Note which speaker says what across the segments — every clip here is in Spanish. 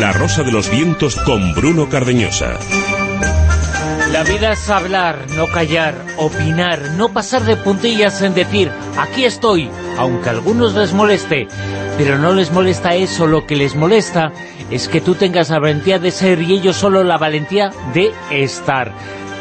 Speaker 1: La Rosa de los Vientos con Bruno Cardeñosa.
Speaker 2: La vida es hablar, no callar, opinar, no pasar de puntillas en decir, aquí estoy, aunque a algunos les moleste, pero no les molesta eso, lo que les molesta es que tú tengas la valentía de ser y ellos solo la valentía de estar.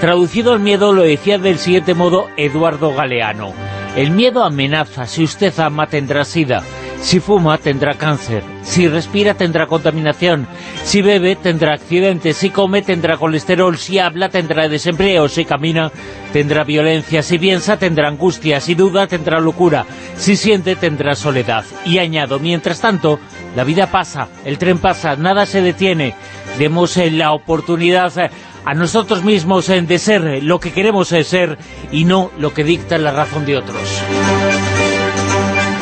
Speaker 2: Traducido al miedo lo decía del siguiente modo Eduardo Galeano. El miedo amenaza, si usted ama tendrá sida, si fuma tendrá cáncer, si respira tendrá contaminación, si bebe tendrá accidentes, si come tendrá colesterol, si habla tendrá desempleo, si camina tendrá violencia, si piensa tendrá angustia, si duda tendrá locura, si siente tendrá soledad. Y añado, mientras tanto, la vida pasa, el tren pasa, nada se detiene, demos la oportunidad a nosotros mismos de ser lo que queremos ser y no lo que dicta la razón de otros.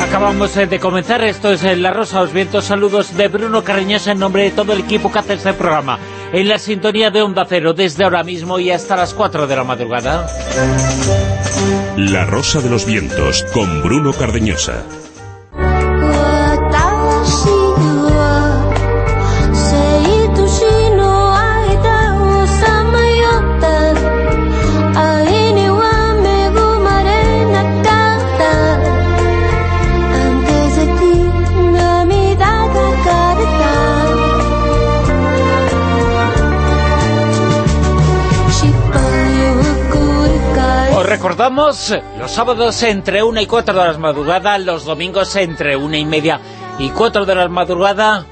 Speaker 2: Acabamos de comenzar, esto es La Rosa los Vientos, saludos de Bruno Carreñosa en nombre de todo el equipo que hace este programa, en la sintonía de Onda Cero, desde ahora mismo y hasta las 4 de la madrugada.
Speaker 1: La Rosa de los Vientos, con Bruno Cardeñosa.
Speaker 2: Recordamos los sábados entre una y cuatro de la madrugada, los domingos entre una y media y cuatro de la madrugada.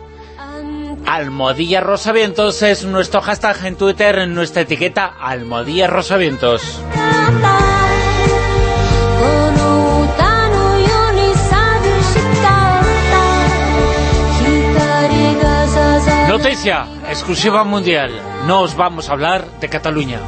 Speaker 2: Almohadilla Rosavientos es nuestro hashtag en Twitter, en nuestra etiqueta Almohadilla Rosavientos. Noticia exclusiva mundial. No os vamos a hablar de Cataluña.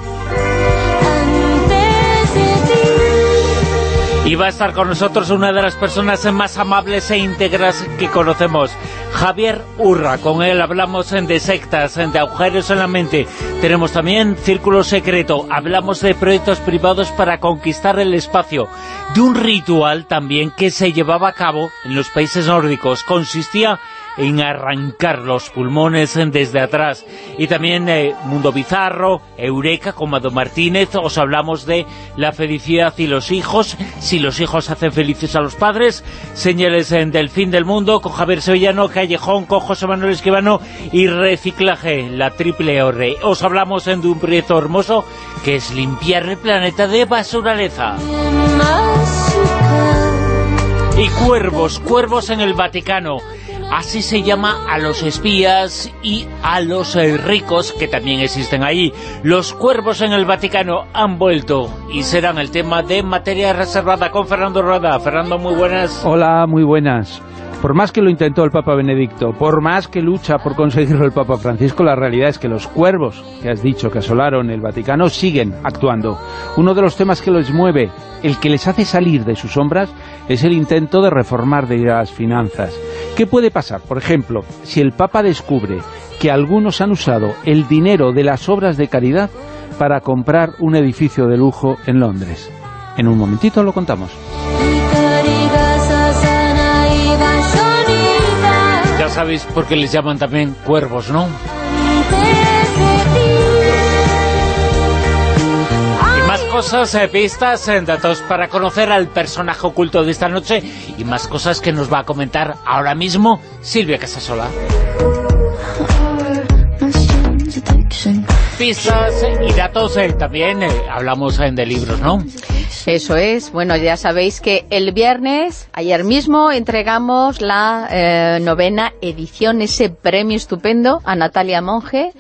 Speaker 2: Y va a estar con nosotros una de las personas más amables e íntegras que conocemos, Javier Urra. Con él hablamos de sectas, de agujeros en la mente. Tenemos también Círculo Secreto. Hablamos de proyectos privados para conquistar el espacio. De un ritual también que se llevaba a cabo en los países nórdicos. Consistía en arrancar los pulmones desde atrás. Y también eh, Mundo Bizarro, Eureka, con Mado Martínez, os hablamos de la felicidad y los hijos, si los hijos hacen felices a los padres, señales del fin del mundo, con Javier Sevillano, Callejón, con José Manuel Esquivano y Reciclaje, la triple R. Os hablamos de un proyecto hermoso que es limpiar el planeta de basuraleza. Y cuervos, cuervos en el Vaticano. Así se llama a los espías y a los eh, ricos que también existen ahí. Los cuervos en el Vaticano han vuelto y serán el tema de materia reservada con Fernando Roda. Fernando, muy buenas.
Speaker 3: Hola, muy buenas. Por más que lo intentó el Papa Benedicto, por más que lucha por conseguirlo el Papa Francisco, la realidad es que los cuervos que has dicho que asolaron el Vaticano siguen actuando. Uno de los temas que los mueve, el que les hace salir de sus sombras, es el intento de reformar de las finanzas. ¿Qué puede pasar? Por ejemplo, si el Papa descubre que algunos han usado el dinero de las obras de caridad para comprar un edificio de lujo en Londres. En un momentito lo contamos.
Speaker 2: Ya sabéis por qué les llaman también cuervos, ¿no? Cosas, eh, pistas, eh, datos para conocer al personaje oculto de esta noche y más cosas que nos va a comentar ahora mismo Silvia Casasola. Pistas y datos eh, también, hablamos de libros, ¿no?
Speaker 4: Eso es. Bueno, ya sabéis que el viernes, ayer mismo, entregamos la novena edición, ese premio estupendo a Natalia Monge,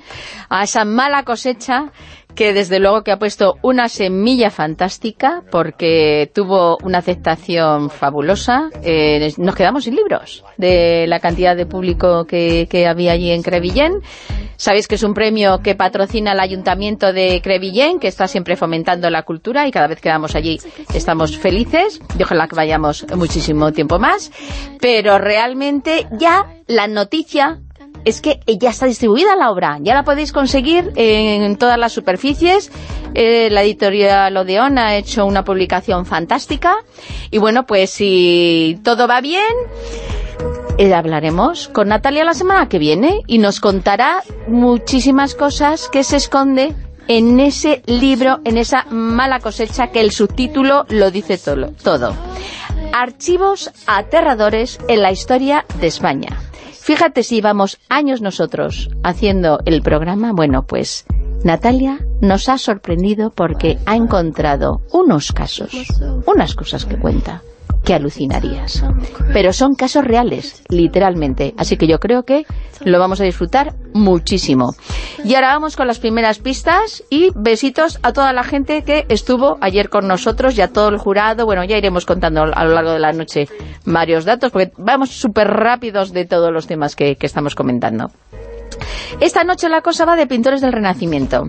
Speaker 4: a esa mala cosecha que desde luego que ha puesto una semilla fantástica porque tuvo una aceptación fabulosa. Eh, nos quedamos sin libros de la cantidad de público que, había allí en Crevillén. Sabéis que es un premio que patrocina el Ayuntamiento de Crevillén, que está siempre fomentando la cultura y cada vez que vamos allí estamos felices y ojalá que vayamos muchísimo tiempo más. Pero realmente ya la noticia es que ya está distribuida la obra, ya la podéis conseguir en todas las superficies, eh, la editorial Odeón ha hecho una publicación fantástica, y bueno, pues si todo va bien, eh, hablaremos con Natalia la semana que viene y nos contará muchísimas cosas que se esconde en ese libro, en esa mala cosecha que el subtítulo lo dice todo. Archivos aterradores en la historia de España. Fíjate si vamos años nosotros haciendo el programa, bueno, pues Natalia nos ha sorprendido porque ha encontrado unos casos, unas cosas que cuenta, que alucinarías. Pero son casos reales, literalmente. Así que yo creo que lo vamos a disfrutar muchísimo. Y ahora vamos con las primeras pistas y besitos a toda la gente que estuvo ayer con nosotros y a todo el jurado. Bueno, ya iremos contando a lo largo de la noche varios datos porque vamos súper rápidos de todos los temas que, que estamos comentando. Esta noche la cosa va de pintores del Renacimiento.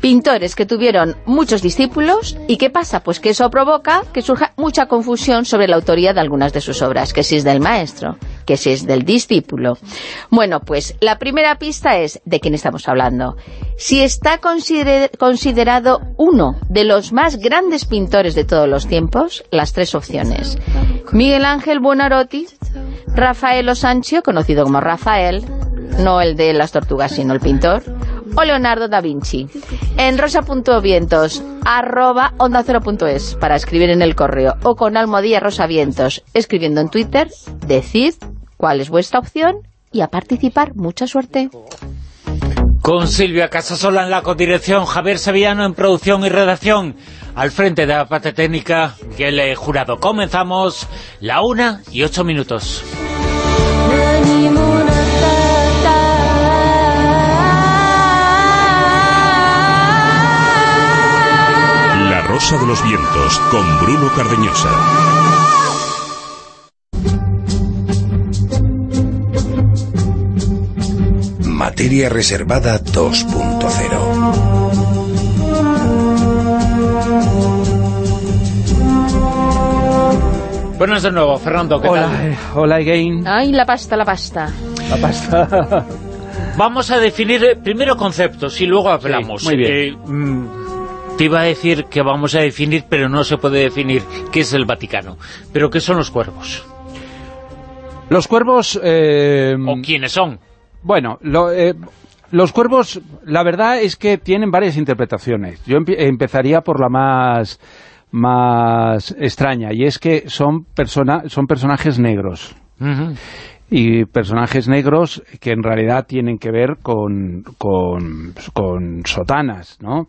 Speaker 4: Pintores que tuvieron muchos discípulos y ¿qué pasa? Pues que eso provoca que surja mucha confusión sobre la autoría de algunas de sus obras, que si es del maestro, que si es del discípulo. Bueno, pues la primera pista es de quién estamos hablando. Si está considerado uno de los más grandes pintores de todos los tiempos, las tres opciones. Miguel Ángel Buonarroti, Rafael Sancho, conocido como Rafael, no el de las tortugas, sino el pintor, o Leonardo da Vinci. En rosa.vientos, arroba onda es para escribir en el correo, o con almohadilla rosavientos, escribiendo en Twitter, decid cuál es vuestra opción y a participar. Mucha suerte.
Speaker 2: Con Silvia Casasola en la codirección, Javier Sevillano en producción y redacción, al frente de la parte técnica, que le he jurado. Comenzamos la una y ocho minutos.
Speaker 1: Rosa de los Vientos con Bruno Cardeñosa.
Speaker 5: Materia Reservada 2.0
Speaker 2: Buenas de nuevo, Fernando, ¿qué
Speaker 3: hola,
Speaker 2: tal?
Speaker 3: Eh, hola again.
Speaker 4: Ay, la pasta, la pasta.
Speaker 3: La pasta.
Speaker 2: Vamos a definir primero conceptos y luego hablamos.
Speaker 3: muy bien.
Speaker 2: Eh, mm, te iba a decir que vamos a definir, pero no se puede definir qué es el Vaticano. ¿Pero qué son los cuervos?
Speaker 3: Los cuervos... Eh,
Speaker 2: ¿O quiénes son?
Speaker 3: Bueno, eh, los cuervos, la verdad es que tienen varias interpretaciones. Yo empezaría por la más más extraña, y es que son, persona son personajes negros. Y personajes negros que en realidad tienen que ver con, con, con sotanas, ¿no?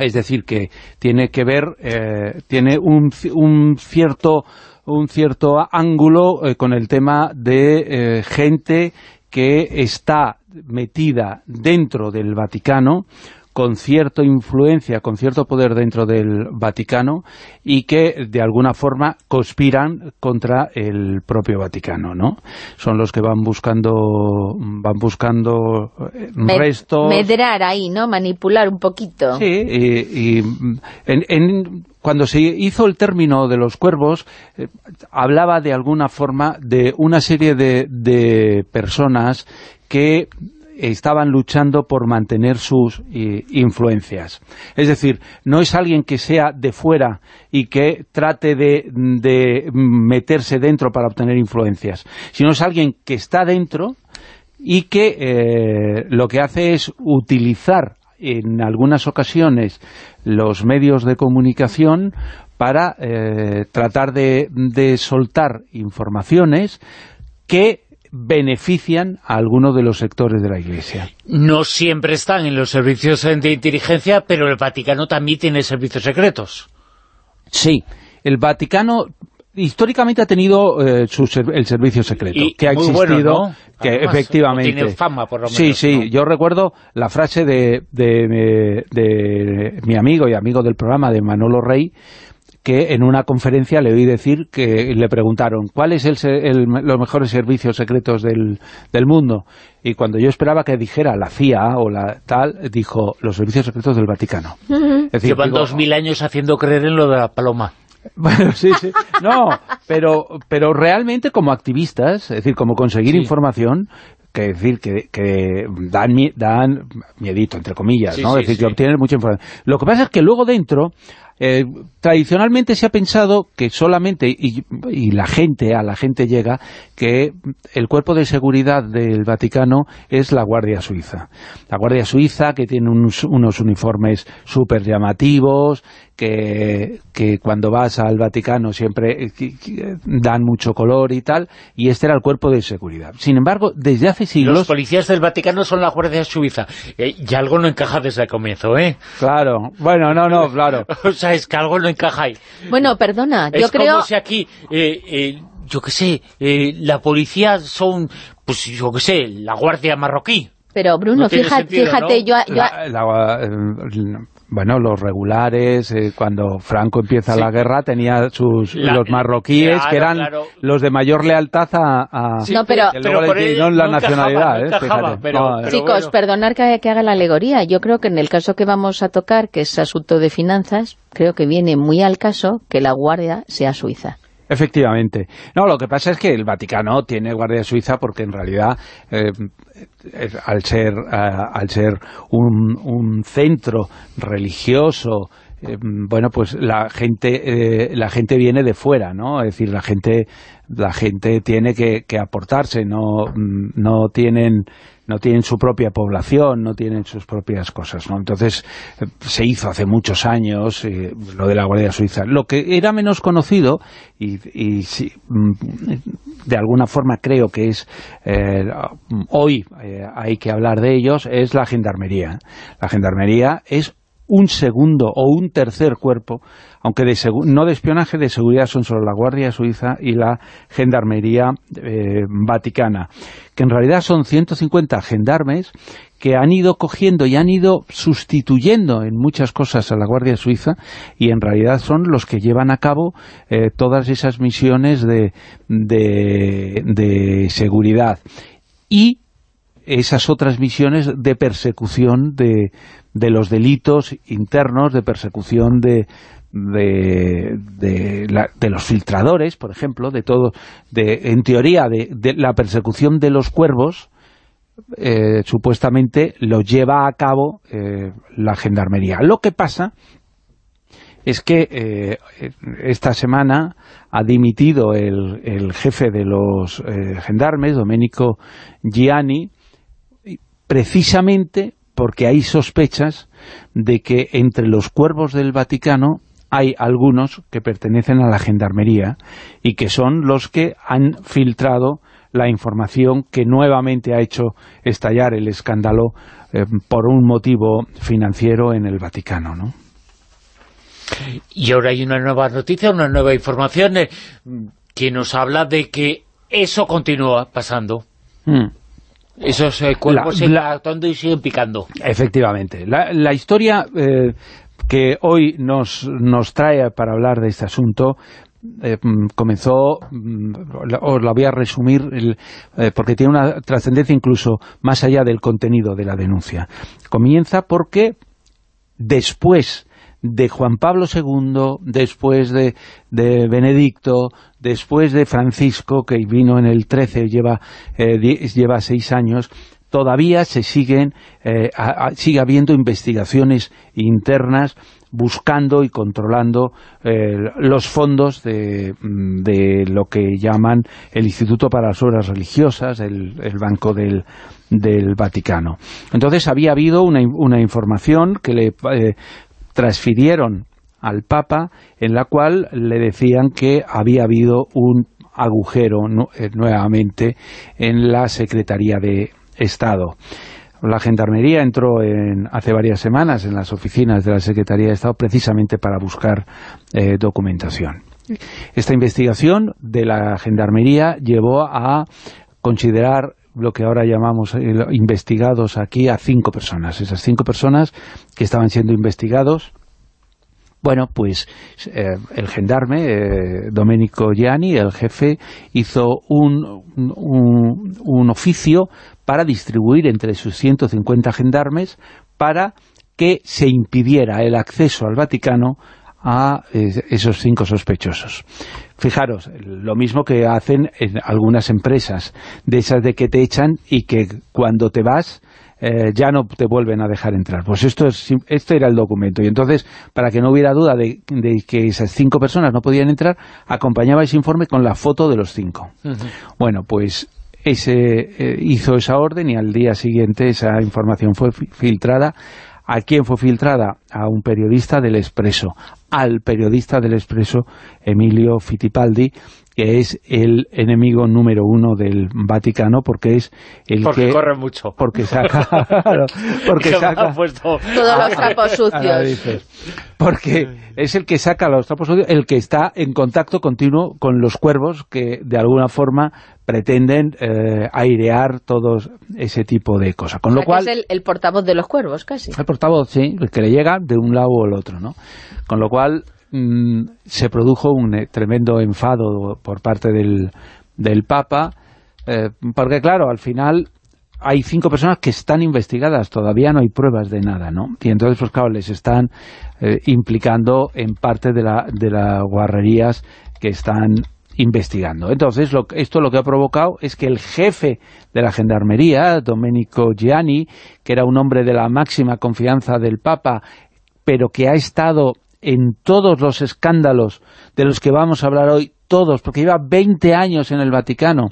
Speaker 3: Es decir, que tiene que ver, eh, tiene un, cierto un cierto ángulo eh, con el tema de eh, gente que está metida dentro del Vaticano con cierta influencia, con cierto poder dentro del Vaticano y que de alguna forma conspiran contra el propio Vaticano, ¿no? Son los que van buscando van buscando eh, restos...
Speaker 4: Medrar ahí, ¿no? Manipular un poquito.
Speaker 3: Sí, y, cuando se hizo el término de los cuervos, eh, hablaba de alguna forma de una serie de, de personas que estaban luchando por mantener sus eh, influencias. Es decir, no es alguien que sea de fuera y que trate de, meterse dentro para obtener influencias, sino es alguien que está dentro y que eh, lo que hace es utilizar en algunas ocasiones los medios de comunicación para eh, tratar de, de soltar informaciones que benefician a alguno de los sectores de la Iglesia.
Speaker 2: No siempre están en los servicios de inteligencia, pero el Vaticano también tiene servicios secretos.
Speaker 3: Sí, el Vaticano históricamente ha tenido eh, el servicio secreto, que ha existido, que efectivamente...
Speaker 2: Tiene fama, por lo menos.
Speaker 3: Sí, sí, yo recuerdo la frase de, de, de mi amigo y amigo del programa, de Manolo Rey, que en una conferencia le oí decir que le preguntaron ¿cuáles el, los mejores servicios secretos del, del, mundo? Y cuando yo esperaba que dijera la CIA o la tal, dijo los servicios secretos del Vaticano.
Speaker 2: Llevan dos mil años haciendo creer en lo de la paloma.
Speaker 3: Bueno, sí, sí. No, pero, pero realmente como activistas, es decir, como conseguir información, que decir que, que dan, dan miedito, entre comillas, ¿no? es decir, que obtienen mucha información. Lo que pasa es que luego dentro Eh, tradicionalmente se ha pensado que solamente, y, la gente, a la gente llega, que el cuerpo de seguridad del Vaticano es la Guardia Suiza. La Guardia Suiza que tiene unos, uniformes súper llamativos, que, que, cuando vas al Vaticano siempre eh, dan mucho color y tal, y este era el cuerpo de seguridad. Sin embargo, desde hace siglos...
Speaker 2: Los policías del Vaticano son la Guardia Suiza, eh, y algo no encaja desde el comienzo, ¿eh?
Speaker 3: Claro, bueno, no, no, claro.
Speaker 2: o sea, es que algo no encaja ahí.
Speaker 4: Bueno, perdona, yo creo... Es
Speaker 2: como si aquí, eh, eh, yo qué sé, eh, la policía son, pues yo qué sé, la guardia marroquí.
Speaker 4: Pero Bruno, fíjate, fíjate, yo...
Speaker 3: bueno, los regulares, cuando Franco empieza la guerra, tenía sus los marroquíes, que eran los de mayor lealtad a...
Speaker 4: no, pero,
Speaker 3: pero la nacionalidad,
Speaker 4: Chicos, perdonar que, que, haga la alegoría. Yo creo que en el caso que vamos a tocar, que es asunto de finanzas, creo que viene muy al caso que la Guardia sea suiza.
Speaker 3: Efectivamente. No, lo que pasa es que el Vaticano tiene Guardia Suiza porque en realidad, eh, al ser, al ser un, centro religioso, eh, bueno, pues la gente, eh, la gente viene de fuera, ¿no? Es decir, la gente, la gente tiene que, aportarse, no, no tienen no tienen su propia población, no tienen sus propias cosas, ¿no? Entonces, eh, se hizo hace muchos años lo de la Guardia Suiza. Lo que era menos conocido, y, mm, de alguna forma creo que es, hoy hay que hablar de ellos, es la Gendarmería. La Gendarmería es un segundo o un tercer cuerpo, aunque de no de espionaje, de seguridad son solo la Guardia Suiza y la Gendarmería eh, Vaticana, que en realidad son 150 gendarmes que han ido cogiendo y han ido sustituyendo en muchas cosas a la Guardia Suiza y en realidad son los que llevan a cabo eh, todas esas misiones de, de, de seguridad. Y esas otras misiones de persecución de, de los delitos internos, de persecución de, de, de, los filtradores, por ejemplo, de todo, de, en teoría, de, la persecución de los cuervos, eh, supuestamente lo lleva a cabo eh, la gendarmería. Lo que pasa es que eh, esta semana ha dimitido el, el jefe de los gendarmes, Domenico Gianni, precisamente porque hay sospechas de que entre los cuervos del Vaticano hay algunos que pertenecen a la gendarmería y que son los que han filtrado la información que nuevamente ha hecho estallar el escándalo eh, por un motivo financiero en el Vaticano, ¿no?
Speaker 2: Y ahora hay una nueva noticia, una nueva información eh, que nos habla de que eso continúa pasando. Mm. Esos eh, cuerpos siguen actuando y siguen picando.
Speaker 3: Efectivamente. La, historia eh, que hoy nos, nos trae para hablar de este asunto eh, mm, comenzó, mm, os la voy a resumir, porque tiene una trascendencia incluso más allá del contenido de la denuncia. Comienza porque después de Juan Pablo II, después de, de Benedicto, después de Francisco, que vino en el 13, lleva, eh, lleva seis años, todavía se siguen, eh, sigue habiendo investigaciones internas buscando y controlando eh, los fondos de, de, lo que llaman el Instituto para las Obras Religiosas, el, el Banco del, del Vaticano. Entonces había habido una, una información que le eh, transfirieron al Papa en la cual le decían que había habido un agujero eh, nuevamente en la Secretaría de Estado. La Gendarmería entró en, hace varias semanas en las oficinas de la Secretaría de Estado precisamente para buscar eh, documentación. Esta investigación de la Gendarmería llevó a considerar lo que ahora llamamos eh, investigados aquí a cinco personas. Esas cinco personas que estaban siendo investigados bueno, pues eh, el gendarme, eh, Domenico Gianni, el jefe, hizo un, un, oficio para distribuir entre sus 150 gendarmes para que se impidiera el acceso al Vaticano a esos cinco sospechosos. Fijaros, lo mismo que hacen en algunas empresas, de esas de que te echan y que cuando te vas eh, ya no te vuelven a dejar entrar. Pues esto es, este era el documento. Y entonces, para que no hubiera duda de, que esas cinco personas no podían entrar, acompañaba ese informe con la foto de los cinco. Bueno, pues ese eh, hizo esa orden y al día siguiente esa información fue filtrada. ¿A quién fue filtrada? A un periodista del Expreso, al periodista del Expreso, Emilio Fittipaldi, que es el enemigo número uno del Vaticano porque es el
Speaker 2: que corre mucho.
Speaker 3: porque saca porque saca
Speaker 4: todos los trapos sucios.
Speaker 3: Porque es el que saca los trapos sucios el que está en contacto continuo con los cuervos que de alguna forma pretenden eh, airear todo ese tipo de cosas. Con lo cual
Speaker 4: es el, portavoz de los cuervos casi.
Speaker 3: El portavoz sí el que le llega de un lado o el otro no con lo cual Mm, se produjo un eh, tremendo enfado por parte del, del Papa, eh, porque claro, al final hay cinco personas que están investigadas, todavía no hay pruebas de nada, ¿no? Y entonces, pues claro, les están eh, implicando en parte de, la, de las guarrerías que están investigando. Entonces, lo, esto lo que ha provocado es que el jefe de la Gendarmería, Domenico Gianni, que era un hombre de la máxima confianza del Papa, pero que ha estado en todos los escándalos de los que vamos a hablar hoy, todos, porque lleva 20 años en el Vaticano,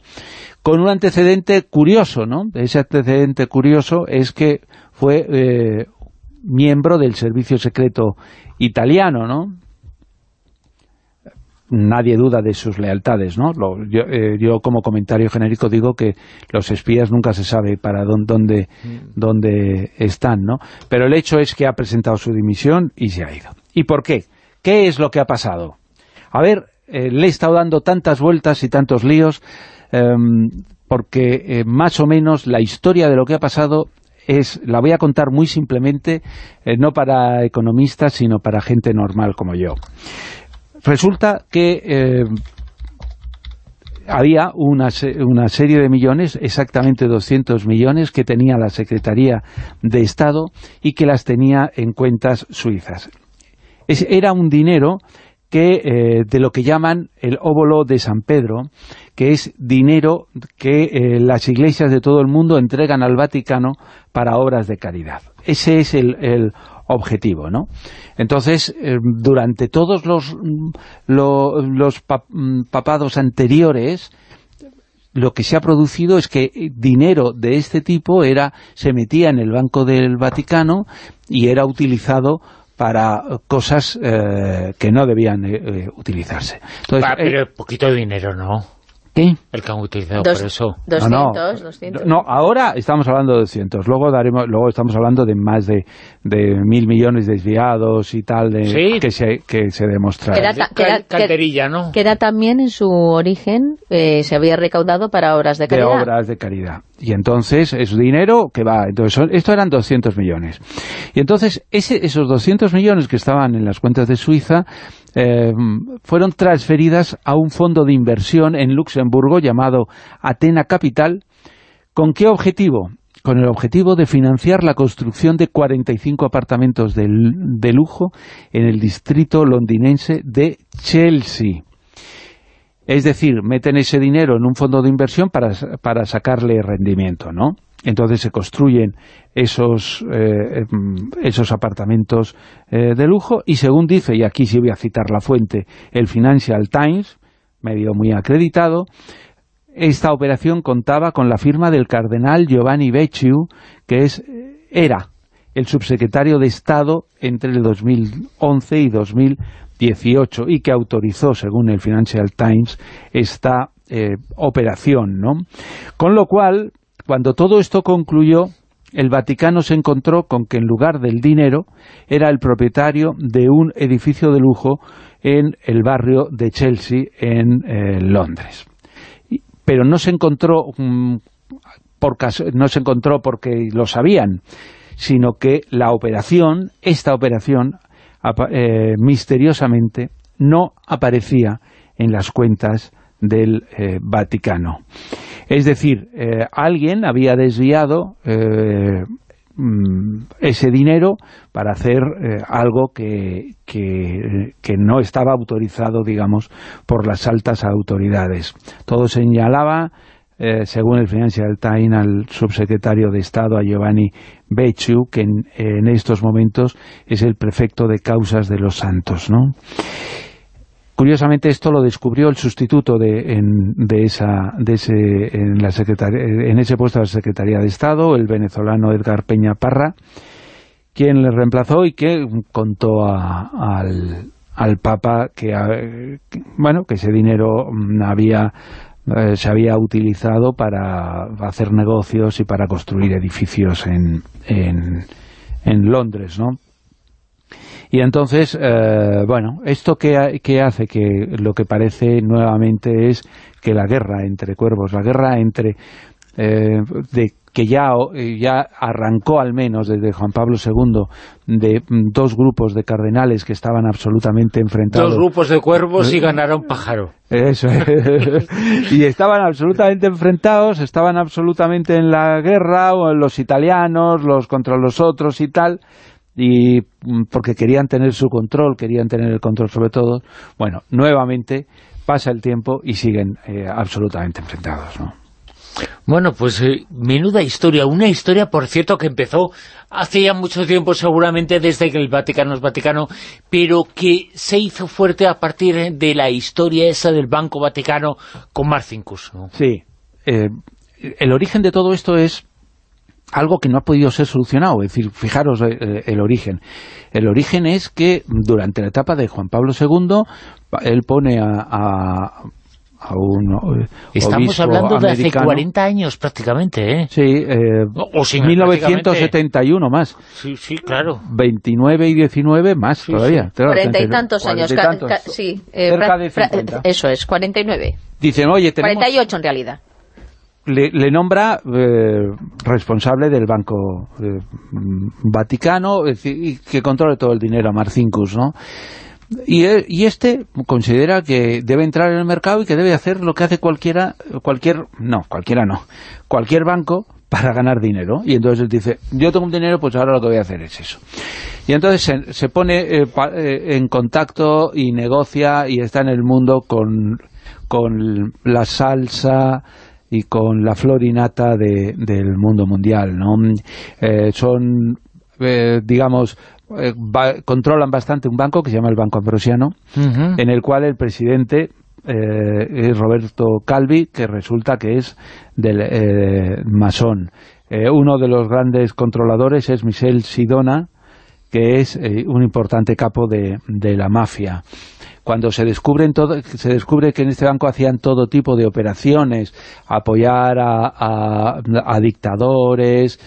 Speaker 3: con un antecedente curioso, ¿no? Ese antecedente curioso es que fue eh, miembro del servicio secreto italiano, ¿no? Nadie duda de sus lealtades, ¿no? Eh, yo, como comentario genérico digo que los espías nunca se sabe para dónde, dónde, están, ¿no? Pero el hecho es que ha presentado su dimisión y se ha ido. ¿Y por qué? ¿Qué es lo que ha pasado? A ver, eh, le he estado dando tantas vueltas y tantos líos em, porque eh, más o menos la historia de lo que ha pasado es, la voy a contar muy simplemente, no para economistas, sino para gente normal como yo. Resulta que eh, había una, una, serie de millones, exactamente 200 millones, que tenía la Secretaría de Estado y que las tenía en cuentas suizas. era un dinero que eh, de lo que llaman el óvulo de San Pedro, que es dinero que eh, las iglesias de todo el mundo entregan al Vaticano para obras de caridad. Ese es el, el objetivo, ¿no? Entonces, eh, durante todos los, los mm, papados anteriores, lo que se ha producido es que dinero de este tipo era se metía en el Banco del Vaticano y era utilizado para cosas eh, que no debían eh, utilizarse.
Speaker 2: Entonces, pero poquito de dinero, ¿no? El que han utilizado por eso.
Speaker 4: 200,
Speaker 3: no,
Speaker 4: 200.
Speaker 3: No, ahora estamos hablando de 200. Luego daremos, luego estamos hablando de más de, de mil millones desviados y tal de, que se que se demostraron.
Speaker 2: Calderilla, ¿no?
Speaker 4: Que era también en su origen eh, se había recaudado para obras de caridad.
Speaker 3: De obras de caridad. Y entonces es dinero que va. Entonces esto eran 200 millones. Y entonces ese, esos 200 millones que estaban en las cuentas de Suiza eh, fueron transferidas a un fondo de inversión en Luxemburgo llamado Atena Capital. ¿Con qué objetivo? Con el objetivo de financiar la construcción de 45 apartamentos de, de lujo en el distrito londinense de Chelsea. Es decir, meten ese dinero en un fondo de inversión para, para sacarle rendimiento, ¿no? Entonces se construyen esos, eh, em, esos apartamentos eh, de lujo y según dice, y aquí sí voy a citar la fuente, el Financial Times, medio muy acreditado, esta operación contaba con la firma del cardenal Giovanni Becciu, que es, era el subsecretario de Estado entre el 2011 y 2018 y que autorizó, según el Financial Times, esta eh, operación, ¿no? Con lo cual, cuando todo esto concluyó, el Vaticano se encontró con que en lugar del dinero era el propietario de un edificio de lujo en el barrio de Chelsea, en eh, Londres. Pero no se encontró mm, por no se encontró porque lo sabían, sino que la operación, esta operación, eh, misteriosamente no aparecía en las cuentas del eh, Vaticano. Es decir, eh, alguien había desviado eh, mm, ese dinero para hacer algo que, que, no estaba autorizado, digamos, por las altas autoridades. Todo señalaba según el Financial Times, al subsecretario de Estado, a Giovanni Becciu, que en, estos momentos es el prefecto de causas de los santos, ¿no? Curiosamente esto lo descubrió el sustituto de, de esa, de ese, en, la en ese puesto de la Secretaría de Estado, el venezolano Edgar Peña Parra, quien le reemplazó y que contó al, al Papa que, bueno, que ese dinero mm, había eh, se había utilizado para hacer negocios y para construir edificios en, en, en Londres, ¿no? Y entonces, eh, bueno, esto que, que, hace que lo que parece nuevamente es que la guerra entre cuervos, la guerra entre eh, de que ya, ya arrancó al menos desde Juan Pablo II de dos grupos de cardenales que estaban absolutamente enfrentados.
Speaker 2: Dos grupos de cuervos y ganaron pájaro.
Speaker 3: Eso y estaban absolutamente enfrentados, estaban absolutamente en la guerra, los italianos, los contra los otros y tal, y mm, porque querían tener su control, querían tener el control sobre todo. Bueno, nuevamente pasa el tiempo y siguen eh, absolutamente enfrentados, ¿no?
Speaker 2: Bueno, pues eh, menuda historia, una historia, por cierto, que empezó hace ya mucho tiempo, seguramente desde que el Vaticano es Vaticano, pero que se hizo fuerte a partir de la historia esa del Banco Vaticano con Marcinkus.
Speaker 3: Sí, eh, el origen de todo esto es algo que no ha podido ser solucionado, es decir, fijaros eh, el origen. El origen es que durante la etapa de Juan Pablo II, él pone a a un
Speaker 2: eh, Estamos hablando de hace 40 años prácticamente, ¿eh?
Speaker 3: Sí, eh, o, 1971 más.
Speaker 2: Sí, sí, claro.
Speaker 3: 29 y 19 más todavía.
Speaker 4: Cuarenta y tantos años, sí.
Speaker 3: Eh, cerca de 50.
Speaker 4: Eso es, 49.
Speaker 3: Dicen, oye, tenemos...
Speaker 4: 48 en realidad.
Speaker 3: Le, le nombra responsable del Banco Vaticano, y que controle todo el dinero a Marcinkus, ¿no? Y, este considera que debe entrar en el mercado y que debe hacer lo que hace cualquiera, cualquier, no, cualquiera no, cualquier banco para ganar dinero. Y entonces él dice, yo tengo un dinero, pues ahora lo que voy a hacer es eso. Y entonces se, pone eh, eh, en contacto y negocia y está en el mundo con, con la salsa y con la florinata de, del mundo mundial, ¿no? Eh, son, digamos, eh, controlan bastante un banco que se llama el Banco Ambrosiano, en el cual el presidente eh, es Roberto Calvi, que resulta que es del eh, masón. uno de los grandes controladores es Michel Sidona, que es un importante capo de, la mafia cuando se descubren todo, se descubre que en este banco hacían todo tipo de operaciones, apoyar a, a dictadores,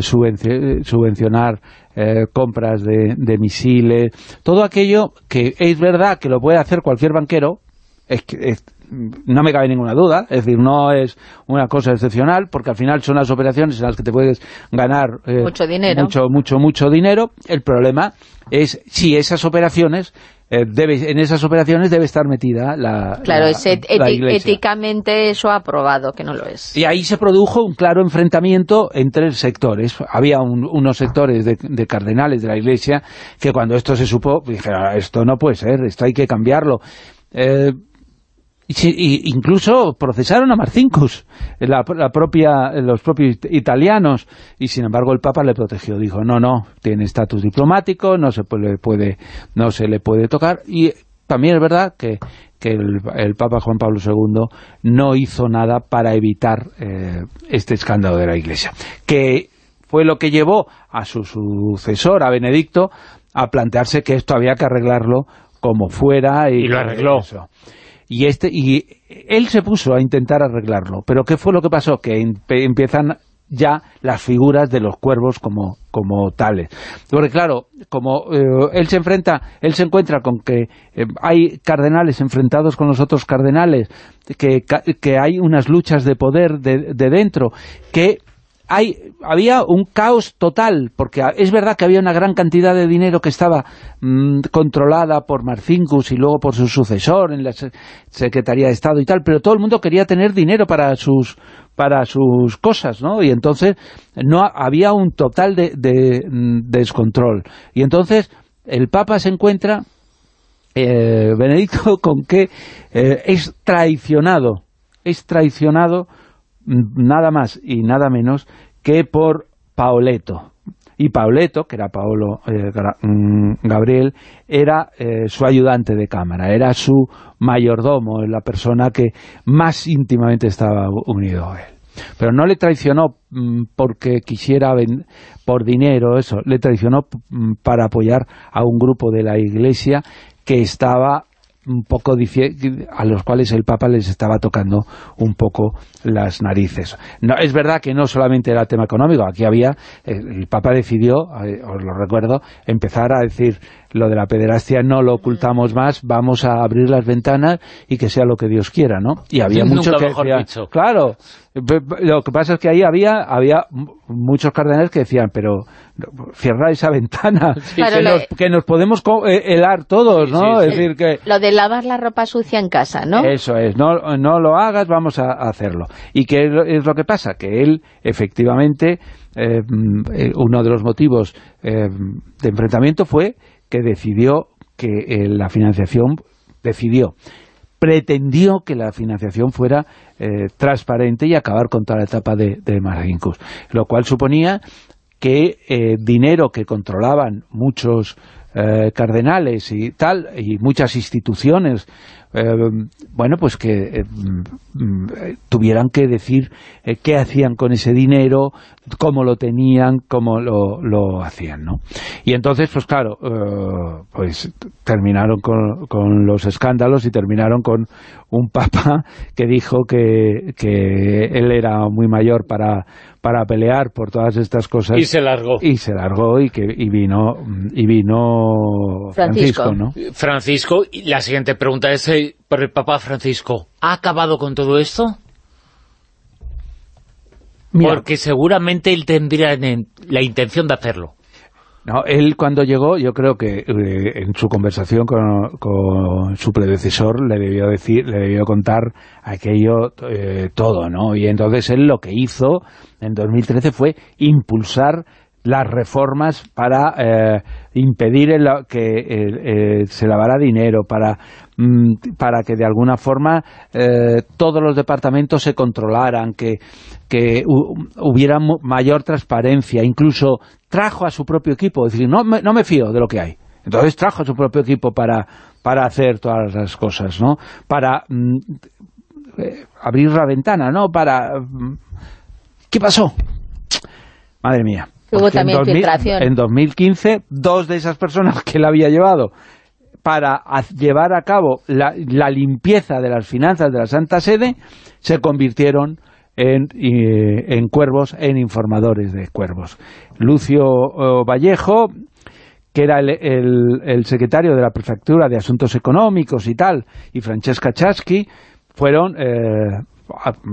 Speaker 3: subvencionar eh, compras de, misiles, todo aquello que es verdad que lo puede hacer cualquier banquero, es que no me cabe ninguna duda, es decir, no es una cosa excepcional, porque al final son las operaciones en las que te puedes ganar
Speaker 4: eh, mucho dinero.
Speaker 3: Mucho, mucho, mucho dinero. El problema es si esas operaciones eh, debe, en esas operaciones debe estar metida la
Speaker 4: Claro, es éticamente eso ha probado que no lo es.
Speaker 3: Y ahí se produjo un claro enfrentamiento entre sectores. Había unos sectores de, cardenales de la Iglesia que cuando esto se supo, dijeron, ah, esto no puede ser, esto hay que cambiarlo. Eh, y, incluso procesaron a Marcinkus, la, propia, los propios italianos, y sin embargo el Papa le protegió, dijo, no, no, tiene estatus diplomático, no se, le puede, no se le puede tocar, y también es verdad que, el, Papa Juan Pablo II no hizo nada para evitar eh, este escándalo de la Iglesia, que fue lo que llevó a su sucesor, a Benedicto, a plantearse que esto había que arreglarlo como fuera.
Speaker 2: Y, lo arregló
Speaker 3: y este y él se puso a intentar arreglarlo, pero ¿qué fue lo que pasó? Que empiezan ya las figuras de los cuervos como, como tales. Porque claro, como eh, él se enfrenta, él se encuentra con que eh, hay cardenales enfrentados con los otros cardenales, que, que hay unas luchas de poder de, de dentro, que hay, había un caos total, porque es verdad que había una gran cantidad de dinero que estaba mm, controlada por Marcinkus y luego por su sucesor en la Secretaría de Estado y tal, pero todo el mundo quería tener dinero para sus para sus cosas, ¿no? Y entonces no había un total de, mm, descontrol. Y entonces el Papa se encuentra, eh, Benedicto, con que eh, es traicionado, es traicionado nada más y nada menos que por Paoleto. Y Paoleto, que era Paolo eh, mm, Gabriel, era eh, su ayudante de cámara, era su mayordomo, la persona que más íntimamente estaba unido a él. Pero no le traicionó mm, porque quisiera por dinero, eso, le traicionó mm, para apoyar a un grupo de la iglesia que estaba un poco a los cuales el Papa les estaba tocando un poco las narices. No, es verdad que no solamente era tema económico, aquí había, eh, el Papa decidió, eh, os lo recuerdo, empezar a decir lo de la pederastia no lo ocultamos más, vamos a abrir las ventanas y que sea lo que Dios quiera, ¿no? Y había muchos que decían, claro, lo que pasa es que ahí había había muchos cardenales que decían, pero cierra esa ventana, que, nos, podemos eh, helar todos, ¿no? es decir que...
Speaker 4: Lo de lavar la ropa sucia en casa, ¿no?
Speaker 3: Eso es, no, no lo hagas, vamos a hacerlo. ¿Y qué es lo que pasa? Que él, efectivamente, eh, mm, uno de los motivos eh, de enfrentamiento fue que decidió que eh, la financiación, decidió, pretendió que la financiación fuera eh, transparente y acabar con toda la etapa de, de lo cual suponía que eh, dinero que controlaban muchos cardenales y tal, y muchas instituciones eh, bueno, pues que eh, mm, tuvieran que decir eh, qué hacían con ese dinero, cómo lo tenían, cómo lo, hacían, ¿no? Y entonces, pues claro, pues terminaron con, con, los escándalos y terminaron con un papa que dijo que, que él era muy mayor para para pelear por todas estas cosas.
Speaker 2: Y se largó.
Speaker 3: Y se largó y, que, y vino, y vino Francisco. ¿no?
Speaker 2: Francisco, y la siguiente pregunta es eh, por el Papa Francisco. ¿Ha acabado con todo esto? Porque seguramente él tendría la intención de hacerlo.
Speaker 3: No, él cuando llegó, yo creo que eh, en su conversación con, su predecesor le debió decir, le debió contar aquello eh, todo, ¿no? Y entonces él lo que hizo en 2013 fue impulsar las reformas para eh, impedir que se lavara dinero, para, mm, para que de alguna forma todos los departamentos se controlaran, que, que hubiera mayor transparencia, incluso trajo a su propio equipo, es decir, no me, no me fío de lo que hay. Entonces trajo a su propio equipo para, para hacer todas las cosas, ¿no? Para mm, eh, abrir la ventana, ¿no? Para... Mm, ¿Qué pasó? Madre mía.
Speaker 4: Hubo también en filtración.
Speaker 3: En 2015, dos de esas personas que la había llevado para llevar a cabo la, la limpieza de las finanzas de la Santa Sede, se convirtieron en, cuervos, en informadores de cuervos. Lucio oh, Vallejo, que era el, secretario de la Prefectura de Asuntos Económicos y tal, y Francesca Chaschi, fueron eh,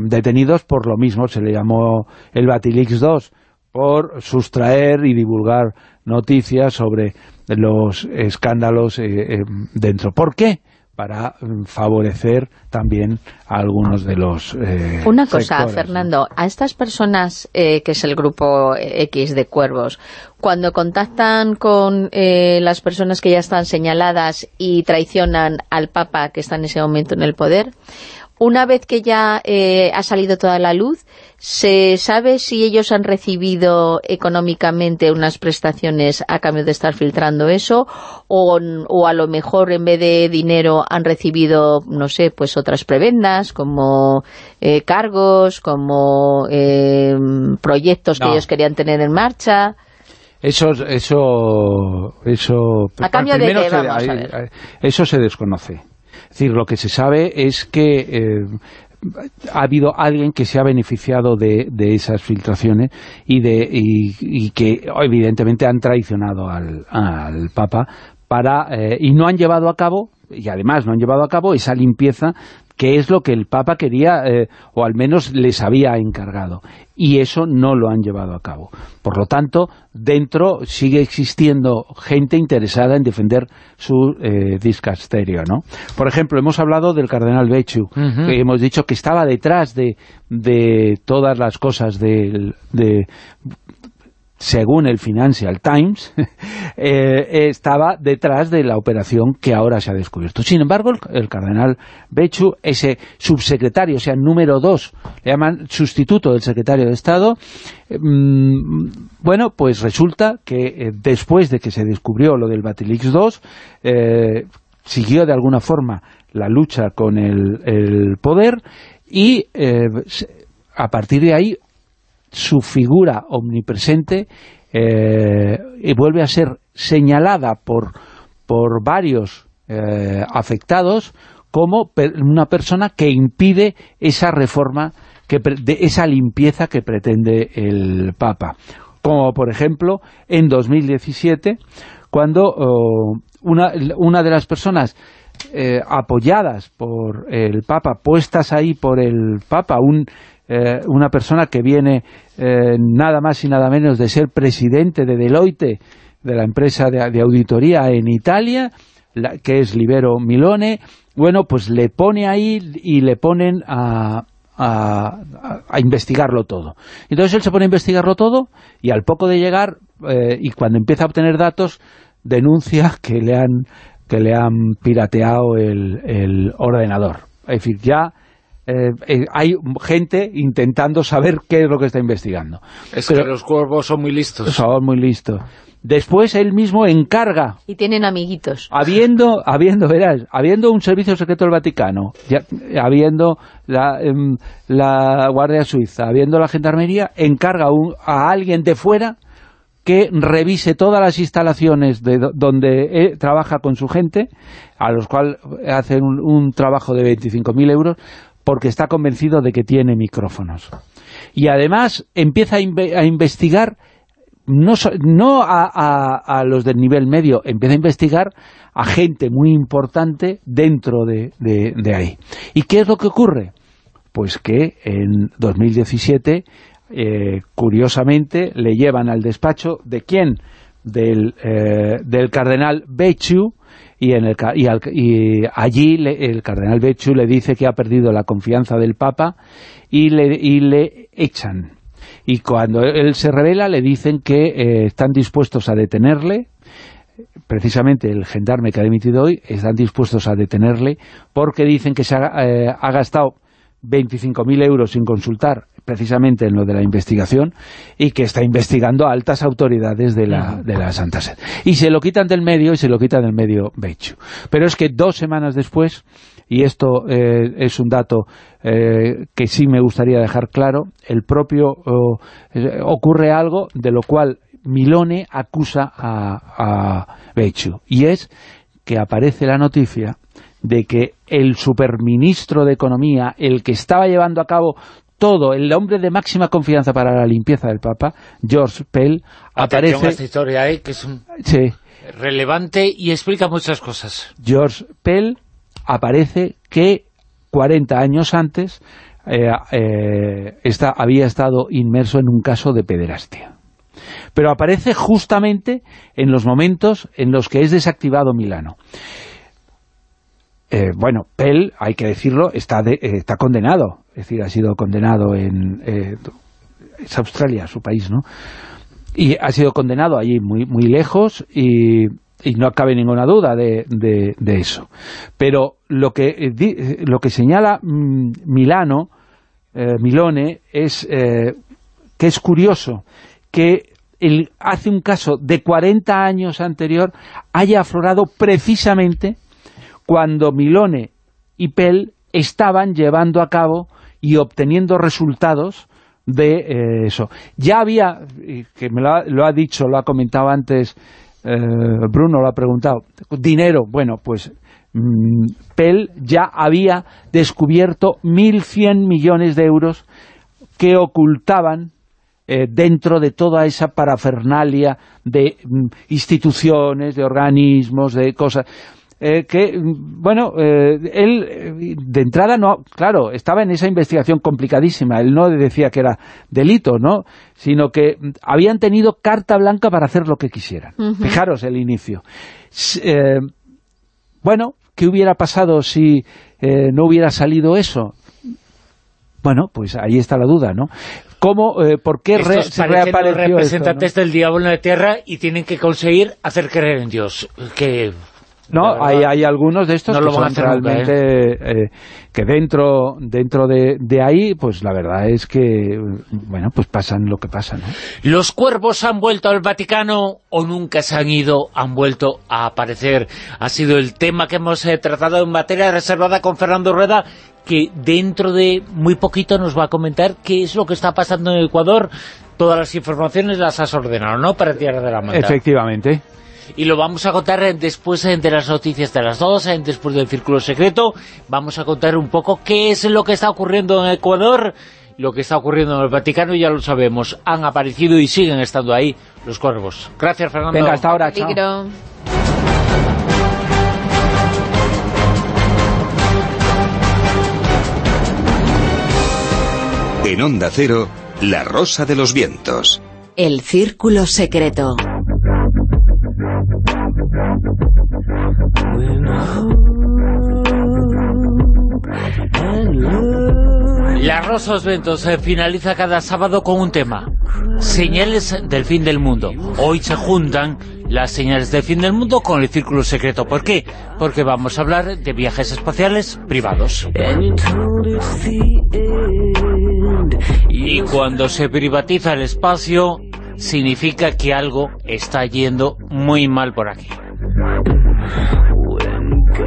Speaker 3: detenidos por lo mismo, se le llamó el Batilix 2, por sustraer y divulgar noticias sobre los escándalos eh, eh, dentro. ¿Por qué? para mm, favorecer también a algunos de los
Speaker 4: eh, Una cosa, Fernando, a estas personas, eh, que es el grupo X de cuervos, cuando contactan con eh, las personas que ya están señaladas y traicionan al Papa que está en ese momento en el poder, una vez que ya eh, ha salido toda la luz, ¿se sabe si ellos han recibido económicamente unas prestaciones a cambio de estar filtrando eso? O, a lo mejor en vez de dinero han recibido, no sé, pues otras prebendas, como eh, cargos, como eh, proyectos que ellos querían tener en marcha...
Speaker 3: Eso, eso, eso...
Speaker 4: A cambio de qué,
Speaker 3: Eso se desconoce. Es decir, lo que se sabe es que eh, ha habido alguien que se ha beneficiado de, esas filtraciones y, de, y, que evidentemente han traicionado al, Papa para eh, y no han llevado a cabo y además no han llevado a cabo esa limpieza que es lo que el Papa quería, eh, o al menos les había encargado. Y eso no lo han llevado a cabo. Por lo tanto, dentro sigue existiendo gente interesada en defender su eh, discasterio, ¿no? Por ejemplo, hemos hablado del cardenal Bechu, que hemos dicho que estaba detrás de, de todas las cosas de, según el Financial Times, eh, estaba detrás de la operación que ahora se ha descubierto. Sin embargo, el, cardenal Bechu, ese subsecretario, o sea, número dos, le llaman sustituto del secretario de Estado, mm, bueno, pues resulta que eh, después de que se descubrió lo del Batilix 2, eh, siguió de alguna forma la lucha con el, poder y a partir de ahí su figura omnipresente y vuelve a ser señalada por, por varios eh, afectados como una persona que impide esa reforma, que de esa limpieza que pretende el Papa. Como por ejemplo en 2017, cuando oh, una, una, de las personas eh, apoyadas por el Papa, puestas ahí por el Papa, un, eh, una persona que viene nada más y nada menos de ser presidente de Deloitte, de la empresa de, auditoría en Italia, que es Libero Milone, bueno, pues le pone ahí y le ponen a, a, investigarlo todo. Entonces él se pone a investigarlo todo y al poco de llegar, eh, y cuando empieza a obtener datos, denuncia que le han, que le han pirateado el, ordenador. Es decir, ya eh, eh, hay gente intentando saber qué es lo que está investigando.
Speaker 2: Es que los cuervos son muy listos.
Speaker 3: Son muy listos. Después él mismo encarga.
Speaker 4: Y tienen amiguitos.
Speaker 3: Habiendo, habiendo, verás, habiendo un servicio secreto del Vaticano, habiendo em, la, Guardia Suiza, habiendo la Gendarmería, encarga a alguien de fuera que revise todas las instalaciones de donde eh, trabaja con su gente, a los cuales hacen un, trabajo de 25.000 euros, porque está convencido de que tiene micrófonos. Y además empieza a investigar no, no a, los del nivel medio, empieza a investigar a gente muy importante dentro de, ahí. ¿Y qué es lo que ocurre? Pues que en 2017, eh, curiosamente, le llevan al despacho de quién? Del, eh, del cardenal Bechu, y, en el, y, allí el cardenal Bechu le dice que ha perdido la confianza del Papa y le, y le echan. Y cuando él se revela le dicen que eh, están dispuestos a detenerle, precisamente el gendarme que ha dimitido hoy, están dispuestos a detenerle porque dicen que se ha, eh, ha gastado 25.000 euros sin consultar precisamente en lo de la investigación y que está investigando a altas autoridades de la, de la Santa Sede. Y se lo quitan del medio y se lo quitan del medio Bechu. Pero es que dos semanas después, y esto eh, es un dato eh, que sí me gustaría dejar claro, el propio eh, ocurre algo de lo cual Milone acusa a, a Bechu, y es que aparece la noticia de que el superministro de Economía, el que estaba llevando a cabo todo, el hombre de máxima confianza para la limpieza del Papa, George Pell, aparece...
Speaker 2: esta historia, ¿eh? que es relevante y explica muchas cosas.
Speaker 3: George Pell aparece que 40 años antes eh, eh, había estado inmerso en un caso de pederastia. Pero aparece justamente en los momentos en los que es desactivado Milano. Eh, bueno, Pell, hay que decirlo, está, eh, está condenado, es decir, ha sido condenado en... Eh, es Australia, su país, ¿no? Y ha sido condenado allí muy, muy lejos y, no cabe ninguna duda de, eso. Pero lo que, lo que señala mm, Milano, Milone, es que es curioso que hace un caso de 40 años anterior haya aflorado precisamente cuando Milone y Pell estaban llevando a cabo y obteniendo resultados de eh, eso. Ya había, que me lo ha, dicho, lo ha comentado antes eh, Bruno, lo ha preguntado, dinero, bueno, pues mm, Pell ya había descubierto 1.100 millones de euros que ocultaban eh, dentro de toda esa parafernalia de mm, instituciones, de organismos, de cosas eh, que, bueno, eh, él eh, de entrada no, claro, estaba en esa investigación complicadísima, él no decía que era delito, ¿no? Sino que habían tenido carta blanca para hacer lo que quisieran. Fijaros el inicio. bueno, ¿qué hubiera pasado si no hubiera salido eso? Bueno, pues ahí está la duda, ¿no? ¿Cómo, eh, ¿Por qué re, se
Speaker 2: parecen los
Speaker 3: reapareció
Speaker 2: representantes
Speaker 3: esto,
Speaker 2: del diablo en la tierra y tienen que conseguir hacer creer en Dios. Que
Speaker 3: No, hay, hay algunos de estos
Speaker 2: no
Speaker 3: que
Speaker 2: lo van a
Speaker 3: son
Speaker 2: hacer nunca, ¿eh?
Speaker 3: realmente... eh, que dentro dentro de, de ahí, pues la verdad es que, bueno, pues pasan lo que pasa, ¿no?
Speaker 2: ¿Los cuervos han vuelto al Vaticano o nunca se han ido, han vuelto a aparecer? Ha sido el tema que hemos eh, tratado en materia reservada con Fernando Rueda, que dentro de muy poquito nos va a comentar qué es lo que está pasando en Ecuador. Todas las informaciones las has ordenado, ¿no?, para Tierra de la Manta.
Speaker 3: Efectivamente.
Speaker 2: Y lo vamos a contar después de las noticias de las dos, eh, después del Círculo Secreto. Vamos a contar un poco qué es lo que está ocurriendo en Ecuador, lo que está ocurriendo en el Vaticano, ya lo sabemos. Han aparecido y siguen estando ahí los cuervos. Gracias, Fernando.
Speaker 3: Venga, hasta ahora, chao.
Speaker 5: En Onda Cero, La Rosa de los Vientos.
Speaker 6: El Círculo Secreto.
Speaker 2: La los Ventos eh, finaliza cada sábado con un tema. Señales del fin del mundo. Hoy se juntan las señales del fin del mundo con el Círculo Secreto. ¿Por qué? Porque vamos a hablar de viajes espaciales privados. Y cuando se privatiza el espacio, significa que algo está yendo muy mal por aquí.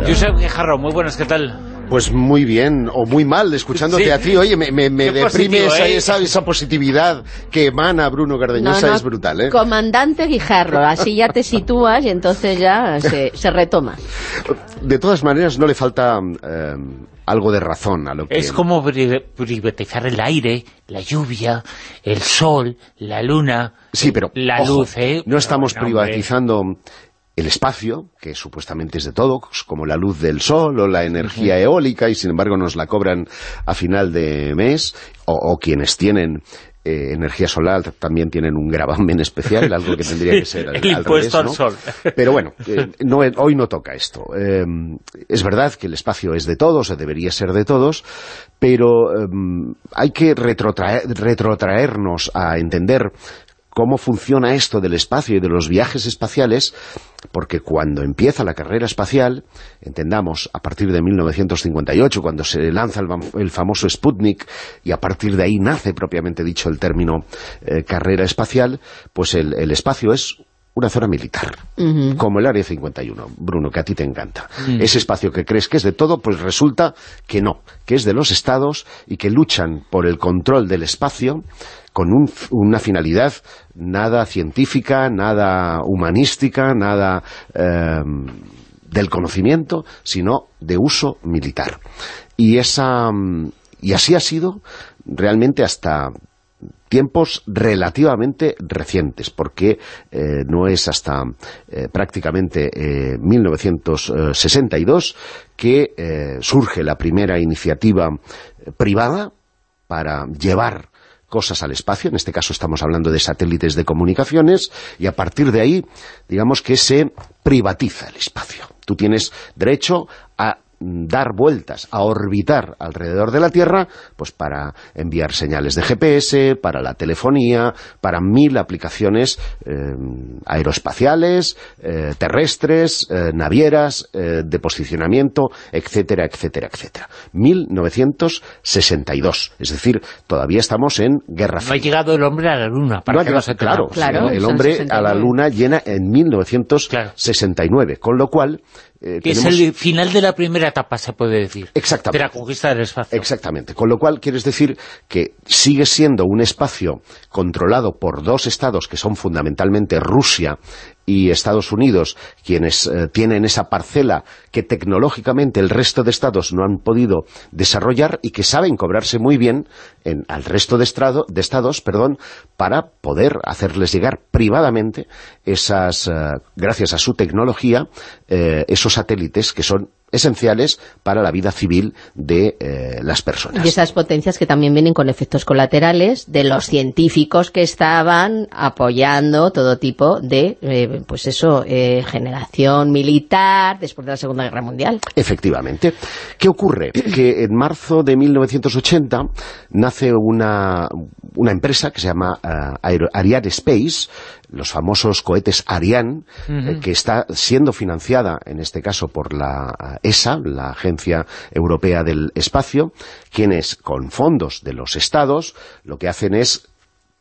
Speaker 2: Josep Guijarro, muy buenas, ¿qué tal?
Speaker 7: Pues muy bien, o muy mal, escuchándote
Speaker 2: Sí.
Speaker 7: a ti. Oye, me, me- deprime
Speaker 2: positivo,
Speaker 7: esa,
Speaker 2: ¿eh?
Speaker 7: esa, esa positividad que emana Bruno Cardeñosa, es brutal, ¿eh?
Speaker 8: Comandante Guijarro, así ya te sitúas y entonces ya se, se retoma.
Speaker 7: De todas maneras, no le falta eh, algo de razón a lo que...
Speaker 2: Es como pri- privatizar el aire, la lluvia, el sol, la luna,
Speaker 7: Sí, pero
Speaker 2: la
Speaker 7: ojo,
Speaker 2: luz, ¿eh?
Speaker 7: no estamos
Speaker 2: hombre.
Speaker 7: El espacio, que supuestamente es de todos, como la luz del sol o la energía eólica, y sin embargo nos la cobran a final de mes, o, o quienes tienen eh, energía solar también tienen un gravamen especial, algo que tendría que ser al,
Speaker 2: El
Speaker 7: al
Speaker 2: impuesto
Speaker 7: revés,
Speaker 2: al
Speaker 7: ¿no?
Speaker 2: sol.
Speaker 7: Pero bueno, eh, no, hoy no toca esto. Eh, es verdad que el espacio es de todos, o debería ser de todos, pero eh, hay que retrotraer- retrotraernos a entender cómo funciona esto del espacio y de los viajes espaciales, porque cuando empieza la carrera espacial, entendamos, a partir de 1958, cuando se lanza el, fam- el famoso Sputnik, y a partir de ahí nace propiamente dicho el término eh, carrera espacial, pues el, el espacio es una zona militar, como el Área 51, Bruno, que a ti te encanta. Ese espacio que crees que es de todo, pues resulta que no, que es de los estados y que luchan por el control del espacio con un- una finalidad nada científica, nada humanística, nada eh, del conocimiento, sino de uso militar. Y, esa, mm, y así ha sido realmente hasta tiempos relativamente recientes, porque eh, no es hasta eh, prácticamente eh, 1962 que eh, surge la primera iniciativa privada para llevar cosas al espacio, en este caso estamos hablando de satélites de comunicaciones, y a partir de ahí, digamos que se privatiza el espacio. Tú tienes derecho a dar vueltas, a orbitar alrededor de la Tierra, pues para enviar señales de GPS, para la telefonía, para mil aplicaciones eh, aeroespaciales, eh, terrestres, eh, navieras, eh, de posicionamiento, etcétera, etcétera, etcétera. 1962, es decir, todavía estamos en Guerra
Speaker 2: No ha
Speaker 7: Fría.
Speaker 2: llegado el hombre a la luna, para
Speaker 7: No ha
Speaker 2: que
Speaker 7: llegado- claro.
Speaker 8: Claro,
Speaker 7: el hombre
Speaker 8: 69.
Speaker 7: a la luna llena en 1969, con lo cual eh,
Speaker 2: Que es el final de la primera etapa, se puede decir.
Speaker 7: Exactamente.
Speaker 2: De la conquista del espacio.
Speaker 7: Exactamente. Con lo cual, quieres decir que sigue siendo un espacio controlado por dos estados que son fundamentalmente Rusia y Estados Unidos, quienes eh, tienen esa parcela que tecnológicamente el resto de estados no han podido desarrollar y que saben cobrarse muy bien en, al resto de, estados perdón, para poder hacerles llegar privadamente esas, eh, gracias a su tecnología, eh, esos satélites que son esenciales para la vida civil de eh, las personas.
Speaker 8: Y esas potencias que también vienen con efectos colaterales de los científicos que estaban apoyando todo tipo de, eh, pues eso, eh, generación militar después de la Segunda Guerra Mundial.
Speaker 7: Efectivamente. ¿Qué ocurre? Que en marzo de 1980 nace una, una empresa que se llama uh, Ariane Space, los famosos cohetes Ariane, eh, que está siendo financiada, en este caso, por la ESA, la Agencia Europea del Espacio, quienes, con fondos de los estados, lo que hacen es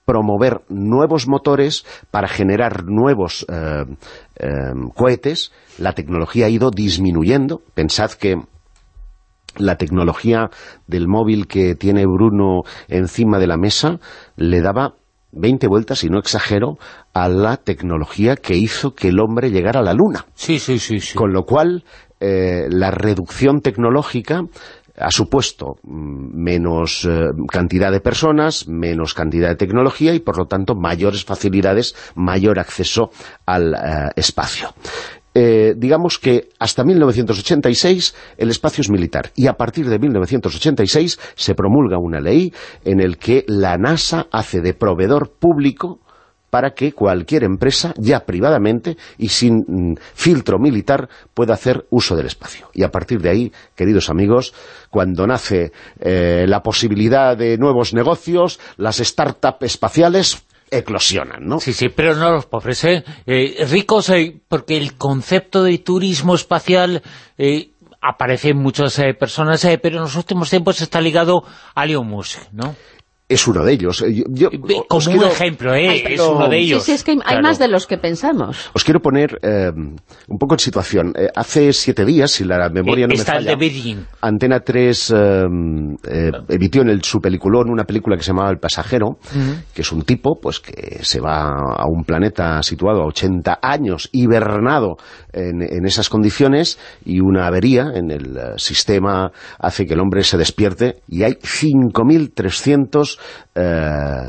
Speaker 7: promover nuevos motores para generar nuevos eh, eh, cohetes. La tecnología ha ido disminuyendo. Pensad que la tecnología del móvil que tiene Bruno encima de la mesa le daba 20 vueltas, y no exagero, a la tecnología que hizo que el hombre llegara a la Luna.
Speaker 2: Sí, sí, sí. sí.
Speaker 7: Con lo cual, eh, la reducción tecnológica ha supuesto mm, menos eh, cantidad de personas, menos cantidad de tecnología y por lo tanto mayores facilidades, mayor acceso al eh, espacio. Eh, digamos que hasta 1986 el espacio es militar y a partir de 1986 se promulga una ley en el que la NASA hace de proveedor público para que cualquier empresa, ya privadamente y sin mm, filtro militar, pueda hacer uso del espacio. Y a partir de ahí, queridos amigos, cuando nace eh, la posibilidad de nuevos negocios, las startups espaciales eclosionan, ¿no?
Speaker 2: Sí, sí, pero no los pobres, ¿eh? eh ricos, eh, porque el concepto de turismo espacial eh, aparece en muchas personas, pero en los últimos tiempos está ligado a Elon Musk, ¿no?
Speaker 7: Es uno de ellos. Yo,
Speaker 2: Como un ejemplo, ¿eh? es uno de ellos.
Speaker 8: Sí, sí, es que hay más de los que pensamos.
Speaker 7: Os quiero poner eh, un poco en situación. Eh, hace siete días, si la memoria no me falla, Antena 3 emitió en el, su peliculón una película que se llamaba El pasajero, que es un tipo pues que se va a un planeta situado a 80 años, hibernado en, en esas condiciones, y una avería en el sistema hace que el hombre se despierte, y hay 5.300 eh,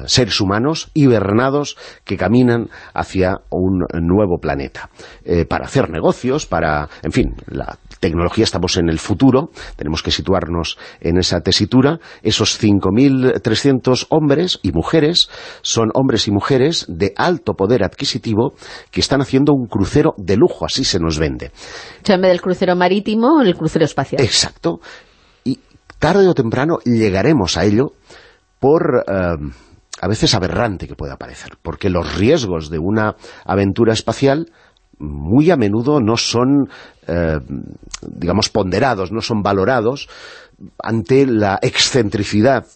Speaker 7: seres humanos hibernados que caminan hacia un nuevo planeta. Eh, para hacer negocios, para... En fin, la tecnología estamos en el futuro, tenemos que situarnos en esa tesitura. Esos 5.300 hombres y mujeres son hombres y mujeres de alto poder adquisitivo que están haciendo un crucero de lujo, así se nos vende.
Speaker 8: O sea, en vez del crucero marítimo, el crucero espacial.
Speaker 7: Exacto. Y tarde o temprano llegaremos a ello por... Eh, a veces aberrante que pueda parecer, porque los riesgos de una aventura espacial muy a menudo no son, eh, digamos, ponderados, no son valorados ante la excentricidad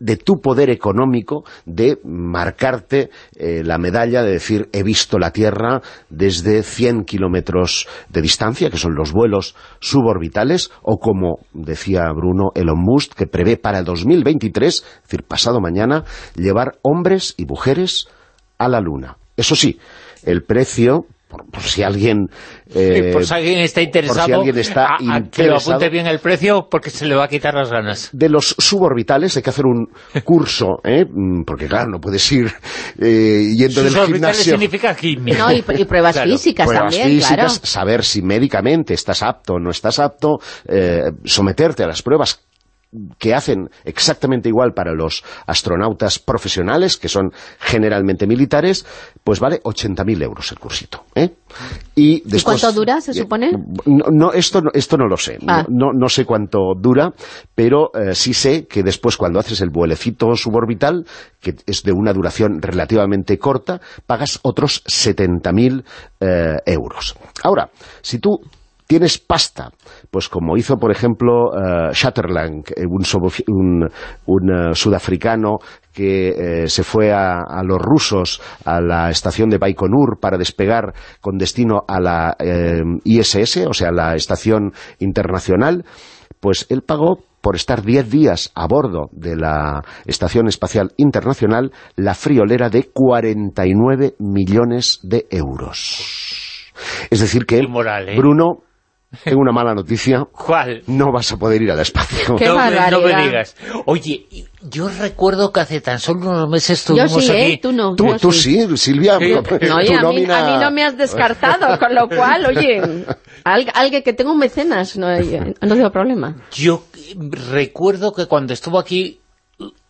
Speaker 7: de tu poder económico de marcarte eh, la medalla de decir he visto la Tierra desde 100 kilómetros de distancia, que son los vuelos suborbitales, o como decía Bruno Elon Musk, que prevé para el 2023, es decir, pasado mañana, llevar hombres y mujeres a la Luna. Eso sí, el precio por, si alguien...
Speaker 2: Eh, por si alguien está interesado, si alguien está que lo apunte bien el precio porque se le va a quitar las ganas.
Speaker 7: De los suborbitales hay que hacer un curso, ¿eh? Mm, porque claro, no puedes ir eh, yendo del gimnasio...
Speaker 2: significa química.
Speaker 8: No, y, pruebas físicas
Speaker 7: pruebas
Speaker 8: también,
Speaker 7: físicas, saber si médicamente estás apto o no estás apto, eh, someterte a las pruebas que hacen exactamente igual para los astronautas profesionales, que son generalmente militares, pues vale 80.000 euros el cursito. ¿eh?
Speaker 8: Y, después, cuánto dura, se supone?
Speaker 7: No, esto, esto no lo sé. Ah. No, no, sé cuánto dura, pero eh, sí sé que después cuando haces el vuelecito suborbital, que es de una duración relativamente corta, pagas otros 70.000 eh, euros. Ahora, si tú tienes pasta, pues como hizo, por ejemplo, uh, Shatterland, eh, un, eh, sudafricano que se fue a, los rusos a la estación de Baikonur para despegar con destino a la ISS, o sea, la estación internacional, pues él pagó por estar 10 días a bordo de la Estación Espacial Internacional la friolera de 49 millones de euros. Es decir que
Speaker 2: ¿eh?
Speaker 7: Bruno tengo una mala noticia.
Speaker 2: ¿Cuál?
Speaker 7: No vas a poder ir al espacio.
Speaker 8: Qué
Speaker 2: no, me- no me digas. Oye, yo recuerdo que hace tan solo unos meses
Speaker 8: Yo
Speaker 2: estuvimos
Speaker 8: sí,
Speaker 2: aquí.
Speaker 8: ¿eh? Tú no.
Speaker 7: Tú,
Speaker 8: yo
Speaker 7: tú sí, Silvia.
Speaker 2: Sí.
Speaker 8: No, oye,
Speaker 7: tu
Speaker 8: a mí,
Speaker 7: nómina-
Speaker 8: a mí no me has descartado, con lo cual, oye, al- alguien que tenga un mecenas, no, hay- no tengo problema.
Speaker 2: Yo recuerdo que cuando estuvo aquí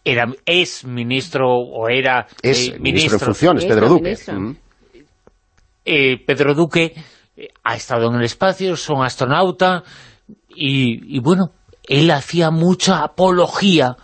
Speaker 2: era es ministro o era
Speaker 7: Es
Speaker 2: eh,
Speaker 7: ministro en funciones,
Speaker 8: Ministro,
Speaker 7: Pedro Duque.
Speaker 8: ministro.
Speaker 7: Mm.
Speaker 2: eh, Pedro Duque eh, ha estado en el espacio, son astronauta y, y bueno, él hacía mucha apología,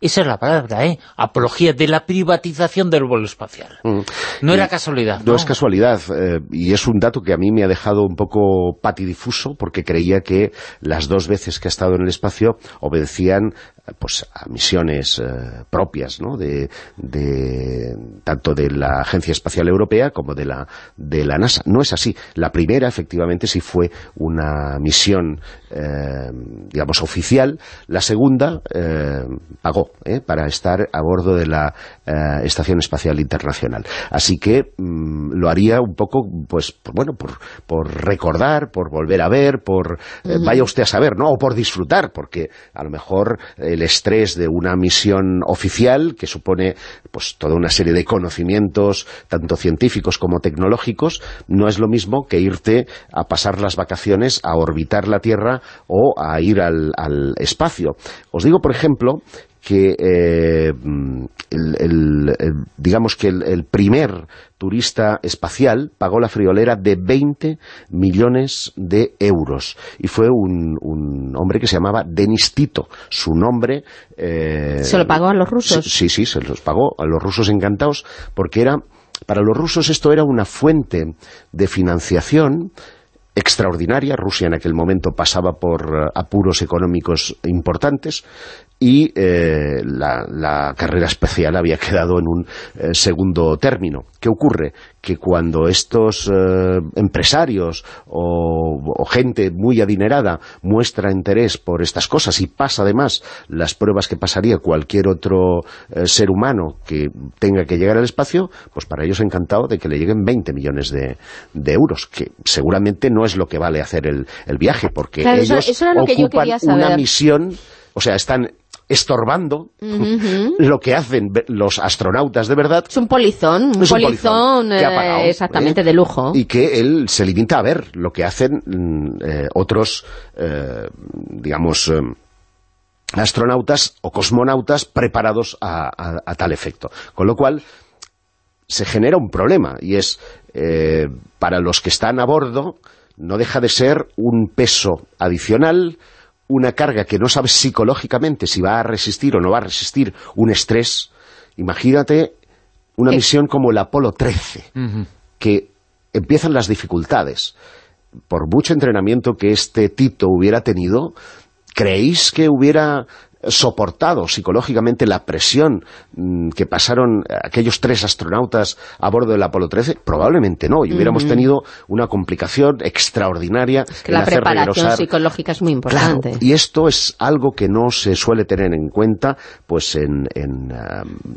Speaker 2: esa es la palabra, ¿eh? Apología de la privatización del vuelo espacial.
Speaker 7: Mm.
Speaker 2: No era casualidad,
Speaker 7: No es casualidad, eh, y es un dato que a mí me ha dejado un poco patidifuso, porque creía que las dos veces que ha estado en el espacio obedecían eh, pues a misiones eh, propias, ¿no? De, de- tanto de la Agencia Espacial Europea como de la, de la NASA. No es así. La primera, efectivamente, sí fue una misión, eh, digamos, oficial. La segunda eh, pagó ¿eh? para estar a bordo de la Estación Espacial Internacional. Así que mm, lo haría un poco, pues, por- bueno, por, por recordar, por volver a ver, por, vaya usted a saber, ¿no? O por disfrutar, porque a lo mejor el estrés de una misión oficial, que supone, pues, toda una serie de conocimientos, tanto científicos como tecnológicos, no es lo mismo que irte a pasar las vacaciones a orbitar la Tierra o a ir al, al espacio. Os digo, por ejemplo, que eh, el- el- el- digamos que el, primer turista espacial pagó la friolera de 20 millones de euros y fue un, un hombre que se llamaba Denis Tito su nombre eh,
Speaker 8: ¿Se lo pagó a los rusos?
Speaker 7: Sí, sí, sí, se los pagó a los rusos encantados porque era para los rusos esto era una fuente de financiación extraordinaria. Rusia en aquel momento pasaba por eh, apuros económicos importantes y eh, la, la carrera espacial había quedado en un eh, segundo término. ¿Qué ocurre? Que cuando estos eh, empresarios o, o gente muy adinerada muestra interés por estas cosas y pasa además las pruebas que pasaría cualquier otro eh, ser humano que tenga que llegar al espacio, pues para ellos encantado de que le lleguen 20 millones de, de euros, que seguramente no es lo que vale hacer el, el viaje, porque
Speaker 8: Claro, eso-
Speaker 7: ellos
Speaker 8: eso era lo que yo
Speaker 7: ocupan una misión, o sea, están estorbando lo que hacen los astronautas de verdad
Speaker 8: Es un polizón, un
Speaker 7: Es un
Speaker 8: polizón, eh,
Speaker 7: pagado,
Speaker 8: exactamente
Speaker 7: ¿eh?
Speaker 8: de lujo.
Speaker 7: y que él se limita a ver lo que hacen mm, eh, otros, eh, digamos, eh, astronautas o cosmonautas preparados a, a- a tal efecto. Con lo cual, se genera un problema, y es, eh, para los que están a bordo, no deja de ser un peso adicional, una carga que no sabes psicológicamente si va a resistir o no va a resistir un estrés. Imagínate una
Speaker 8: Eh.
Speaker 7: misión como el Apolo 13, que empiezan las dificultades. Por mucho entrenamiento que este Tito hubiera tenido, ¿creéis que hubiera soportado psicológicamente la presión mm, que pasaron aquellos tres astronautas a bordo del Apolo 13? Probablemente no, y hubiéramos tenido una complicación extraordinaria
Speaker 8: Que
Speaker 7: en
Speaker 8: la
Speaker 7: hacer
Speaker 8: preparación
Speaker 7: regresar
Speaker 8: psicológica es muy
Speaker 7: Claro,
Speaker 8: importante.
Speaker 7: y esto es algo que no se suele tener en cuenta pues en, en, um,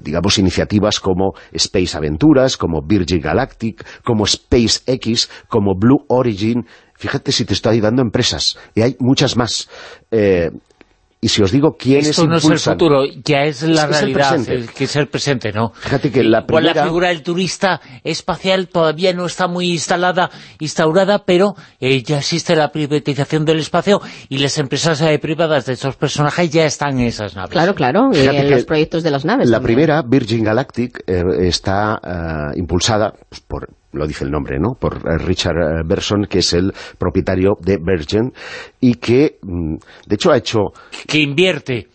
Speaker 7: digamos, iniciativas como Space Aventuras, como Virgin Galactic, como SpaceX, como Blue Origin. Fíjate si te estoy dando empresas, y hay muchas más. Eh, y si os digo quiénes
Speaker 2: Esto no es el
Speaker 7: impulsan...
Speaker 2: futuro, ya es la
Speaker 7: Es- es
Speaker 2: realidad,
Speaker 7: presente.
Speaker 2: el que es el presente, ¿no?
Speaker 7: Fíjate que la
Speaker 2: Igual la
Speaker 7: primera-
Speaker 2: figura del turista espacial todavía no está muy instalada, instaurada, pero eh, ya existe la privatización del espacio y las empresas eh, privadas de esos personajes ya están en esas naves.
Speaker 8: Claro, claro, y en
Speaker 7: que
Speaker 8: los proyectos de las naves.
Speaker 7: La
Speaker 8: también.
Speaker 7: primera, Virgin Galactic, eh, está eh, impulsada pues, por, lo dice el nombre, ¿no? Por eh, Richard eh, Berson, que es el propietario de Virgin, y que, mm, de hecho, ha hecho...
Speaker 2: Que invierte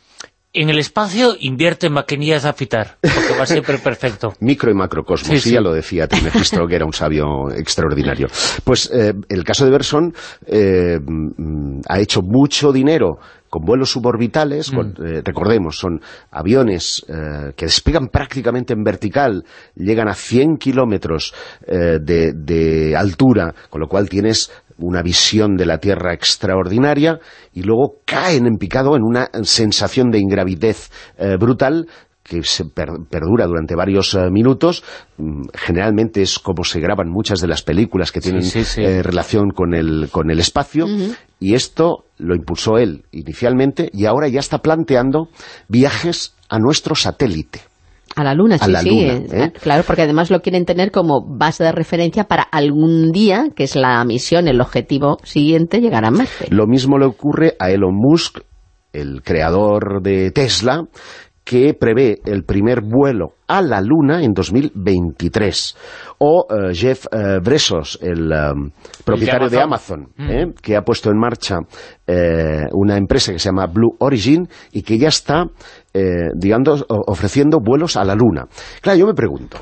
Speaker 2: en el espacio, invierte en maquinillas de afitar, porque va siempre perfecto.
Speaker 7: Micro y macrocosmos,
Speaker 2: Sí,
Speaker 7: ya lo decía Trimegistro, que era un sabio extraordinario. Pues eh, el caso de Berson eh, mm, ha hecho mucho dinero con vuelos suborbitales, con, eh, recordemos, son aviones eh, que despegan prácticamente en vertical, llegan a 100 kilómetros eh, de, de altura, con lo cual tienes una visión de la Tierra extraordinaria, y luego caen en picado en una sensación de ingravidez eh, brutal, que se perdura durante varios eh, minutos. Mm, generalmente es como se graban muchas de las películas que tienen eh, relación con el, con el espacio. Y esto lo impulsó él inicialmente y ahora ya está planteando viajes a nuestro satélite.
Speaker 4: A la Luna, sí, sí. ¿eh? Claro, porque además lo quieren tener como base de referencia para algún día, que es la misión, el objetivo siguiente, llegar a Marte.
Speaker 7: Lo mismo le ocurre a Elon Musk, el creador de Tesla, que prevé el primer vuelo a la Luna en 2023. O eh, Jeff eh, Bresos, el propietario de Amazon, mm. que ha puesto en marcha una empresa que se llama Blue Origin y que ya está eh, digamos, ofreciendo vuelos a la Luna. Claro, yo me pregunto,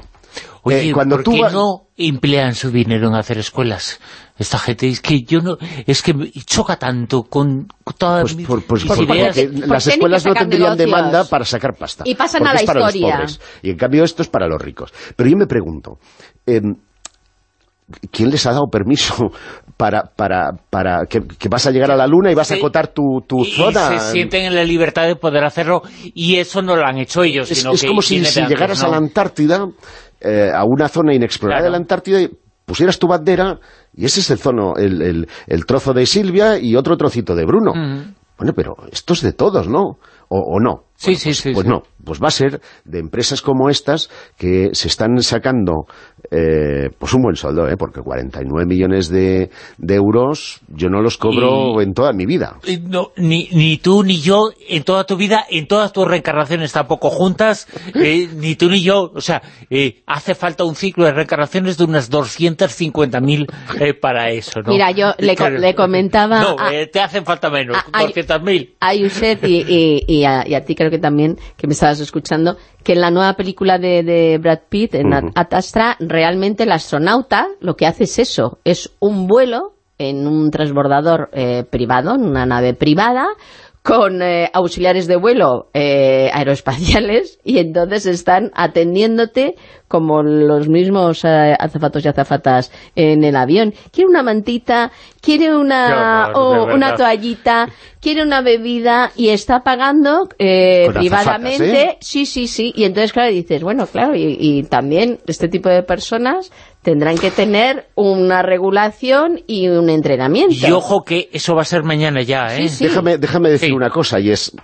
Speaker 2: Oye, eh, cuando ¿por qué no emplean su dinero en hacer escuelas? Esta gente, es que yo no, es que choca tanto con todas
Speaker 7: pues, por, pues, Porque las escuelas no tendrían demanda para sacar pasta.
Speaker 4: Y pasan a la historia.
Speaker 7: y en cambio esto es para los ricos. Pero yo me pregunto, eh, ¿quién les ha dado permiso para, para, para que, vas a llegar a la Luna y vas a acotar tu, tu zona?
Speaker 2: Y se sienten en la libertad de poder hacerlo y eso no lo han hecho ellos.
Speaker 7: Es, es como si, llegaras a la Antártida, eh, a una zona inexplorada de la Antártida y pusieras tu bandera y ese es el, zono, el, el, trozo de Silvia y otro trocito de Bruno. Bueno, pero esto es de todos, ¿no? o, no.
Speaker 2: Sí, sí,
Speaker 7: pues,
Speaker 2: sí.
Speaker 7: Pues no, pues va a ser de empresas como estas que se están sacando eh, pues un buen sueldo, ¿eh? porque 49 millones de, de euros yo no los cobro en toda mi vida.
Speaker 2: No, ni, ni tú ni yo en toda tu vida, en todas tus reencarnaciones tampoco juntas, eh, ni tú ni yo, o sea, eh, hace falta un ciclo de reencarnaciones de unas 250.000 eh, para eso, ¿no?
Speaker 4: Mira, yo le, le comentaba...
Speaker 2: No, te hacen falta menos, 200.000.
Speaker 4: A Yuset y, y, a, y a ti creo que también, que me estabas escuchando, que en la nueva película de, Brad Pitt, en Atastra, realmente el astronauta lo que hace es eso, es un vuelo en un transbordador eh, privado, en una nave privada, con eh, auxiliares de vuelo eh, aeroespaciales y entonces están atendiéndote como los mismos eh, azafatos y azafatas en el avión. Quiere una mantita, quiere una, una toallita, quiere una bebida y está pagando privadamente. Sí, sí, sí. Y entonces, claro, dices, bueno, claro, y también este tipo de personas tendrán que tener una regulación y un entrenamiento.
Speaker 2: Y ojo que eso va a ser mañana ya, ¿eh?
Speaker 7: Déjame, déjame decir una cosa, y es...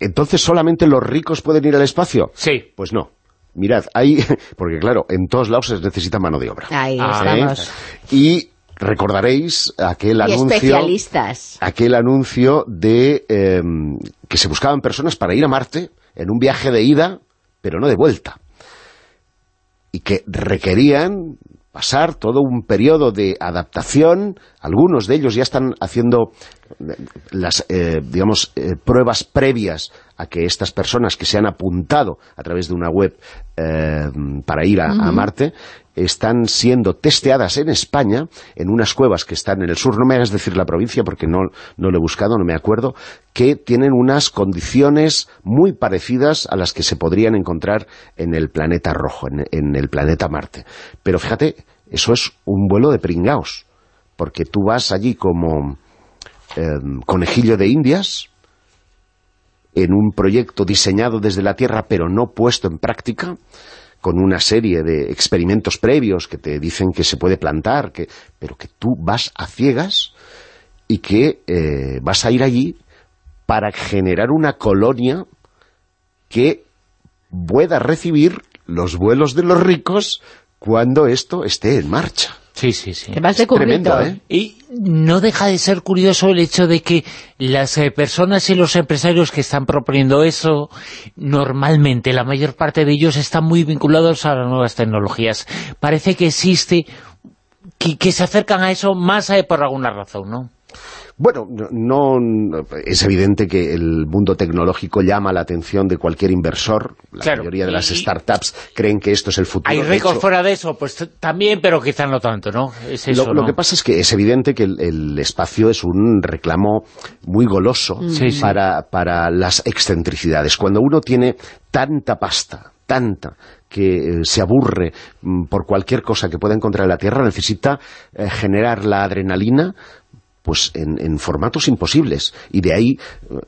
Speaker 7: ¿Entonces solamente los ricos pueden ir al espacio?
Speaker 2: Sí.
Speaker 7: Pues no. Mirad, hay... Porque claro, en todos lados se necesita mano de obra.
Speaker 4: Ahí ah, estamos.
Speaker 7: Y recordaréis aquel anuncio...
Speaker 4: especialistas.
Speaker 7: Aquel anuncio de em, que se buscaban personas para ir a Marte en un viaje de ida, pero no de vuelta y que requerían pasar todo un periodo de adaptación, algunos de ellos ya están haciendo eh, las, eh, digamos, eh, pruebas previas a que estas personas que se han apuntado a través de una web para ir a, Marte, están siendo testeadas en España, en unas cuevas que están en el sur, no me hagas decir la provincia porque no, no lo he buscado, no me acuerdo, que tienen unas condiciones muy parecidas a las que se podrían encontrar en el planeta rojo, en, el planeta Marte. Pero fíjate, eso es un vuelo de pringaos, porque tú vas allí como em, conejillo de indias, en un proyecto diseñado desde la Tierra pero no puesto en práctica, con una serie de experimentos previos que te dicen que se puede plantar, que, pero que tú vas a ciegas y que eh, vas a ir allí para generar una colonia que pueda recibir los vuelos de los ricos cuando esto esté en marcha.
Speaker 2: Sí, sí, sí.
Speaker 4: De Tremendo,
Speaker 2: ¿eh? Y no deja de ser curioso el hecho de que las eh, personas y los empresarios que están proponiendo eso, normalmente la mayor parte de ellos están muy vinculados a las nuevas tecnologías. Parece que existe, que, que se acercan a eso más eh, por alguna razón, ¿no?
Speaker 7: Bueno, no es evidente que el mundo tecnológico llama la atención de cualquier inversor. La mayoría de las startups creen que esto es el futuro.
Speaker 2: Hay ricos fuera de eso, pues también, pero quizá no tanto, ¿no?
Speaker 7: Es eso, lo, que pasa es que es evidente que el, espacio es un reclamo muy goloso para, para las excentricidades. Cuando uno tiene tanta pasta, tanta, que eh, se aburre mm, por cualquier cosa que pueda encontrar en la Tierra, necesita eh, generar la adrenalina pues en, formatos imposibles. Y de ahí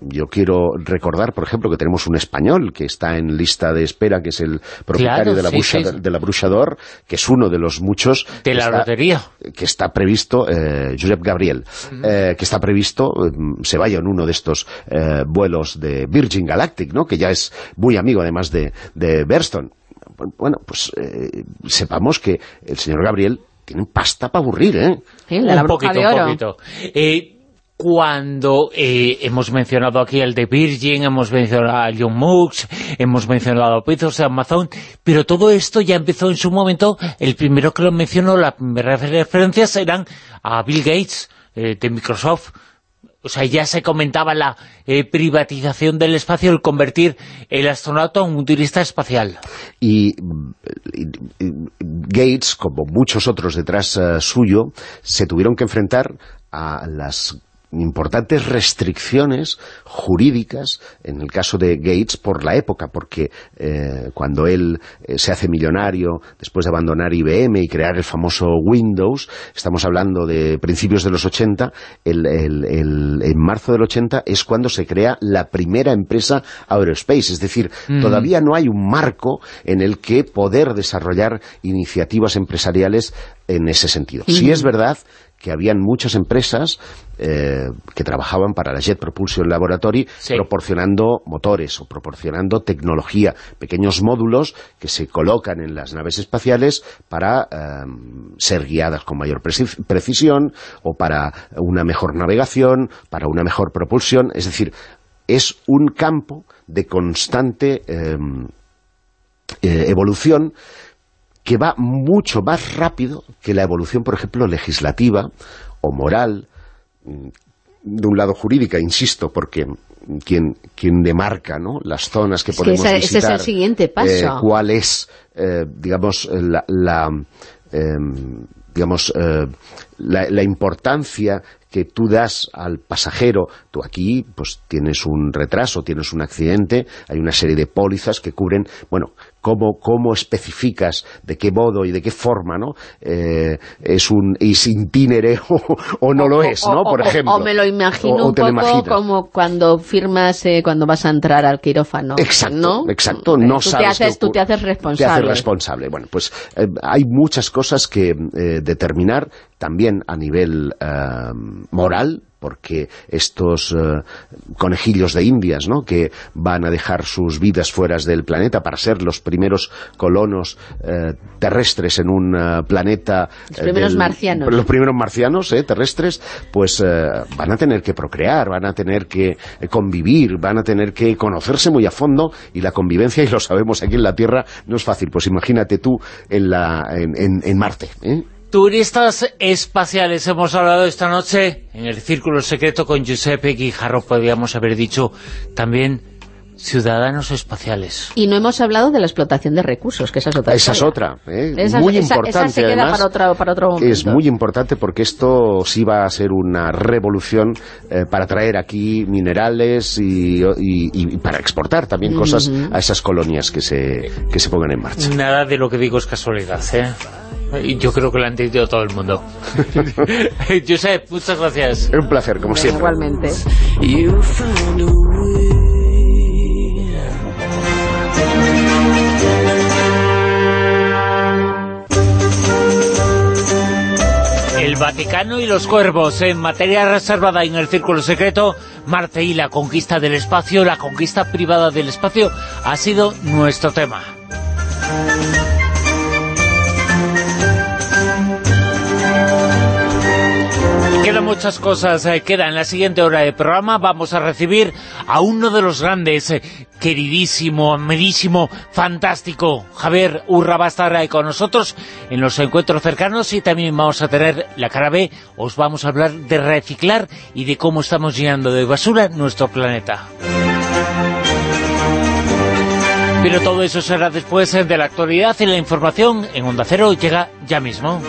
Speaker 7: yo quiero recordar, por ejemplo, que tenemos un español que está en lista de espera, que es el propietario de, la de la Bruchador, que es uno de los muchos...
Speaker 2: De la lotería.
Speaker 7: Que está previsto, eh, Josep Gabriel, eh, que está previsto, mm, se vaya en uno de estos eh, vuelos de Virgin Galactic, ¿no? que ya es muy amigo además de, de Berston. Bueno, pues eh, sepamos que el señor Gabriel tienen pasta para aburrir, ¿eh?
Speaker 2: un poquito, un poquito. Eh, cuando eh, hemos mencionado aquí el de Virgin, hemos mencionado a John Mooks, hemos mencionado a Bezos de Amazon, pero todo esto ya empezó en su momento, el primero que lo mencionó, las primeras referencias eran a Bill Gates, eh, de Microsoft, o sea, ya se comentaba la eh, privatización del espacio, el convertir el astronauta en un turista espacial.
Speaker 7: Y, Gates, como muchos otros detrás eh, suyo, se tuvieron que enfrentar a las importantes restricciones jurídicas en el caso de Gates por la época, porque eh, cuando él eh, se hace millonario después de abandonar IBM y crear el famoso Windows, estamos hablando de principios de los 80, el, en marzo del 80 es cuando se crea la primera empresa Aerospace, es decir, mm. todavía no hay un marco en el que poder desarrollar iniciativas empresariales en ese sentido. Si es verdad que habían muchas empresas eh, que trabajaban para la Jet Propulsion Laboratory proporcionando motores o proporcionando tecnología, pequeños módulos que se colocan en las naves espaciales para em, ser guiadas con mayor precisión o para una mejor navegación, para una mejor propulsión, es decir, es un campo de constante eh, evolución que va mucho más rápido que la evolución, por ejemplo, legislativa o moral, mm, de un lado jurídica, insisto, porque quien, quien demarca ¿no? las zonas que podemos visitar...
Speaker 8: Ese es el siguiente paso.
Speaker 7: Eh, cuál es, eh, digamos, la... Em, digamos, eh, la, la, importancia que tú das al pasajero, tú aquí pues tienes un retraso, tienes un accidente, hay una serie de pólizas que cubren, bueno, cómo, cómo especificas de qué modo y de qué forma, ¿no? Eh, es un is intinere o, no lo es, ¿no? Por ejemplo.
Speaker 8: O, me lo imagino un poco como cuando firmas, eh, cuando vas a entrar al quirófano.
Speaker 7: Exacto,
Speaker 8: ¿no?
Speaker 7: exacto. No
Speaker 8: tú te haces, tú te haces responsable. Te
Speaker 7: haces responsable. Bueno, pues eh, hay muchas cosas que determinar también a nivel moral, porque estos eh, conejillos de indias, ¿no?, que van a dejar sus vidas fuera del planeta para ser los primeros colonos eh, terrestres en un eh, planeta...
Speaker 8: Los primeros marcianos.
Speaker 7: Los primeros marcianos terrestres, pues van a tener que procrear, van a tener que convivir, van a tener que conocerse muy a fondo y la convivencia, y lo sabemos aquí en la Tierra, no es fácil. Pues imagínate tú en, la, en, en Marte, ¿eh?
Speaker 2: Turistas espaciales, hemos hablado esta noche en el Círculo Secreto con Giuseppe Guijarro, podríamos haber dicho también ciudadanos espaciales.
Speaker 8: Y no hemos hablado de la explotación de recursos, que esa es otra.
Speaker 7: Esa es otra, ¿eh? muy importante. Esa
Speaker 8: se queda para, otro, para otro momento.
Speaker 7: Es muy importante porque esto sí va a ser una revolución eh, para traer aquí minerales y, para exportar también cosas a esas colonias que se, que se pongan en marcha.
Speaker 2: Nada de lo que digo es casualidad, ¿eh? Yo creo que lo ha entendido todo el mundo. Josep, muchas gracias.
Speaker 7: Un placer, como siempre.
Speaker 8: Igualmente.
Speaker 2: Vaticano y los cuervos en materia reservada en el Círculo Secreto, Marte y la conquista del espacio, la conquista privada del espacio, ha sido nuestro tema. Quedan muchas cosas, eh, queda en la siguiente hora de programa, vamos a recibir a uno de los grandes, eh, queridísimo, amadísimo, fantástico, Javier Urra va a ahí con nosotros en los encuentros cercanos y también vamos a tener la cara B, os vamos a hablar de reciclar y de cómo estamos llenando de basura nuestro planeta. Pero todo eso será después eh, de la actualidad y la información en Onda Cero llega ya mismo.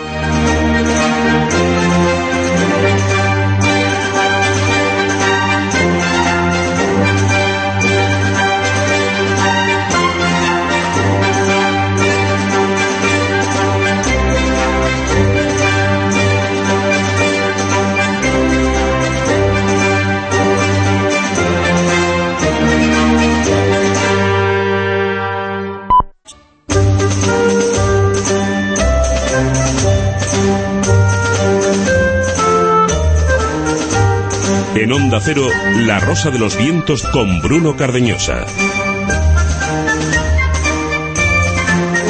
Speaker 1: En Onda Cero, La Rosa de los Vientos con Bruno Cardeñosa.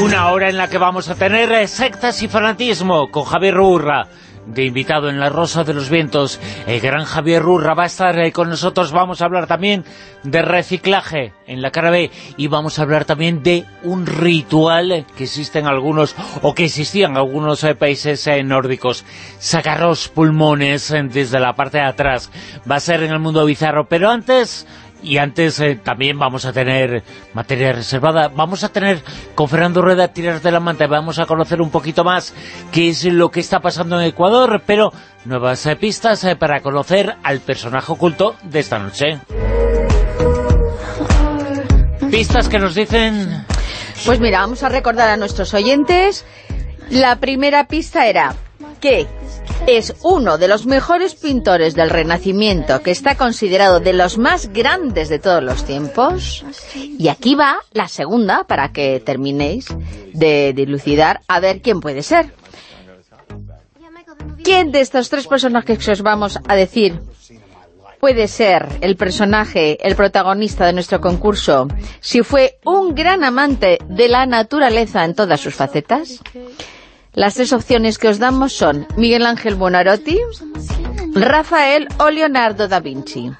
Speaker 2: Una hora en la que vamos a tener sectas y fanatismo con Javier Urra de invitado en La Rosa de los Vientos. El gran Javier Rurra va a estar eh, con nosotros. Vamos a hablar también de reciclaje en la cara B y vamos a hablar también de un ritual que existe en algunos, o que existían en algunos eh, países eh, nórdicos. Sacar los pulmones desde la parte de atrás. Va a ser en el mundo bizarro. Pero antes y antes eh, también vamos a tener materia reservada. Vamos a tener con Fernando Rueda Tiras de la Manta. Vamos a conocer un poquito más qué es lo que está pasando en Ecuador, pero nuevas eh, pistas eh, para conocer al personaje oculto de esta noche. Pistas que nos dicen...
Speaker 4: Pues mira, vamos a recordar a nuestros oyentes. La primera pista era que es uno de los mejores pintores del Renacimiento, que está considerado de los más grandes de todos los tiempos. Y aquí va la segunda, para que terminéis de dilucidar, a ver quién puede ser. ¿Quién de estos tres personajes que os vamos a decir puede ser el personaje, el protagonista de nuestro concurso, si fue un gran amante de la naturaleza en todas sus facetas? Las tres opciones que os damos son Miguel Ángel Buonarroti, Rafael o Leonardo da Vinci.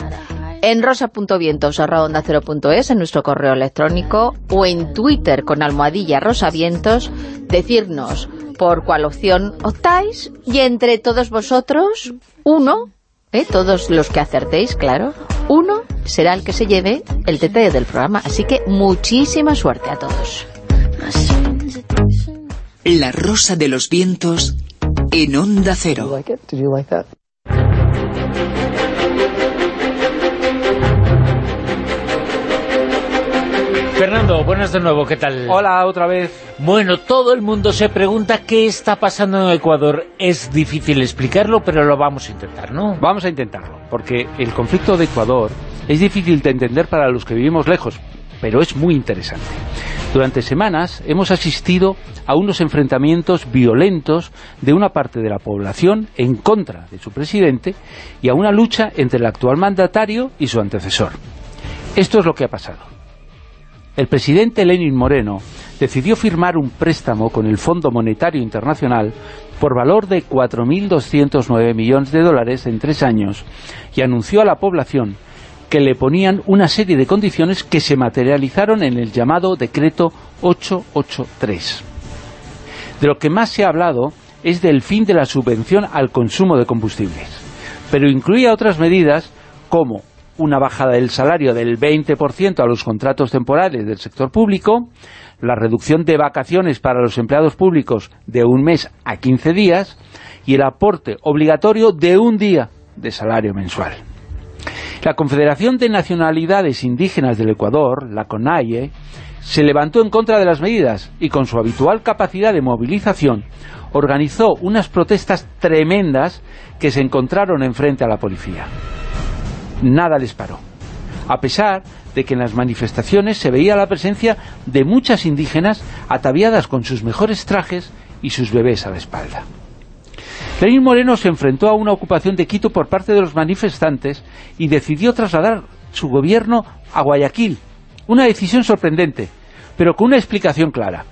Speaker 4: En rosa.vientos.es, en nuestro correo electrónico, o en Twitter con almohadilla rosavientos, decirnos por cuál opción optáis, y entre todos vosotros, uno, ¿eh? todos los que acertéis, claro, uno será el que se lleve el TT del programa. Así que muchísima suerte a todos.
Speaker 6: La Rosa de los Vientos en Onda Cero.
Speaker 2: Fernando, buenas de nuevo, ¿qué tal?
Speaker 3: Hola, otra vez.
Speaker 2: Bueno, todo el mundo se pregunta qué está pasando en Ecuador. Es difícil explicarlo, pero lo vamos a intentar, ¿no?
Speaker 3: Vamos a intentarlo, porque el conflicto de Ecuador es difícil de entender para los que vivimos lejos, pero es muy interesante. Durante semanas hemos asistido a unos enfrentamientos violentos de una parte de la población en contra de su presidente y a una lucha entre el actual mandatario y su antecesor. Esto es lo que ha pasado. El presidente Lenin Moreno decidió firmar un préstamo con el Fondo Monetario Internacional por valor de 4.209 millones de dólares en tres años y anunció a la población que le ponían una serie de condiciones que se materializaron en el llamado Decreto 883. De lo que más se ha hablado es del fin de la subvención al consumo de combustibles, pero incluía otras medidas como una bajada del salario del 20% a los contratos temporales del sector público, la reducción de vacaciones para los empleados públicos de un mes a 15 días y el aporte obligatorio de un día de salario mensual. La Confederación de Nacionalidades Indígenas del Ecuador, la CONAIE, se levantó en contra de las medidas y con su habitual capacidad de movilización organizó unas protestas tremendas que se encontraron enfrente a la policía. Nada les paró, a pesar de que en las manifestaciones se veía la presencia de muchas indígenas ataviadas con sus mejores trajes y sus bebés a la espalda. Lenín Moreno se enfrentó a una ocupación de Quito por parte de los manifestantes y decidió trasladar su gobierno a Guayaquil. Una decisión sorprendente, pero con una explicación clara.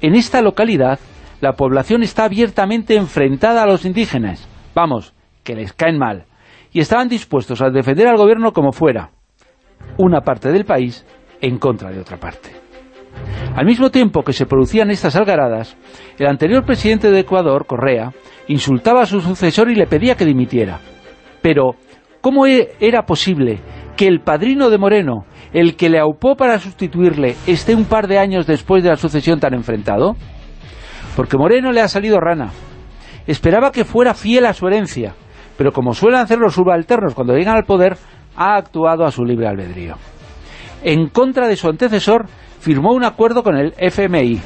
Speaker 3: En esta localidad, la población está abiertamente enfrentada a los indígenas. Vamos, que les caen mal. Y estaban dispuestos a defender al gobierno como fuera. Una parte del país en contra de otra parte. Al mismo tiempo que se producían estas algaradas, el anterior presidente de Ecuador, Correa, insultaba a su sucesor y le pedía que dimitiera. Pero, ¿cómo e-, era posible que el padrino de Moreno, el que le aupó para sustituirle, esté un par de años después de la sucesión tan enfrentado? Porque Moreno le ha salido rana. Esperaba que fuera fiel a su herencia, pero como suelen hacer los subalternos cuando llegan al poder, ha actuado a su libre albedrío. En contra de su antecesor, firmó un acuerdo con el FMI,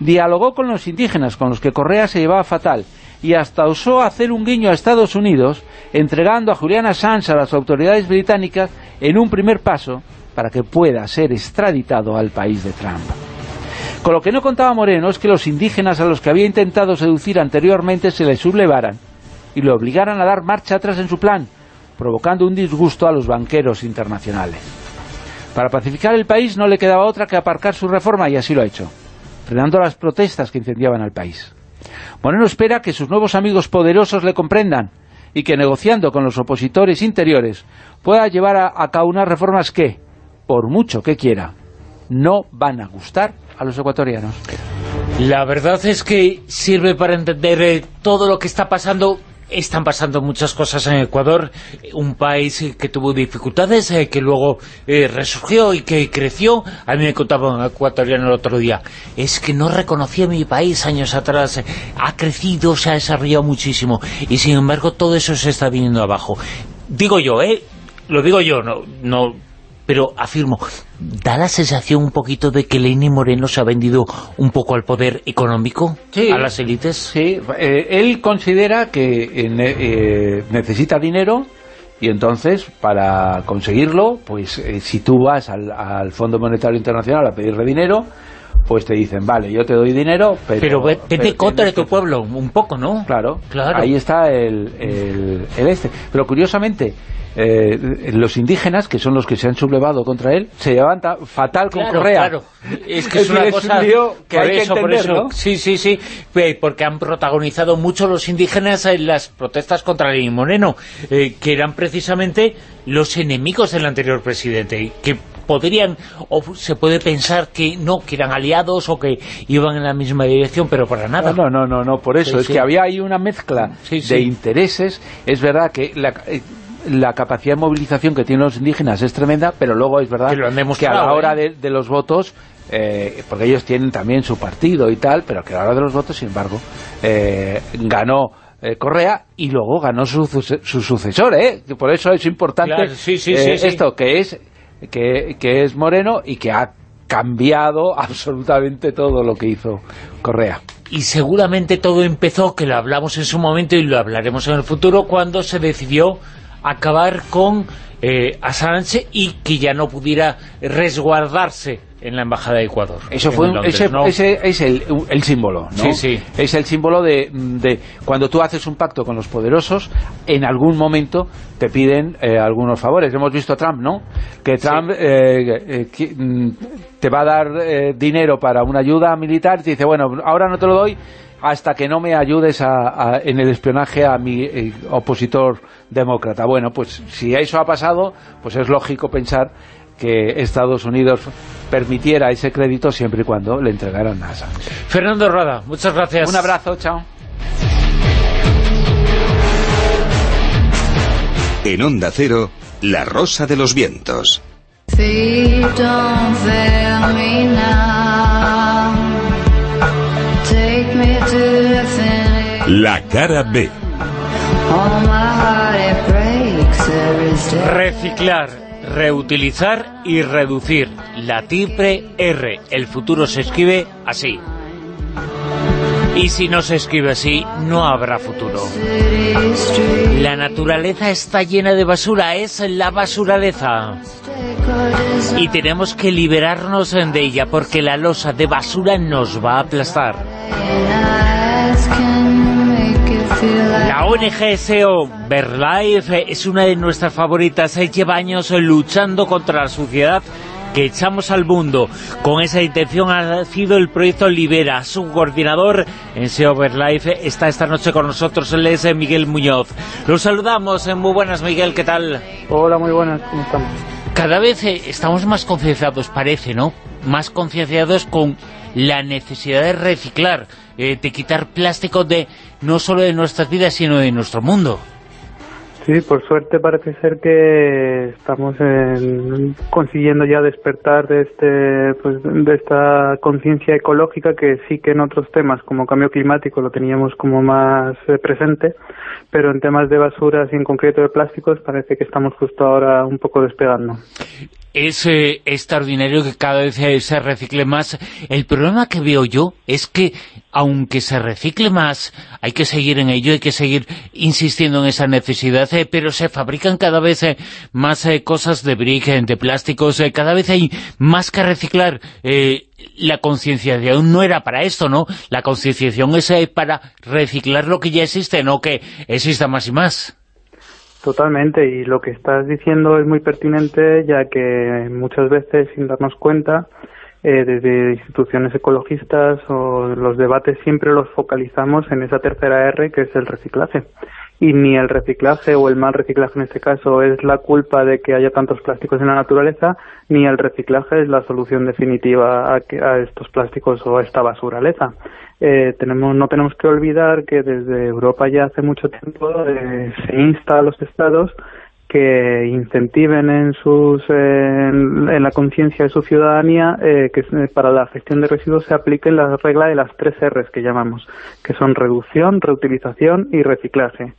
Speaker 3: dialogó con los indígenas con los que Correa se llevaba fatal y hasta osó hacer un guiño a Estados Unidos entregando a Julian Assange a las autoridades británicas en un primer paso para que pueda ser extraditado al país de Trump. Con lo que no contaba Moreno es que los indígenas a los que había intentado seducir anteriormente se les sublevaran y lo obligaran a dar marcha atrás en su plan, provocando un disgusto a los banqueros internacionales. Para pacificar el país no le quedaba otra que aparcar su reforma y así lo ha hecho, frenando las protestas que incendiaban al país. Moreno espera que sus nuevos amigos poderosos le comprendan y que negociando con los opositores interiores pueda llevar a, cabo unas reformas que, por mucho que quiera, no van a gustar a los ecuatorianos.
Speaker 2: La verdad es que sirve para entender eh, todo lo que está pasando están pasando muchas cosas en Ecuador, un país que tuvo dificultades, eh, que luego eh, resurgió y que creció. A mí me contaba un ecuatoriano el otro día, es que no reconocía mi país años atrás, ha crecido, se ha desarrollado muchísimo, y sin embargo todo eso se está viniendo abajo. Digo yo, ¿eh? Lo digo yo, no, no pero afirmo, da la sensación un poquito de que Lenín Moreno se ha vendido un poco al poder económico,
Speaker 3: Sí.
Speaker 2: a las élites.
Speaker 3: Sí, eh, él considera que eh, eh, necesita dinero y entonces para conseguirlo, pues eh, si tú vas al, al Fondo Monetario Internacional a pedirle dinero, pues te dicen, vale, yo te doy dinero, pero...
Speaker 2: Pero ve- vete
Speaker 3: pero
Speaker 2: contra de tu
Speaker 3: que-
Speaker 2: pueblo, un poco, ¿no?
Speaker 3: Claro,
Speaker 2: Claro.
Speaker 3: ahí está el, el, el este. Pero curiosamente, eh, los indígenas, que son los que se han sublevado contra él, se llevan ta- fatal con
Speaker 2: Claro,
Speaker 3: Correa.
Speaker 2: claro. Es que es
Speaker 3: Es
Speaker 2: una cosa
Speaker 3: un que hay que
Speaker 2: eso, por
Speaker 3: entender,
Speaker 2: eso.
Speaker 3: ¿no?
Speaker 2: Sí, sí, sí, porque han protagonizado mucho los indígenas en las protestas contra Lenín Moreno, eh, que eran precisamente los enemigos del anterior presidente, y que podrían, o se puede pensar que no, que eran aliados o que iban en la misma dirección, pero para nada.
Speaker 3: No, no, no, no, por eso.
Speaker 2: Sí,
Speaker 3: es
Speaker 2: sí.
Speaker 3: que había ahí una mezcla
Speaker 2: Sí,
Speaker 3: de intereses. Es verdad que la, eh, la capacidad de movilización que tienen los indígenas es tremenda, pero luego es verdad
Speaker 2: Que lo han
Speaker 3: que a la hora
Speaker 2: ¿eh?
Speaker 3: de, de los votos, eh, porque ellos tienen también su partido y tal, pero que a la hora de los votos, sin embargo, eh, ganó eh, Correa y luego ganó su, su sucesor, ¿eh? Que por eso es importante
Speaker 2: Claro, sí, sí, sí, sí.
Speaker 3: esto, que es, que, es Moreno y que ha cambiado absolutamente todo lo que hizo Correa.
Speaker 2: Y seguramente todo empezó, que lo hablamos en su momento y lo hablaremos en el futuro, cuando se decidió acabar con eh, Assange y que ya no pudiera resguardarse en la Embajada de Ecuador.
Speaker 3: Eso fue
Speaker 2: Londres,
Speaker 3: ese,
Speaker 2: ¿no?
Speaker 3: ese es el, el símbolo, ¿no?
Speaker 2: Sí, sí.
Speaker 3: Es el símbolo de, de cuando tú haces un pacto con los poderosos, en algún momento te piden eh, algunos favores. Hemos visto a Trump, ¿no? Que Trump eh, eh, mm, te va a dar eh, dinero para una ayuda militar y te dice, bueno, ahora no te lo doy hasta que no me ayudes a- a- en el espionaje a mi eh, opositor demócrata. Bueno, pues si eso ha pasado, pues es lógico pensar que Estados Unidos permitiera ese crédito siempre y cuando le entregaran a Assange.
Speaker 2: Fernando Rada, muchas gracias.
Speaker 3: Un abrazo, chao.
Speaker 5: En Onda Cero, La Rosa de los Vientos.
Speaker 1: La cara B.
Speaker 2: Reciclar, reutilizar y reducir. La triple R. El futuro se escribe así. Y si no se escribe así, no habrá futuro. La naturaleza está llena de basura, es la basuraleza. Y tenemos que liberarnos de ella porque la losa de basura nos va a aplastar. La ONG SEO Verlife es una de nuestras favoritas. Lleva años luchando contra la suciedad que echamos al mundo. Con esa intención ha nacido el proyecto Libera. Su coordinador en SEO Verlife está esta noche con nosotros. Él es Miguel Muñoz. Los saludamos. Muy buenas, Miguel. ¿Qué tal?
Speaker 9: Hola, muy buenas, ¿cómo estamos?
Speaker 2: Cada vez eh, estamos más concienciados, parece, ¿no? Más concienciados con la necesidad de reciclar, eh, de quitar plástico de no solo de nuestras vidas, sino de nuestro mundo.
Speaker 9: Sí, por suerte parece ser que estamos en- consiguiendo ya despertar de este pues, de esta conciencia ecológica que sí que en otros temas como cambio climático lo teníamos como más eh, presente, pero en temas de basuras y en concreto de plásticos parece que estamos justo ahora un poco despegando.
Speaker 2: Es eh, extraordinario que cada vez eh, se recicle más. El problema que veo yo es que, aunque se recicle más, hay que seguir en ello, hay que seguir insistiendo en esa necesidad, eh, pero se fabrican cada vez eh, más eh, cosas de brick, eh, de plásticos, eh, cada vez hay más que reciclar. La concienciación no era para esto, ¿no? La concienciación es para reciclar lo que ya existe, no que exista más y más.
Speaker 9: Totalmente, y lo que estás diciendo es muy pertinente, ya que muchas veces, sin darnos cuenta, eh, desde instituciones ecologistas o los debates siempre los focalizamos en esa tercera R, que es el reciclaje. Y ni el reciclaje o el mal reciclaje en este caso es la culpa de que haya tantos plásticos en la naturaleza, ni el reciclaje es la solución definitiva a, que- a estos plásticos o a esta basuraleza. Eh, tenemos, no tenemos que olvidar que desde Europa ya hace mucho tiempo eh, se insta a los estados que incentiven en sus en, en la conciencia de su ciudadanía eh, que eh, para la gestión de residuos se aplique la regla de las tres R's que llamamos, que son reducción, reutilización y reciclaje.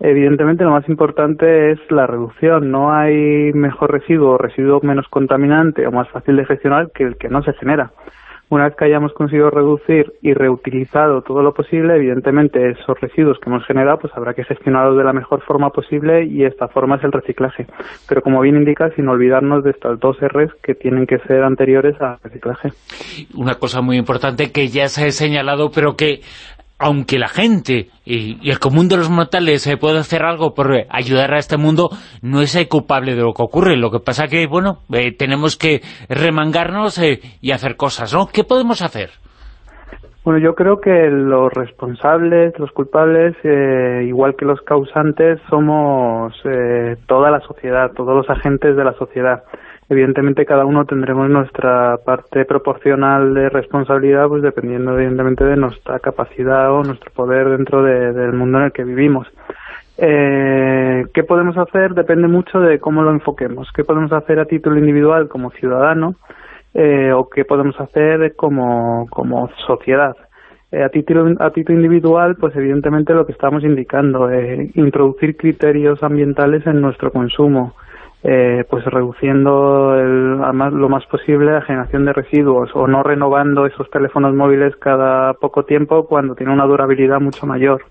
Speaker 9: Evidentemente lo más importante es la reducción. No hay mejor residuo o residuo menos contaminante o más fácil de gestionar que el que no se genera. Una vez que hayamos conseguido reducir y reutilizado todo lo posible, evidentemente esos residuos que hemos generado pues habrá que gestionarlos de la mejor forma posible y esta forma es el reciclaje. Pero como bien indica, sin olvidarnos de estas dos R's que tienen que ser anteriores al reciclaje.
Speaker 2: Una cosa muy importante que ya se ha señalado, pero que aunque la gente y, el común de los mortales eh, puede hacer algo por eh, ayudar a este mundo, no es eh, culpable de lo que ocurre. Lo que pasa que, bueno, eh, tenemos que remangarnos eh, y hacer cosas, ¿no? ¿Qué podemos hacer?
Speaker 9: Bueno, yo creo que los responsables, los culpables, eh, igual que los causantes, somos eh, toda la sociedad, todos los agentes de la sociedad. Evidentemente cada uno tendremos nuestra parte proporcional de responsabilidad, pues dependiendo evidentemente de nuestra capacidad o nuestro poder dentro de- del mundo en el que vivimos. Eh, ¿Qué podemos hacer? Depende mucho de cómo lo enfoquemos. ¿Qué podemos hacer a título individual como ciudadano? eh, o qué podemos hacer como, como sociedad. Eh, a, título, a título individual, pues evidentemente lo que estamos indicando, eh, introducir criterios ambientales en nuestro consumo, eh, pues reduciendo el- lo más posible la generación de residuos o no renovando esos teléfonos móviles cada poco tiempo cuando tiene una durabilidad mucho mayor.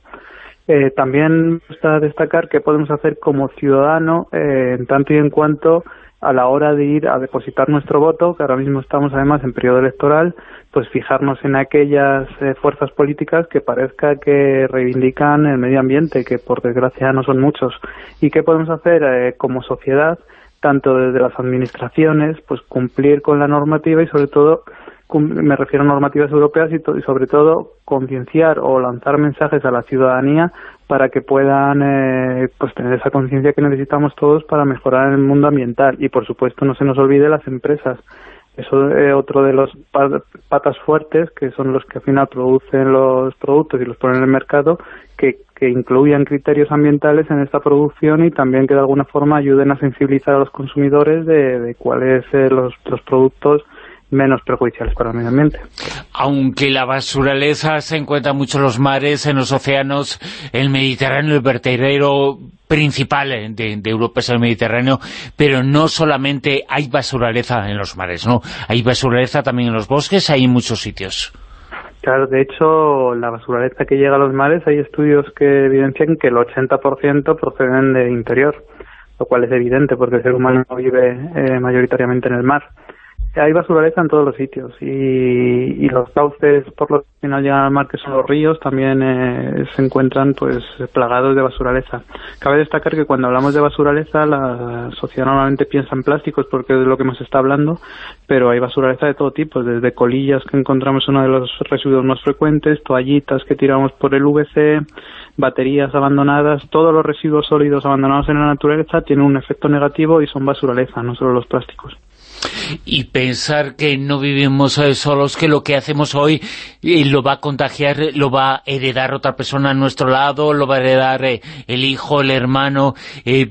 Speaker 9: Eh, también está destacar que podemos hacer como ciudadano eh, en tanto y en cuanto a la hora de ir a depositar nuestro voto, que ahora mismo estamos además en periodo electoral, pues fijarnos en aquellas eh, fuerzas políticas que parezca que reivindican el medio ambiente, que por desgracia no son muchos. ¿Y qué podemos hacer eh, como sociedad, tanto desde las administraciones, pues cumplir con la normativa y sobre todo me refiero a normativas europeas y, to- y sobre todo concienciar o lanzar mensajes a la ciudadanía para que puedan eh, pues tener esa conciencia que necesitamos todos para mejorar el mundo ambiental. Y por supuesto no se nos olvide las empresas. Eso es otro de los pa- patas fuertes que son los que al final producen los productos y los ponen en el mercado que, que incluyan criterios ambientales en esta producción y también que de alguna forma ayuden a sensibilizar a los consumidores de, de cuáles eh, los, los productos menos perjudiciales para el medio ambiente.
Speaker 2: Aunque la basuraleza se encuentra mucho en los mares, en los océanos, el Mediterráneo, el vertedero principal de, de Europa es el Mediterráneo, pero no solamente hay basuraleza en los mares, ¿no? Hay basuraleza también en los bosques, hay en muchos sitios.
Speaker 9: Claro, de hecho, la basuraleza que llega a los mares, hay estudios que evidencian que el 80% proceden de interior, lo cual es evidente porque el ser humano no vive eh, mayoritariamente en el mar. Hay basuraleza en todos los sitios y, los cauces por los que final llegan al mar, que son los ríos, también eh, se encuentran pues plagados de basuraleza. Cabe destacar que cuando hablamos de basuraleza, la sociedad normalmente piensa en plásticos porque es de lo que más está hablando, pero hay basuraleza de todo tipo, desde colillas que encontramos uno de los residuos más frecuentes, toallitas que tiramos por el VC, baterías abandonadas, todos los residuos sólidos abandonados en la naturaleza tienen un efecto negativo y son basuraleza, no solo los plásticos.
Speaker 2: Y pensar que no vivimos eh, solos, que lo que hacemos hoy eh, lo va a contagiar, lo va a heredar otra persona a nuestro lado, lo va a heredar eh, el hijo, el hermano,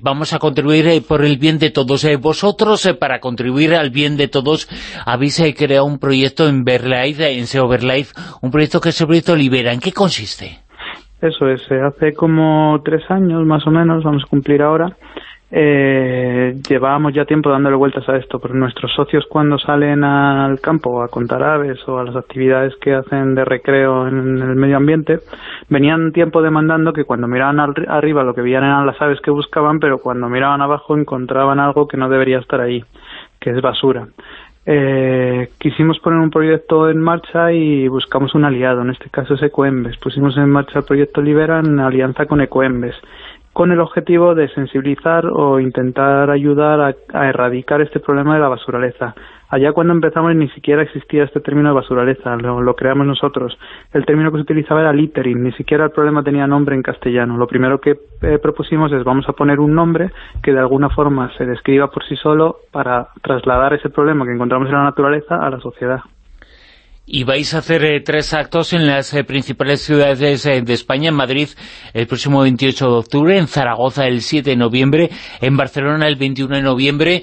Speaker 2: vamos a contribuir por el bien de todos. Vosotros, para contribuir al bien de todos, habéis creado un proyecto en Verlife, en SEO Verlife, un proyecto que es el proyecto Libera. ¿En qué consiste?
Speaker 9: Eso es, hace como tres años más o menos, vamos a cumplir ahora, eh, llevábamos ya tiempo dándole vueltas a esto, pero nuestros socios cuando salen al campo a contar aves o a las actividades que hacen de recreo en el medio ambiente, venían tiempo demandando que cuando miraban al- arriba lo que veían eran las aves que buscaban, pero cuando miraban abajo encontraban algo que no debería estar ahí, que es basura. Eh, quisimos poner un proyecto en marcha y buscamos un aliado, en este caso es Ecoembes. Pusimos en marcha el proyecto Libera en alianza con Ecoembes con el objetivo de sensibilizar o intentar ayudar a, erradicar este problema de la basuraleza. Allá cuando empezamos ni siquiera existía este término de basuraleza, lo, lo, creamos nosotros. El término que se utilizaba era littering, ni siquiera el problema tenía nombre en castellano. Lo primero que eh, propusimos es vamos a poner un nombre que de alguna forma se describa por sí solo para trasladar ese problema que encontramos en la naturaleza a la sociedad.
Speaker 2: Y vais a hacer eh, tres actos en las eh, principales ciudades eh, de España, en Madrid el próximo 28 de octubre, en Zaragoza el 7 de noviembre, en Barcelona el 21 de noviembre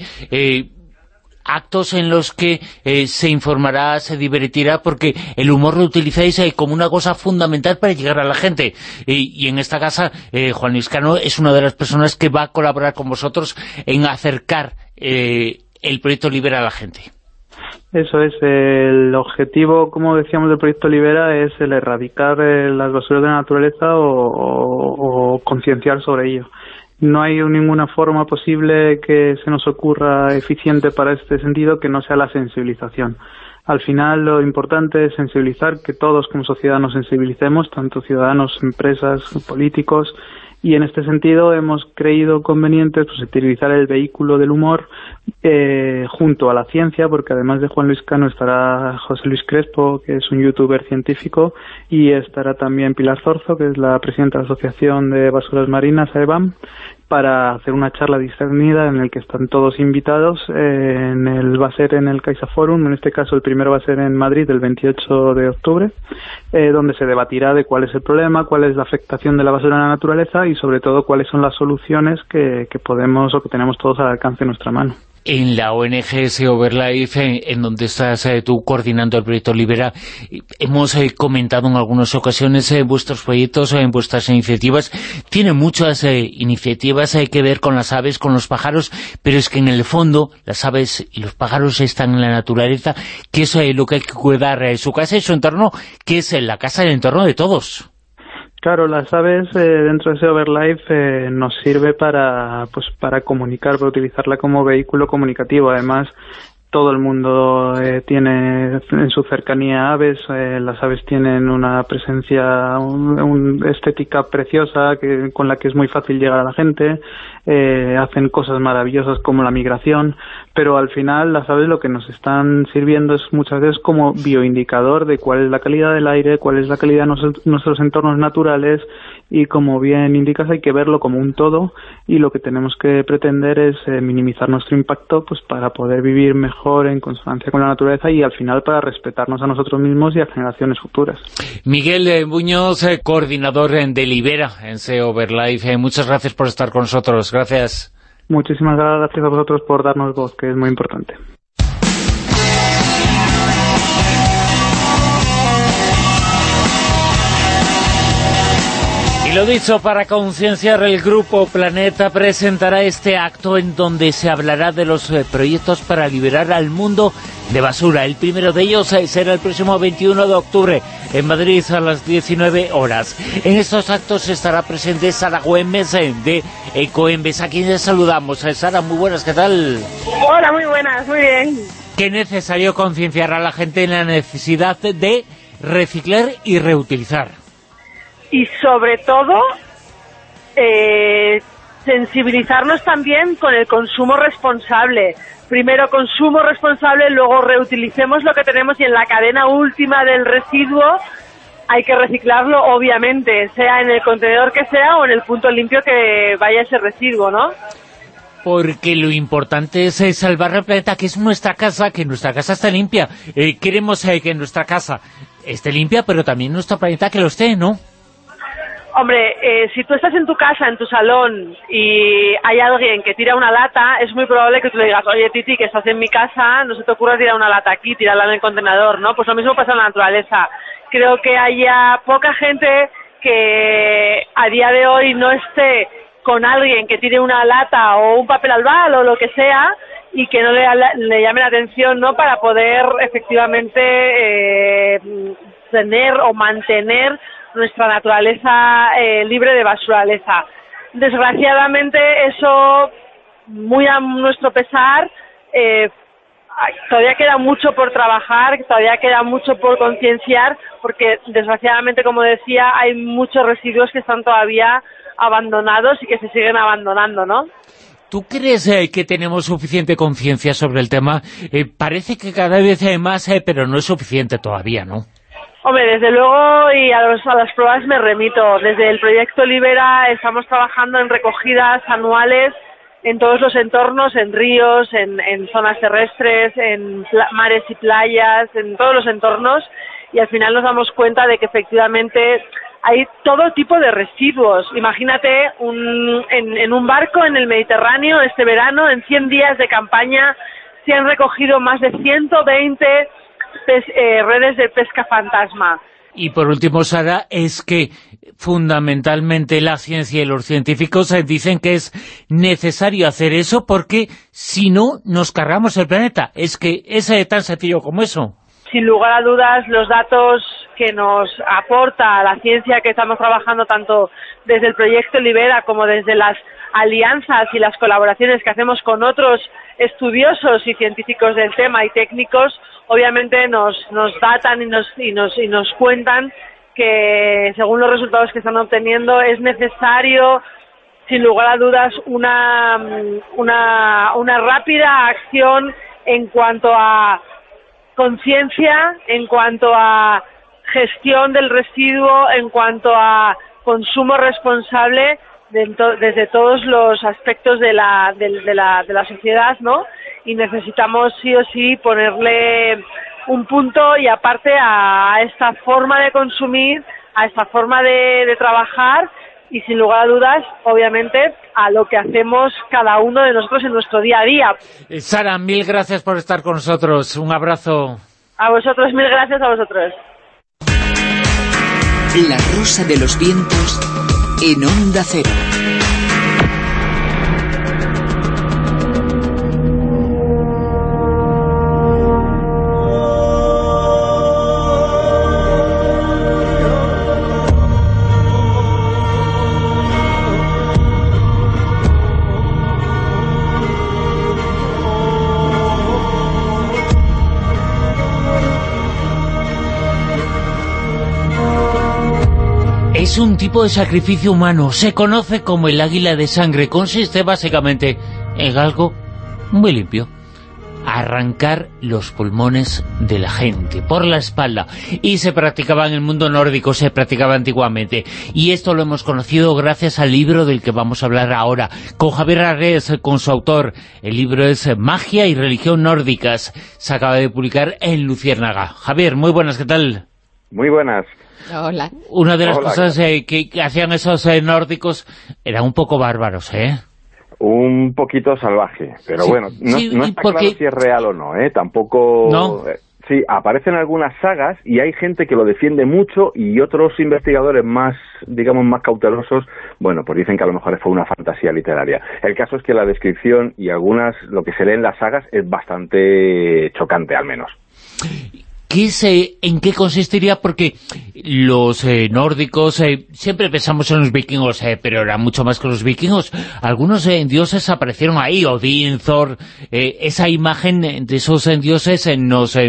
Speaker 2: actos en los que se informará, se divertirá, porque el humor lo utilizáis como una cosa fundamental para llegar a la gente. Y, en esta casa, Juan Luis Cano es una de las personas que va a colaborar con vosotros en acercar el proyecto Libera a la gente.
Speaker 9: Eso es, el objetivo, como decíamos, del proyecto Libera es el erradicar eh, las basuras de la naturaleza o, concienciar sobre ello. No hay ninguna forma posible que se nos ocurra eficiente para este sentido que no sea la sensibilización. Al final lo importante es sensibilizar, que todos como sociedad nos sensibilicemos, tanto ciudadanos, empresas, políticos, y en este sentido hemos creído conveniente pues, utilizar el vehículo del humor eh, junto a la ciencia, porque además de Juan Luis Cano estará José Luis Crespo, que es un youtuber científico, y estará también Pilar Zorzo, que es la presidenta de la Asociación de Basuras Marinas, AEBAM, para hacer una charla discernida en el que están todos invitados. Eh, en el, va a ser en el Caixa Forum, en este caso el primero va a ser en Madrid el 28 de octubre, eh, donde se debatirá de cuál es el problema, cuál es la afectación de la basura en la naturaleza y sobre todo cuáles son las soluciones que, que podemos o que tenemos todos al alcance de nuestra mano
Speaker 2: en la ONG Overlife, en, donde estás eh, tú coordinando el proyecto Libera. Hemos eh, comentado en algunas ocasiones eh, vuestros proyectos, en vuestras iniciativas. Tienen muchas iniciativas que ver con las aves, con los pájaros, pero es que en el fondo las aves y los pájaros están en la naturaleza, que es lo que hay que cuidar, su casa y su entorno, que es la casa y el entorno de todos.
Speaker 9: Claro, las aves eh, dentro de ese Overlife eh, nos sirve para, pues, para comunicar, para utilizarla como vehículo comunicativo. Además, todo el mundo eh, tiene en su cercanía aves, eh, las aves tienen una presencia, una estética preciosa que, con la que es muy fácil llegar a la gente, eh, hacen cosas maravillosas como la migración, pero al final las aves lo que nos están sirviendo es muchas veces como bioindicador de cuál es la calidad del aire, cuál es la calidad de nuestros entornos naturales y como bien indicas hay que verlo como un todo y lo que tenemos que pretender es eh, minimizar nuestro impacto pues para poder vivir mejor en consonancia con la naturaleza y al final para respetarnos a nosotros mismos y a generaciones futuras.
Speaker 2: Miguel eh, Muñoz, eh, coordinador de Libera en SEO Overlife, muchas gracias por estar con nosotros, gracias.
Speaker 9: Muchísimas gracias a vosotros por darnos voz, que es muy importante.
Speaker 2: Y lo dicho, para concienciar el Grupo Planeta presentará este acto en donde se hablará de los eh, proyectos para liberar al mundo de basura. El primero de ellos eh, será el próximo 21 de octubre en Madrid a las 19 horas. En estos actos estará presente Sara Güemes eh, de Ecoembes, a quien saludamos. Sara, muy buenas, ¿qué tal?
Speaker 10: Hola, muy buenas, muy bien.
Speaker 2: Qué necesario concienciar a la gente en la necesidad de reciclar y reutilizar
Speaker 10: y sobre todo eh, sensibilizarnos también con el consumo responsable. Primero consumo responsable, luego reutilicemos lo que tenemos y en la cadena última del residuo hay que reciclarlo, obviamente, sea en el contenedor que sea o en el punto limpio que vaya ese residuo, ¿no?
Speaker 2: Porque lo importante es eh, salvar el planeta, que es nuestra casa, que nuestra casa esté limpia. Eh, queremos que nuestra casa esté limpia, pero también nuestro planeta que lo esté, ¿no?
Speaker 10: Hombre, eh, si tú estás en tu casa, en tu salón, y hay alguien que tira una lata, es muy probable que tú le digas, oye Titi, que estás en mi casa, no se te ocurra tirar una lata aquí, tirarla en el contenedor, ¿no? Pues lo mismo pasa en la naturaleza. Creo que haya poca gente que a día de hoy no esté con alguien que tire una lata o un papel albal o lo que sea y que no le, le llame la atención, ¿no? Para poder efectivamente eh, tener o mantener nuestra naturaleza eh, libre de basuraleza. Desgraciadamente eso, muy a nuestro pesar, eh, todavía queda mucho por trabajar, todavía queda mucho por concienciar, porque desgraciadamente, como decía, hay muchos residuos que están todavía abandonados y que se siguen abandonando, ¿no?
Speaker 2: ¿Tú crees eh, que tenemos suficiente conciencia sobre el tema? Eh, parece que cada vez hay más, eh, pero no es suficiente todavía, ¿no?
Speaker 10: Hombre, desde luego, y a, los- a las pruebas me remito. Desde el proyecto Libera estamos trabajando en recogidas anuales en todos los entornos, en ríos, en, zonas terrestres, en mares y playas, en todos los entornos, y al final nos damos cuenta de que efectivamente hay todo tipo de residuos. Imagínate un- en, en un barco en el Mediterráneo este verano, en 100 días de campaña, se han recogido más de 120 pes- eh, redes de pesca fantasma.
Speaker 2: Y por último, Sara, es que fundamentalmente la ciencia y los científicos eh, dicen que es necesario hacer eso porque si no, nos cargamos el planeta. Es que es eh, tan sencillo como eso.
Speaker 10: Sin lugar a dudas, los datos que nos aporta la ciencia que estamos trabajando tanto desde el proyecto Libera como desde las alianzas y las colaboraciones que hacemos con otros estudiosos y científicos del tema y técnicos, obviamente nos, nos datan y nos, y, nos, y nos cuentan que según los resultados que están obteniendo es necesario sin lugar a dudas una, una, una rápida acción en cuanto a conciencia, en cuanto a gestión del residuo, en cuanto a consumo responsable de to- desde todos los aspectos de la, del- de, la, de la sociedad, ¿no? Y necesitamos sí o sí ponerle un punto y aparte a esta forma de consumir, a esta forma de, de trabajar y sin lugar a dudas, obviamente, a lo que hacemos cada uno de nosotros en nuestro día a día.
Speaker 2: Eh, Sara, mil gracias por estar con nosotros. Un abrazo.
Speaker 10: A vosotros, mil gracias a vosotros.
Speaker 6: La rosa de los vientos en onda cero.
Speaker 2: Es un tipo de sacrificio humano. Se conoce como el águila de sangre. Consiste básicamente en algo muy limpio. Arrancar los pulmones de la gente por la espalda. Y se practicaba en el mundo nórdico, se practicaba antiguamente. Y esto lo hemos conocido gracias al libro del que vamos a hablar ahora. Con Javier Arrés, con su autor. El libro es Magia y Religión Nórdicas. Se acaba de publicar en Luciérnaga. Javier, muy buenas, ¿qué tal?
Speaker 11: Muy buenas.
Speaker 8: Hola.
Speaker 2: Una de las
Speaker 11: Hola,
Speaker 2: cosas eh, que, hacían esos eh, nórdicos eran un poco bárbaros, ¿eh?
Speaker 11: Un poquito salvaje, pero
Speaker 2: Sí,
Speaker 11: bueno, no,
Speaker 2: sí,
Speaker 11: no está
Speaker 2: porque-
Speaker 11: claro si es real o no, ¿eh? Tampoco...
Speaker 2: ¿No?
Speaker 11: eh, Sí, aparecen algunas sagas y hay gente que lo defiende mucho y otros investigadores más, digamos, más cautelosos, bueno, pues dicen que a lo mejor fue una fantasía literaria. El caso es que la descripción y algunas, lo que se lee en las sagas es bastante chocante, al menos.
Speaker 2: ¿Qué es, ¿En qué consistiría? Porque los eh, nórdicos, eh, siempre pensamos en los vikingos, eh, pero era mucho más que los vikingos. Algunos eh, dioses aparecieron ahí, Odín, Thor, eh, esa imagen de esos dioses nos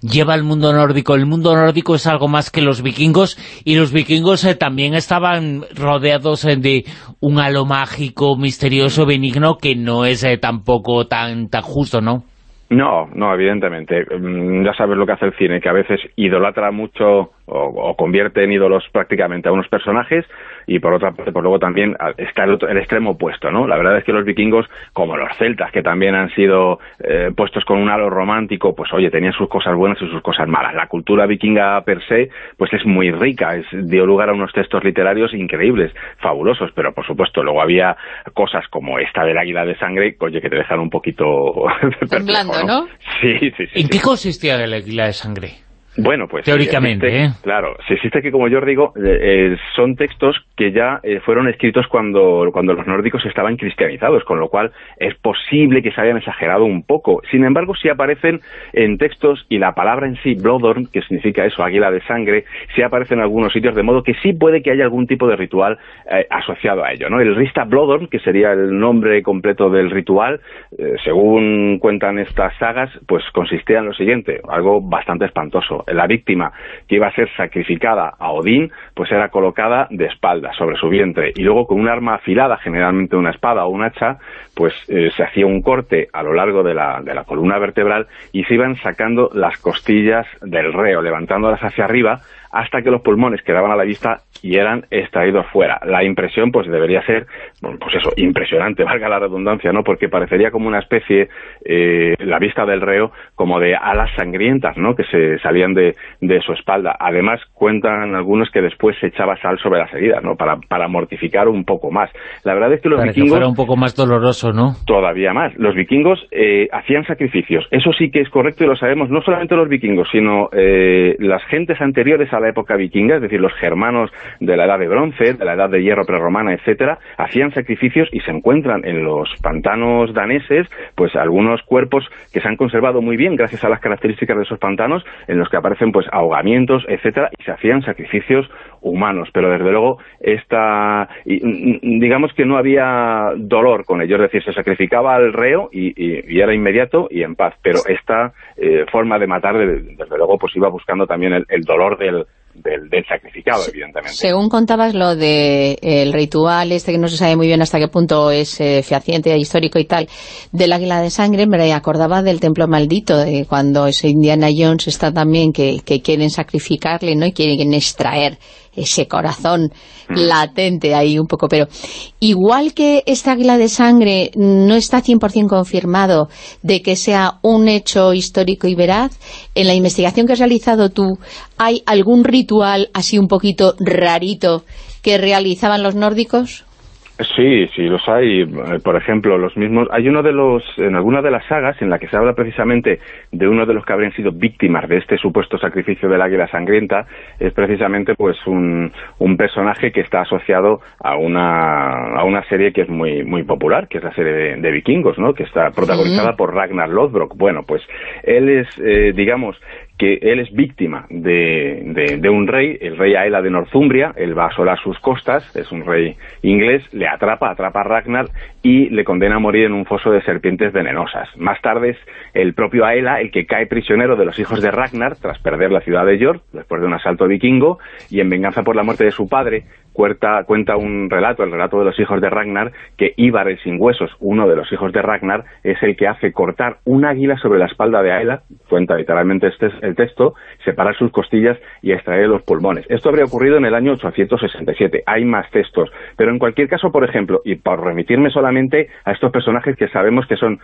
Speaker 2: lleva al mundo nórdico. El mundo nórdico es algo más que los vikingos, y los vikingos también estaban rodeados de un halo mágico, misterioso, benigno, que no es tampoco tan, tan justo, ¿no?
Speaker 11: No, no, evidentemente. Mm, Ya sabes lo que hace el cine, que a veces idolatra mucho o, o convierte en ídolos prácticamente a unos personajes y por otra parte, pues luego también está el, otro- el extremo opuesto, ¿no? La verdad es que los vikingos, como los celtas, que también han sido eh, puestos con un halo romántico, pues oye, tenían sus cosas buenas y sus cosas malas. La cultura vikinga per se, pues es muy rica, es, dio lugar a unos textos literarios increíbles, fabulosos, pero por supuesto luego había cosas como esta del águila de sangre, oye, que te dejan un poquito
Speaker 8: Temblando, ¿no?
Speaker 11: Sí, sí, sí.
Speaker 2: ¿En qué consistía el águila de sangre?
Speaker 11: Bueno, pues...
Speaker 2: Teóricamente,
Speaker 11: existe-
Speaker 2: ¿eh?
Speaker 11: Claro, si existe que, como yo os digo, eh, eh, son textos que ya eh, fueron escritos cuando, cuando los nórdicos estaban cristianizados, con lo cual es posible que se hayan exagerado un poco. Sin embargo, sí aparecen en textos, y la palabra en sí, Bloodhorn, que significa eso, águila de sangre, sí aparece en algunos sitios, de modo que sí puede que haya algún tipo de ritual eh, asociado a ello, ¿no? El Rista Bloodhorn, que sería el nombre completo del ritual, eh, según cuentan estas sagas, pues consistía en lo siguiente, algo bastante espantoso. La víctima que iba a ser sacrificada a Odín, pues era colocada de espaldas sobre su vientre. Y luego con un arma afilada, generalmente una espada o un hacha, pues eh, se hacía un corte a lo largo de la, de la columna vertebral y se iban sacando las costillas del reo, levantándolas hacia arriba hasta que los pulmones quedaban a la vista y eran extraídos fuera. La impresión pues debería ser, bueno, pues eso, impresionante, valga la redundancia, ¿no? Porque parecería como una especie, eh, la vista del reo, como de alas sangrientas, ¿no? Que se salían de, de su espalda. Además, cuentan algunos que después se echaba sal sobre las heridas, ¿no? Para, para mortificar un poco más. La verdad es que los
Speaker 2: Para que
Speaker 11: vikingos...
Speaker 2: fuera un poco más doloroso, ¿no?
Speaker 11: Todavía más. Los vikingos eh, hacían sacrificios. Eso sí que es correcto y lo sabemos no solamente los vikingos, sino eh, las gentes anteriores a la época vikinga, es decir, los germanos de la edad de bronce, de la edad de hierro prerromana, etcétera, hacían sacrificios y se encuentran en los pantanos daneses, pues algunos cuerpos que se han conservado muy bien gracias a las características de esos pantanos, en los que aparecen pues ahogamientos, etcétera, y se hacían sacrificios humanos, pero desde luego esta mm, digamos que no había dolor con ello, es decir, se sacrificaba al reo y, y- y era inmediato y en paz, pero esta eh, forma de matar de- desde luego pues iba buscando también el, el dolor del, del, del sacrificado, evidentemente.
Speaker 4: Según contabas lo de el ritual este que no se sabe muy bien hasta qué punto es eh, fehaciente, histórico y tal, del águila de sangre, me acordaba del templo maldito, de cuando ese Indiana Jones está también que, que quieren sacrificarle, ¿no? Y quieren extraer ese corazón latente ahí un poco, pero igual que esta águila de sangre no está 100% confirmado de que sea un hecho histórico y veraz, en la investigación que has realizado tú, ¿hay algún ritual así un poquito rarito que realizaban los nórdicos?
Speaker 11: Sí, sí, los hay. Eh, Por ejemplo, los mismos. Hay uno de los, en alguna de las sagas, en la que se habla precisamente de uno de los que habrían sido víctimas de este supuesto sacrificio del águila sangrienta, es precisamente pues un, un personaje que está asociado a una, a una serie que es muy, muy popular, que es la serie de, de vikingos, ¿no? Que está protagonizada por Ragnar Lothbrok. Bueno, pues él es, eh, digamos, que él es víctima de, de, un rey, el rey Aela de Northumbria, él va a asolar sus costas, es un rey inglés, le atrapa, atrapa a Ragnar y le condena a morir en un foso de serpientes venenosas. Más tarde es el propio Aela el que cae prisionero de los hijos de Ragnar tras perder la ciudad de York después de un asalto vikingo y en venganza por la muerte de su padre cuenta, cuenta un relato, el relato de los hijos de Ragnar, que Ivar el sin huesos, uno de los hijos de Ragnar, es el que hace cortar un águila sobre la espalda de Aela, cuenta literalmente este es el texto, separar sus costillas y extraer los pulmones. Esto habría ocurrido en el año 867. Hay más textos, pero en cualquier caso, por ejemplo, y por remitirme solamente a estos personajes que sabemos que son,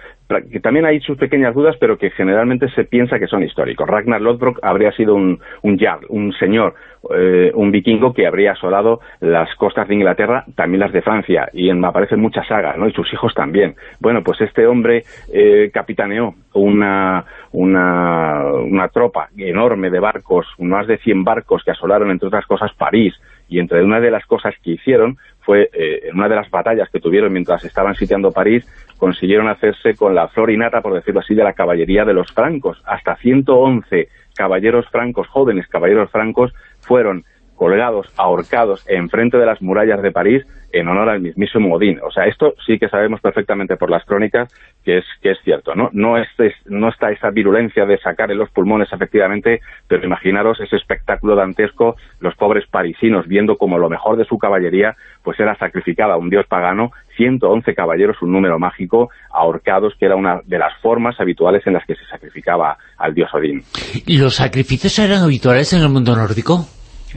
Speaker 11: que también hay sus pequeñas dudas, pero que generalmente se piensa que son históricos. Ragnar Lothbrok habría sido un, un jarl, un señor, eh, un vikingo que habría asolado las costas de Inglaterra, también las de Francia, y en, aparecen muchas sagas, ¿no? Y sus hijos también. Bueno, pues este hombre eh, capitaneó una, una, una tropa enorme de barcos, más de 100 barcos que asolaron, entre otras cosas, París, y entre una de las cosas que hicieron fue, eh, en una de las batallas que tuvieron mientras estaban sitiando París, consiguieron hacerse con la flor y nata, por decirlo así, de la caballería de los francos. Hasta 111 caballeros francos, jóvenes caballeros francos, fueron colgados, ahorcados enfrente de las murallas de París en honor al mismísimo Odín. O sea, esto sí que sabemos perfectamente por las crónicas que es que es cierto, ¿no? No, es, no está esa virulencia de sacarle los pulmones, efectivamente, pero imaginaros ese espectáculo dantesco, los pobres parisinos viendo como lo mejor de su caballería pues era sacrificada a un dios pagano, 111 caballeros, un número mágico, ahorcados, que era una de las formas habituales en las que se sacrificaba al dios Odín.
Speaker 2: ¿Los sacrificios eran habituales en el mundo nórdico?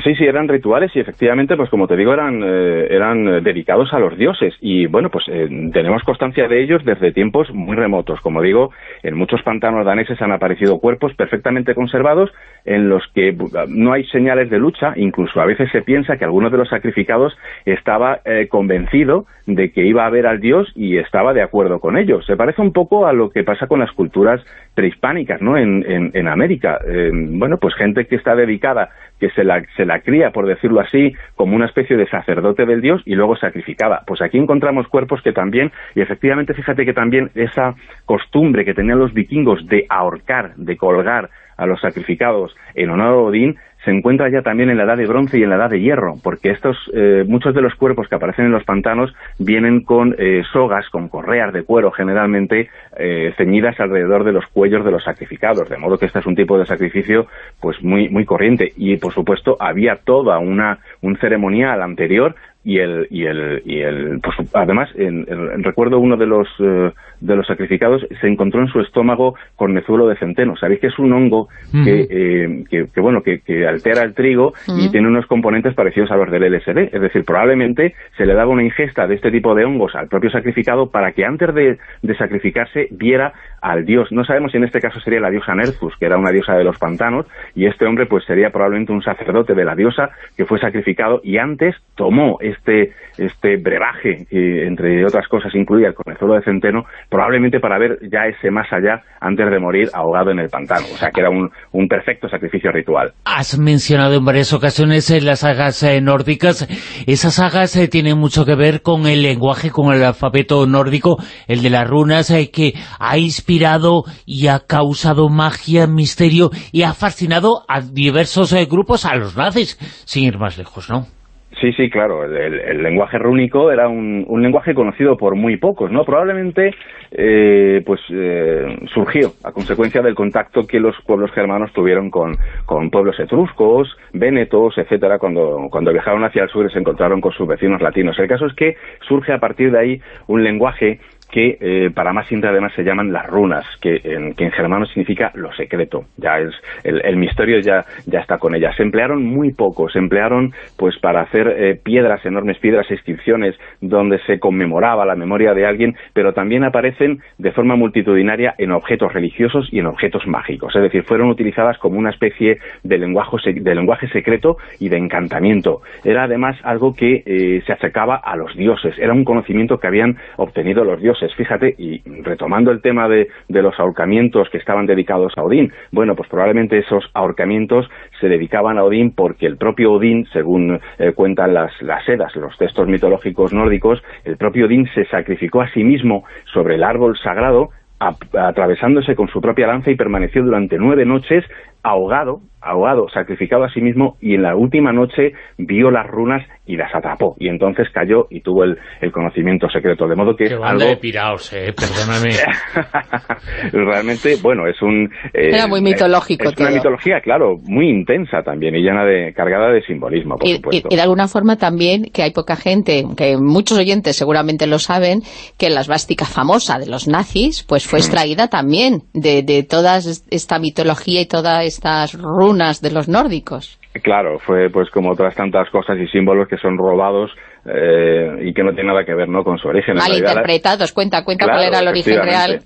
Speaker 11: Sí, sí, eran rituales y efectivamente, pues como te digo, eran, eh, eran eh, dedicados a los dioses. Y bueno, pues eh, tenemos constancia de ellos desde tiempos muy remotos. Como digo, en muchos pantanos daneses han aparecido cuerpos perfectamente conservados en los que bu- no hay señales de lucha. Incluso a veces se piensa que alguno de los sacrificados estaba eh, convencido de que iba a ver al dios y estaba de acuerdo con ello. Se parece un poco a lo que pasa con las culturas prehispánicas, ¿no? En, en, en América. Eh, bueno, pues gente que está dedicada, que se la, se la cría, por decirlo así, como una especie de sacerdote del dios y luego sacrificada. Pues aquí encontramos cuerpos que también, y efectivamente fíjate que también esa costumbre que tenían los vikingos de ahorcar, de colgar a los sacrificados en honor a Odín, se encuentra ya también en la edad de bronce y en la edad de hierro, porque estos eh, muchos de los cuerpos que aparecen en los pantanos vienen con eh, sogas, con correas de cuero generalmente eh, ceñidas alrededor de los cuellos de los sacrificados, de modo que este es un tipo de sacrificio pues muy muy corriente. Y por supuesto había toda una un ceremonial anterior y el y el y el pues, además en, en- recuerdo uno de los eh, de los sacrificados se encontró en su estómago cornezuelo de centeno. Sabéis que es un hongo que, eh, que, que, bueno que, que altera el trigo y tiene unos componentes parecidos a los del LSD es decir probablemente se le daba una ingesta de este tipo de hongos al propio sacrificado para que antes de, de sacrificarse viera al dios. No sabemos si en este caso sería la diosa Nerzus que era una diosa de los pantanos y este hombre pues sería probablemente un sacerdote de la diosa que fue sacrificado y antes tomó este este brebaje que entre otras cosas incluía el cornezuelo de centeno probablemente para ver ya ese más allá antes de morir ahogado en el pantano o sea que era un, un perfecto sacrificio ritual
Speaker 2: Has mencionado en varias ocasiones eh, las sagas eh, nórdicas. Esas sagas eh, tienen mucho que ver con el lenguaje, con el alfabeto nórdico, el de las runas, eh, que ha inspirado y ha causado magia, misterio y ha fascinado a diversos eh, grupos, a los nazis, sin ir más lejos, ¿no?
Speaker 11: Sí, sí, claro. El, lenguaje rúnico era un, un lenguaje conocido por muy pocos, ¿no? Probablemente, eh, pues, eh, surgió a consecuencia del contacto que los pueblos germanos tuvieron con, con pueblos etruscos, vénetos, etcétera, cuando, cuando viajaron hacia el sur y se encontraron con sus vecinos latinos. El caso es que surge a partir de ahí un lenguaje que eh, para más simple además se llaman las runas, que en, que en germano significa lo secreto, ya es el, el misterio ya, ya está con ellas. Se emplearon muy poco, se emplearon pues para hacer eh, piedras, enormes piedras, inscripciones donde se conmemoraba la memoria de alguien, pero también aparecen de forma multitudinaria en objetos religiosos y en objetos mágicos, es decir, fueron utilizadas como una especie de lenguaje, de lenguaje secreto y de encantamiento. Era además algo que eh, se acercaba a los dioses, era un conocimiento que habían obtenido los dioses. Fíjate, y retomando el tema de, de los ahorcamientos que estaban dedicados a Odín, bueno, pues probablemente esos ahorcamientos se dedicaban a Odín porque el propio Odín, según eh, cuentan las, las Edas, los textos mitológicos nórdicos, el propio Odín se sacrificó a sí mismo sobre el árbol sagrado atravesándose con su propia lanza y permaneció durante nueve noches ahogado, ahogado, sacrificado a sí mismo y en la última noche vio las runas y las atrapó y entonces cayó y tuvo el, el conocimiento secreto, de modo que es
Speaker 2: Qué banda
Speaker 11: algo
Speaker 2: de piraos, eh, perdóname.
Speaker 11: realmente, bueno, es un... eh,
Speaker 4: Era muy mitológico
Speaker 11: Es una mitología, claro, muy intensa también y llena de, cargada de simbolismo, por
Speaker 4: Y, y-
Speaker 11: supuesto.
Speaker 4: y de alguna forma también, que hay poca gente, que muchos oyentes seguramente lo saben, que la esvástica famosa de los nazis, pues
Speaker 11: Mm.
Speaker 4: fue extraída también de, de toda es- esta mitología y todas estas runas de los nórdicos.
Speaker 11: Claro, fue pues como otras tantas cosas y símbolos que son robados eh, y que no tienen nada que ver ¿no? con su origen. En
Speaker 4: Mal interpretados. Cuenta, cuenta
Speaker 11: Claro,
Speaker 4: cuál era el origen real.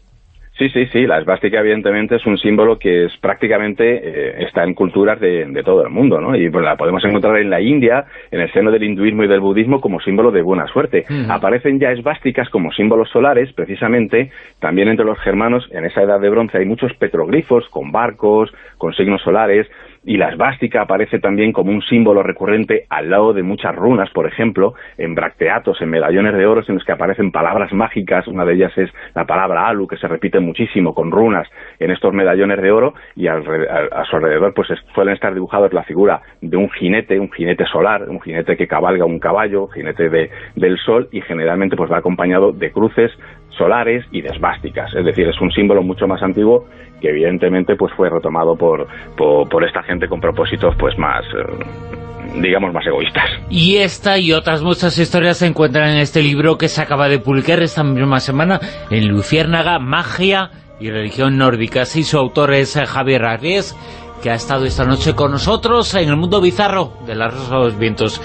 Speaker 11: Sí, sí, sí, la esvástica evidentemente es un símbolo que es prácticamente eh, está en culturas de, de todo el mundo, ¿no? Y pues la podemos encontrar en la India, en el seno del hinduismo y del budismo como símbolo de buena suerte. Aparecen ya esvásticas como símbolos solares, precisamente, también entre los germanos, en esa edad de bronce hay muchos petroglifos con barcos, con signos solares, y la esvástica aparece también como un símbolo recurrente al lado de muchas runas, por ejemplo, en bracteatos, en medallones de oro en los que aparecen palabras mágicas, una de ellas es la palabra alu, que se repite muchísimo con runas en estos medallones de oro, y alre- a, a su alrededor pues es- suelen estar dibujados la figura de un jinete, un jinete solar, un jinete que cabalga un caballo, jinete de- del sol, y generalmente pues va acompañado de cruces solares y de esvásticas, es decir, es un símbolo mucho más antiguo que evidentemente pues fue retomado por, por, por esta gente con propósitos pues más, eh, digamos, más egoístas.
Speaker 2: Y esta y otras muchas historias se encuentran en este libro que se acaba de publicar esta misma semana en Luciérnaga, Magia y Religión Nórdica. Sí, su autor es eh, Javier Arries, que ha estado esta noche con nosotros en el mundo bizarro de la Rosa de los Vientos.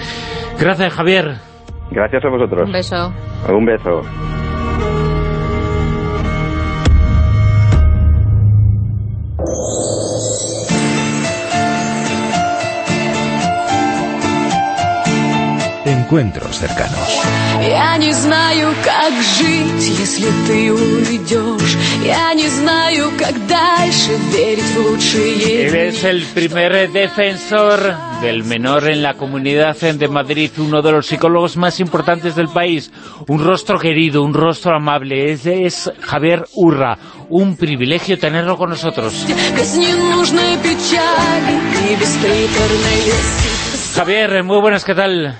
Speaker 2: Gracias, Javier.
Speaker 11: Gracias a vosotros.
Speaker 4: Un beso.
Speaker 11: Un beso.
Speaker 12: Encuentros cercanos.
Speaker 13: Я не знаю, как жить, если ты уйдешь. Я не знаю, как дальше верить в лучшие
Speaker 2: Él es el primer defensor del menor en la Comunidad de Madrid, uno de los psicólogos más importantes del país. Un rostro querido, un rostro amable. Es, es Javier Urra. Un privilegio tenerlo con nosotros.
Speaker 13: Без ненужной печали и бесприторной
Speaker 2: Javier, muy buenas, ¿qué tal?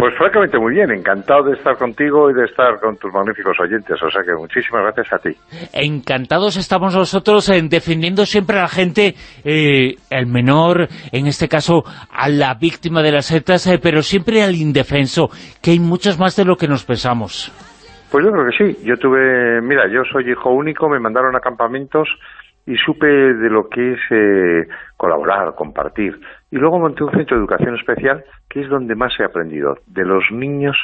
Speaker 14: Pues francamente muy bien, encantado de estar contigo y de estar con tus magníficos oyentes, o sea que muchísimas gracias a ti.
Speaker 2: Encantados estamos nosotros en defendiendo siempre a la gente, eh, el menor, en este caso a la víctima de las setas, eh, pero siempre al indefenso, que hay muchos más de lo que nos pensamos.
Speaker 14: Pues yo creo que sí, yo tuve, mira, yo soy hijo único, me mandaron a campamentos y supe de lo que es eh, colaborar, compartir. Y luego monté un centro de educación especial, que es donde más he aprendido, de los niños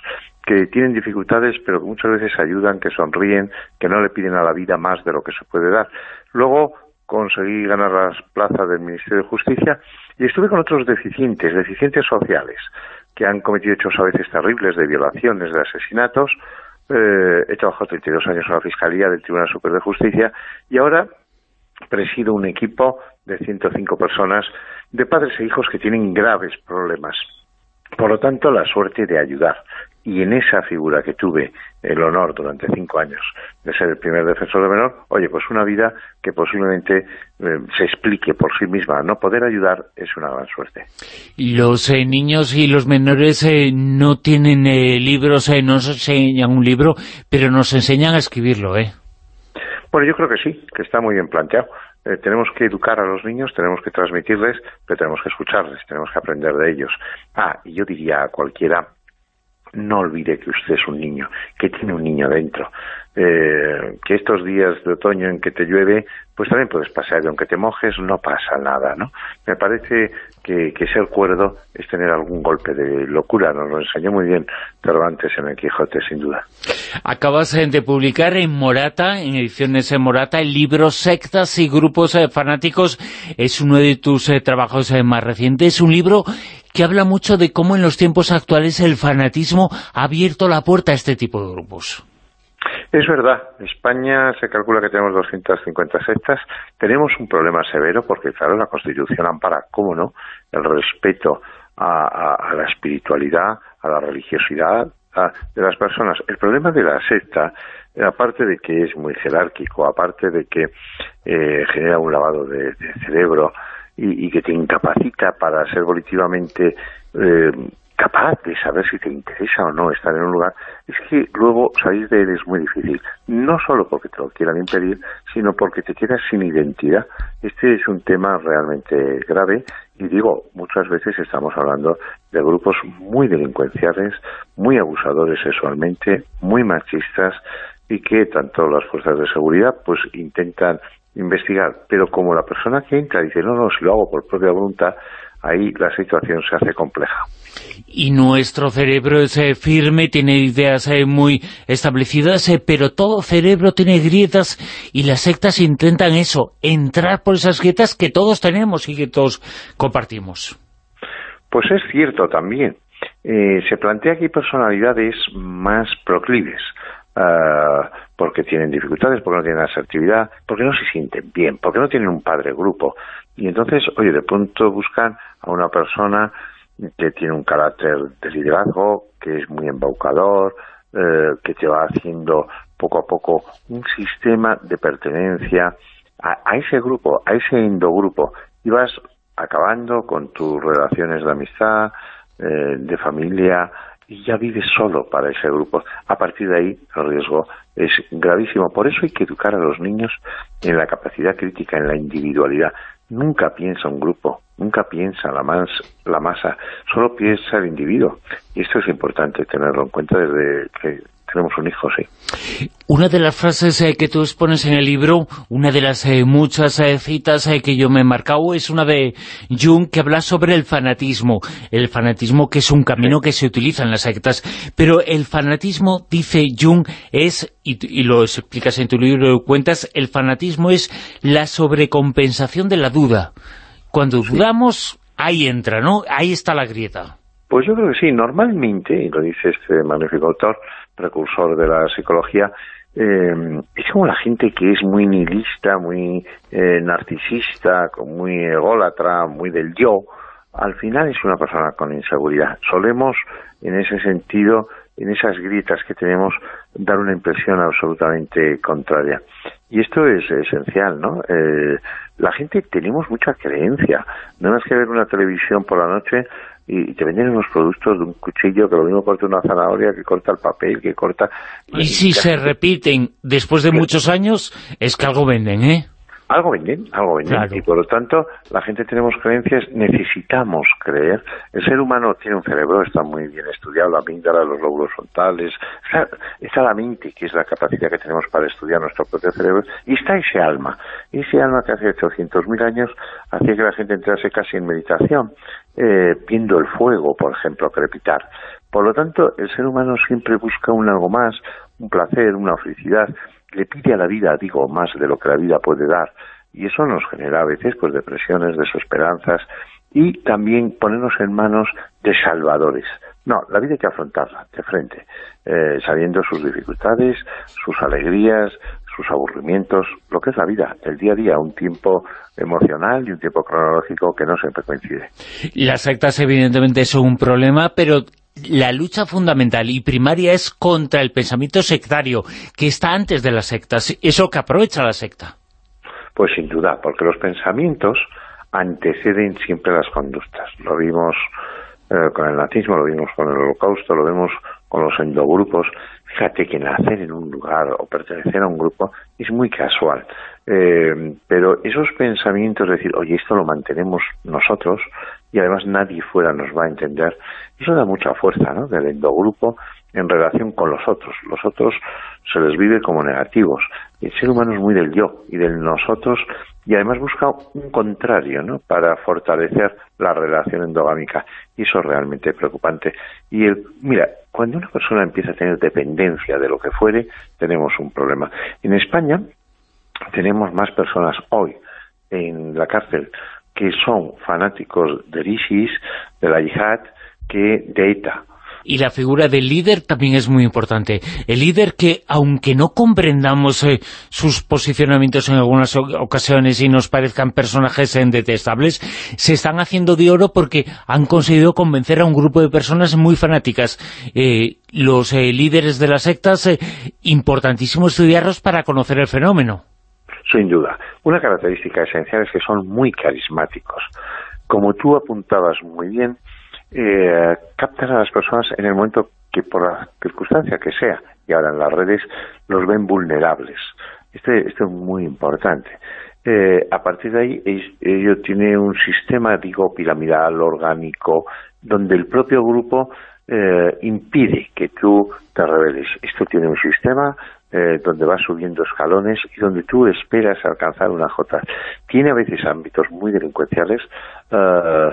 Speaker 14: que tienen dificultades, pero que muchas veces ayudan, que sonríen, que no le piden a la vida más de lo que se puede dar. Luego conseguí ganar las plazas del Ministerio de Justicia y estuve con otros deficientes, deficientes sociales, que han cometido hechos a veces terribles de violaciones, de asesinatos. Eh, he trabajado 32 años en la Fiscalía del Tribunal Superior de Justicia y ahora presido un equipo de 105 personas de padres e hijos que tienen graves problemas. Por lo tanto, la suerte de ayudar. Y en esa figura que tuve el honor durante cinco años de ser el primer defensor de menor, oye, pues una vida que posiblemente eh, se explique por sí misma. No poder ayudar es una gran suerte.
Speaker 2: Los eh, niños y los menores eh, no tienen eh, libros, eh, no nos enseñan un libro, pero nos enseñan a escribirlo, ¿eh?
Speaker 14: Bueno, yo creo que sí, que está muy bien planteado. Eh, tenemos que educar a los niños, tenemos que transmitirles, pero tenemos que escucharles, tenemos que aprender de ellos. Ah, y yo diría a cualquiera, no olvide que usted es un niño, que tiene un niño dentro. Eh, que estos días de otoño en que te llueve, pues también puedes pasar, y aunque te mojes no pasa nada, ¿no? Me parece que, ser cuerdo es tener algún golpe de locura, nos lo enseñó muy bien Cervantes en el Quijote, sin duda.
Speaker 2: Acabas eh, de publicar en Morata, en ediciones en Morata, el libro Sectas y Grupos eh, Fanáticos. Es uno de tus eh, trabajos más recientes. Es un libro que habla mucho de cómo en los tiempos actuales el fanatismo ha abierto la puerta a este tipo de grupos.
Speaker 14: Es verdad, España se calcula que tenemos 250 sectas, tenemos un problema severo porque, claro, la Constitución ampara, cómo no, el respeto a, la espiritualidad, a la religiosidad de las personas. El problema de la secta, aparte de que es muy jerárquico, aparte de que eh, genera un lavado de, de cerebro y, y, que te incapacita para ser volitivamente eh, capaz de saber si te interesa o no estar en un lugar, es que luego salir de él es muy difícil. No solo porque te lo quieran impedir, sino porque te quedas sin identidad. Este es un tema realmente grave y digo, muchas veces estamos hablando de grupos muy delincuenciales, muy abusadores sexualmente, muy machistas y que tanto las fuerzas de seguridad pues intentan investigar, pero como la persona que entra dice, no, no, si lo hago por propia voluntad, ahí la situación se hace compleja.
Speaker 2: Y nuestro cerebro es eh, firme, tiene ideas eh, muy establecidas, eh, pero todo cerebro tiene grietas y las sectas intentan eso, entrar por esas grietas que todos tenemos y que todos compartimos.
Speaker 14: Pues es cierto también. Se plantea que hay personalidades más proclives, uh, porque tienen dificultades, porque no tienen asertividad, porque no se sienten bien, porque no tienen un padre grupo. Y entonces, oye, de pronto buscan a una persona que tiene un carácter de que es muy embaucador, eh, que te va haciendo poco a poco un sistema de pertenencia a, ese grupo, a ese endogrupo, y vas acabando con tus relaciones de amistad, eh, de familia, y ya vives solo para ese grupo. A partir de ahí el riesgo es gravísimo. Por eso hay que educar a los niños en la capacidad crítica, en la individualidad. Nunca piensa un grupo, nunca piensa la, mas, la masa, solo piensa el individuo. Y esto es importante tenerlo en cuenta desde que tenemos un hijo, sí.
Speaker 2: Una de las frases eh, que tú expones en el libro, una de las eh, muchas eh, citas que yo me he marcado, es una de Jung que habla sobre el fanatismo. El fanatismo que es un camino que se utiliza en las sectas. Pero el fanatismo, dice Jung, es, y, y lo explicas en tu libro, cuentas, el fanatismo es la sobrecompensación de la duda. Cuando dudamos, ahí entra, ¿no? Ahí está la grieta.
Speaker 14: Pues yo creo que sí, normalmente, y lo dice este magnífico autor, precursor de la psicología, eh, es como la gente que es muy nihilista, muy eh, narcisista, muy ególatra, muy del yo, al final es una persona con inseguridad. Solemos, en ese sentido, en esas grietas que tenemos, dar una impresión absolutamente contraria. Y esto es esencial, ¿no? Eh, la gente tenemos mucha creencia. No más que ver una televisión por la noche y te venden unos productos de un cuchillo que lo mismo corta una zanahoria, que corta el papel, que corta...
Speaker 2: Y si se repiten después de muchos años, es que algo venden, ¿eh?
Speaker 14: Algo venden, algo venden. Y por lo tanto, la gente tenemos creencias, necesitamos creer. El ser humano tiene un cerebro, está muy bien estudiado, la amígdala, los lóbulos frontales, está, está la mente, que es la capacidad que tenemos para estudiar nuestro propio cerebro, y está ese alma. Ese alma que hace 800.000 años hacía que la gente entrase casi en meditación, eh, viendo el fuego, por ejemplo, crepitar. Por lo tanto, el ser humano siempre busca un algo más, un placer, una felicidad, le pide a la vida, digo, más de lo que la vida puede dar. Y eso nos genera a veces pues depresiones, desesperanzas y también ponernos en manos de salvadores. No, la vida hay que afrontarla de frente, eh, sabiendo sus dificultades, sus alegrías, sus aburrimientos, lo que es la vida, el día a día, un tiempo emocional y un tiempo cronológico que no siempre coincide.
Speaker 2: Las sectas evidentemente son un problema, pero la lucha fundamental y primaria es contra el pensamiento sectario, que está antes de las sectas, eso que aprovecha la secta.
Speaker 14: Pues sin duda, porque los pensamientos anteceden siempre las conductas. Lo vimos eh, con el nazismo, lo vimos con el holocausto, lo vemos con los endogrupos. Fíjate que nacer en un lugar o pertenecer a un grupo es muy casual. Eh, pero esos pensamientos, de decir, oye, esto lo mantenemos nosotros y además nadie fuera nos va a entender, eso da mucha fuerza ¿no? del endogrupo en relación con los otros. Los otros se les vive como negativos. El ser humano es muy del yo y del nosotros y además busca un contrario ¿no? para fortalecer la relación endogámica. Y eso es realmente preocupante. Y el, mira, cuando una persona empieza a tener dependencia de lo que fuere, tenemos un problema. En España tenemos más personas hoy en la cárcel que son fanáticos del ISIS, de la yihad, que de ETA.
Speaker 2: Y la figura del líder también es muy importante. El líder que, aunque no comprendamos eh, sus posicionamientos en algunas ocasiones y nos parezcan personajes detestables, se están haciendo de oro porque han conseguido convencer a un grupo de personas muy fanáticas. Eh, los eh, líderes de las sectas, importantísimo estudiarlos para conocer el fenómeno.
Speaker 14: Sin duda. Una característica esencial es que son muy carismáticos. Como tú apuntabas muy bien, eh, captan a las personas en el momento que por la circunstancia que sea, y ahora en las redes, los ven vulnerables. Este, esto es muy importante. Eh, a partir de ahí, ello tiene un sistema, digo, piramidal, orgánico, donde el propio grupo eh, impide que tú te reveles. Esto tiene un sistema eh, donde vas subiendo escalones y donde tú esperas alcanzar una J. Tiene a veces ámbitos muy delincuenciales, eh,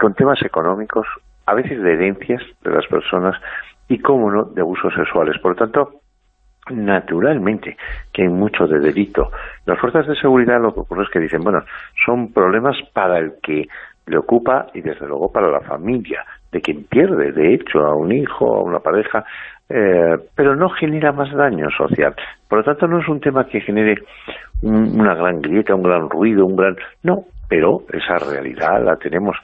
Speaker 14: con temas económicos, a veces de herencias de las personas y, cómo no, de abusos sexuales. Por lo tanto, naturalmente que hay mucho de delito. Las fuerzas de seguridad lo que ocurre es que dicen, bueno, son problemas para el que le ocupa y desde luego para la familia, de quien pierde, de hecho, a un hijo, a una pareja, eh, pero no genera más daño social. Por lo tanto, no es un tema que genere una gran grieta, un gran ruido, un gran... No, pero esa realidad la tenemos.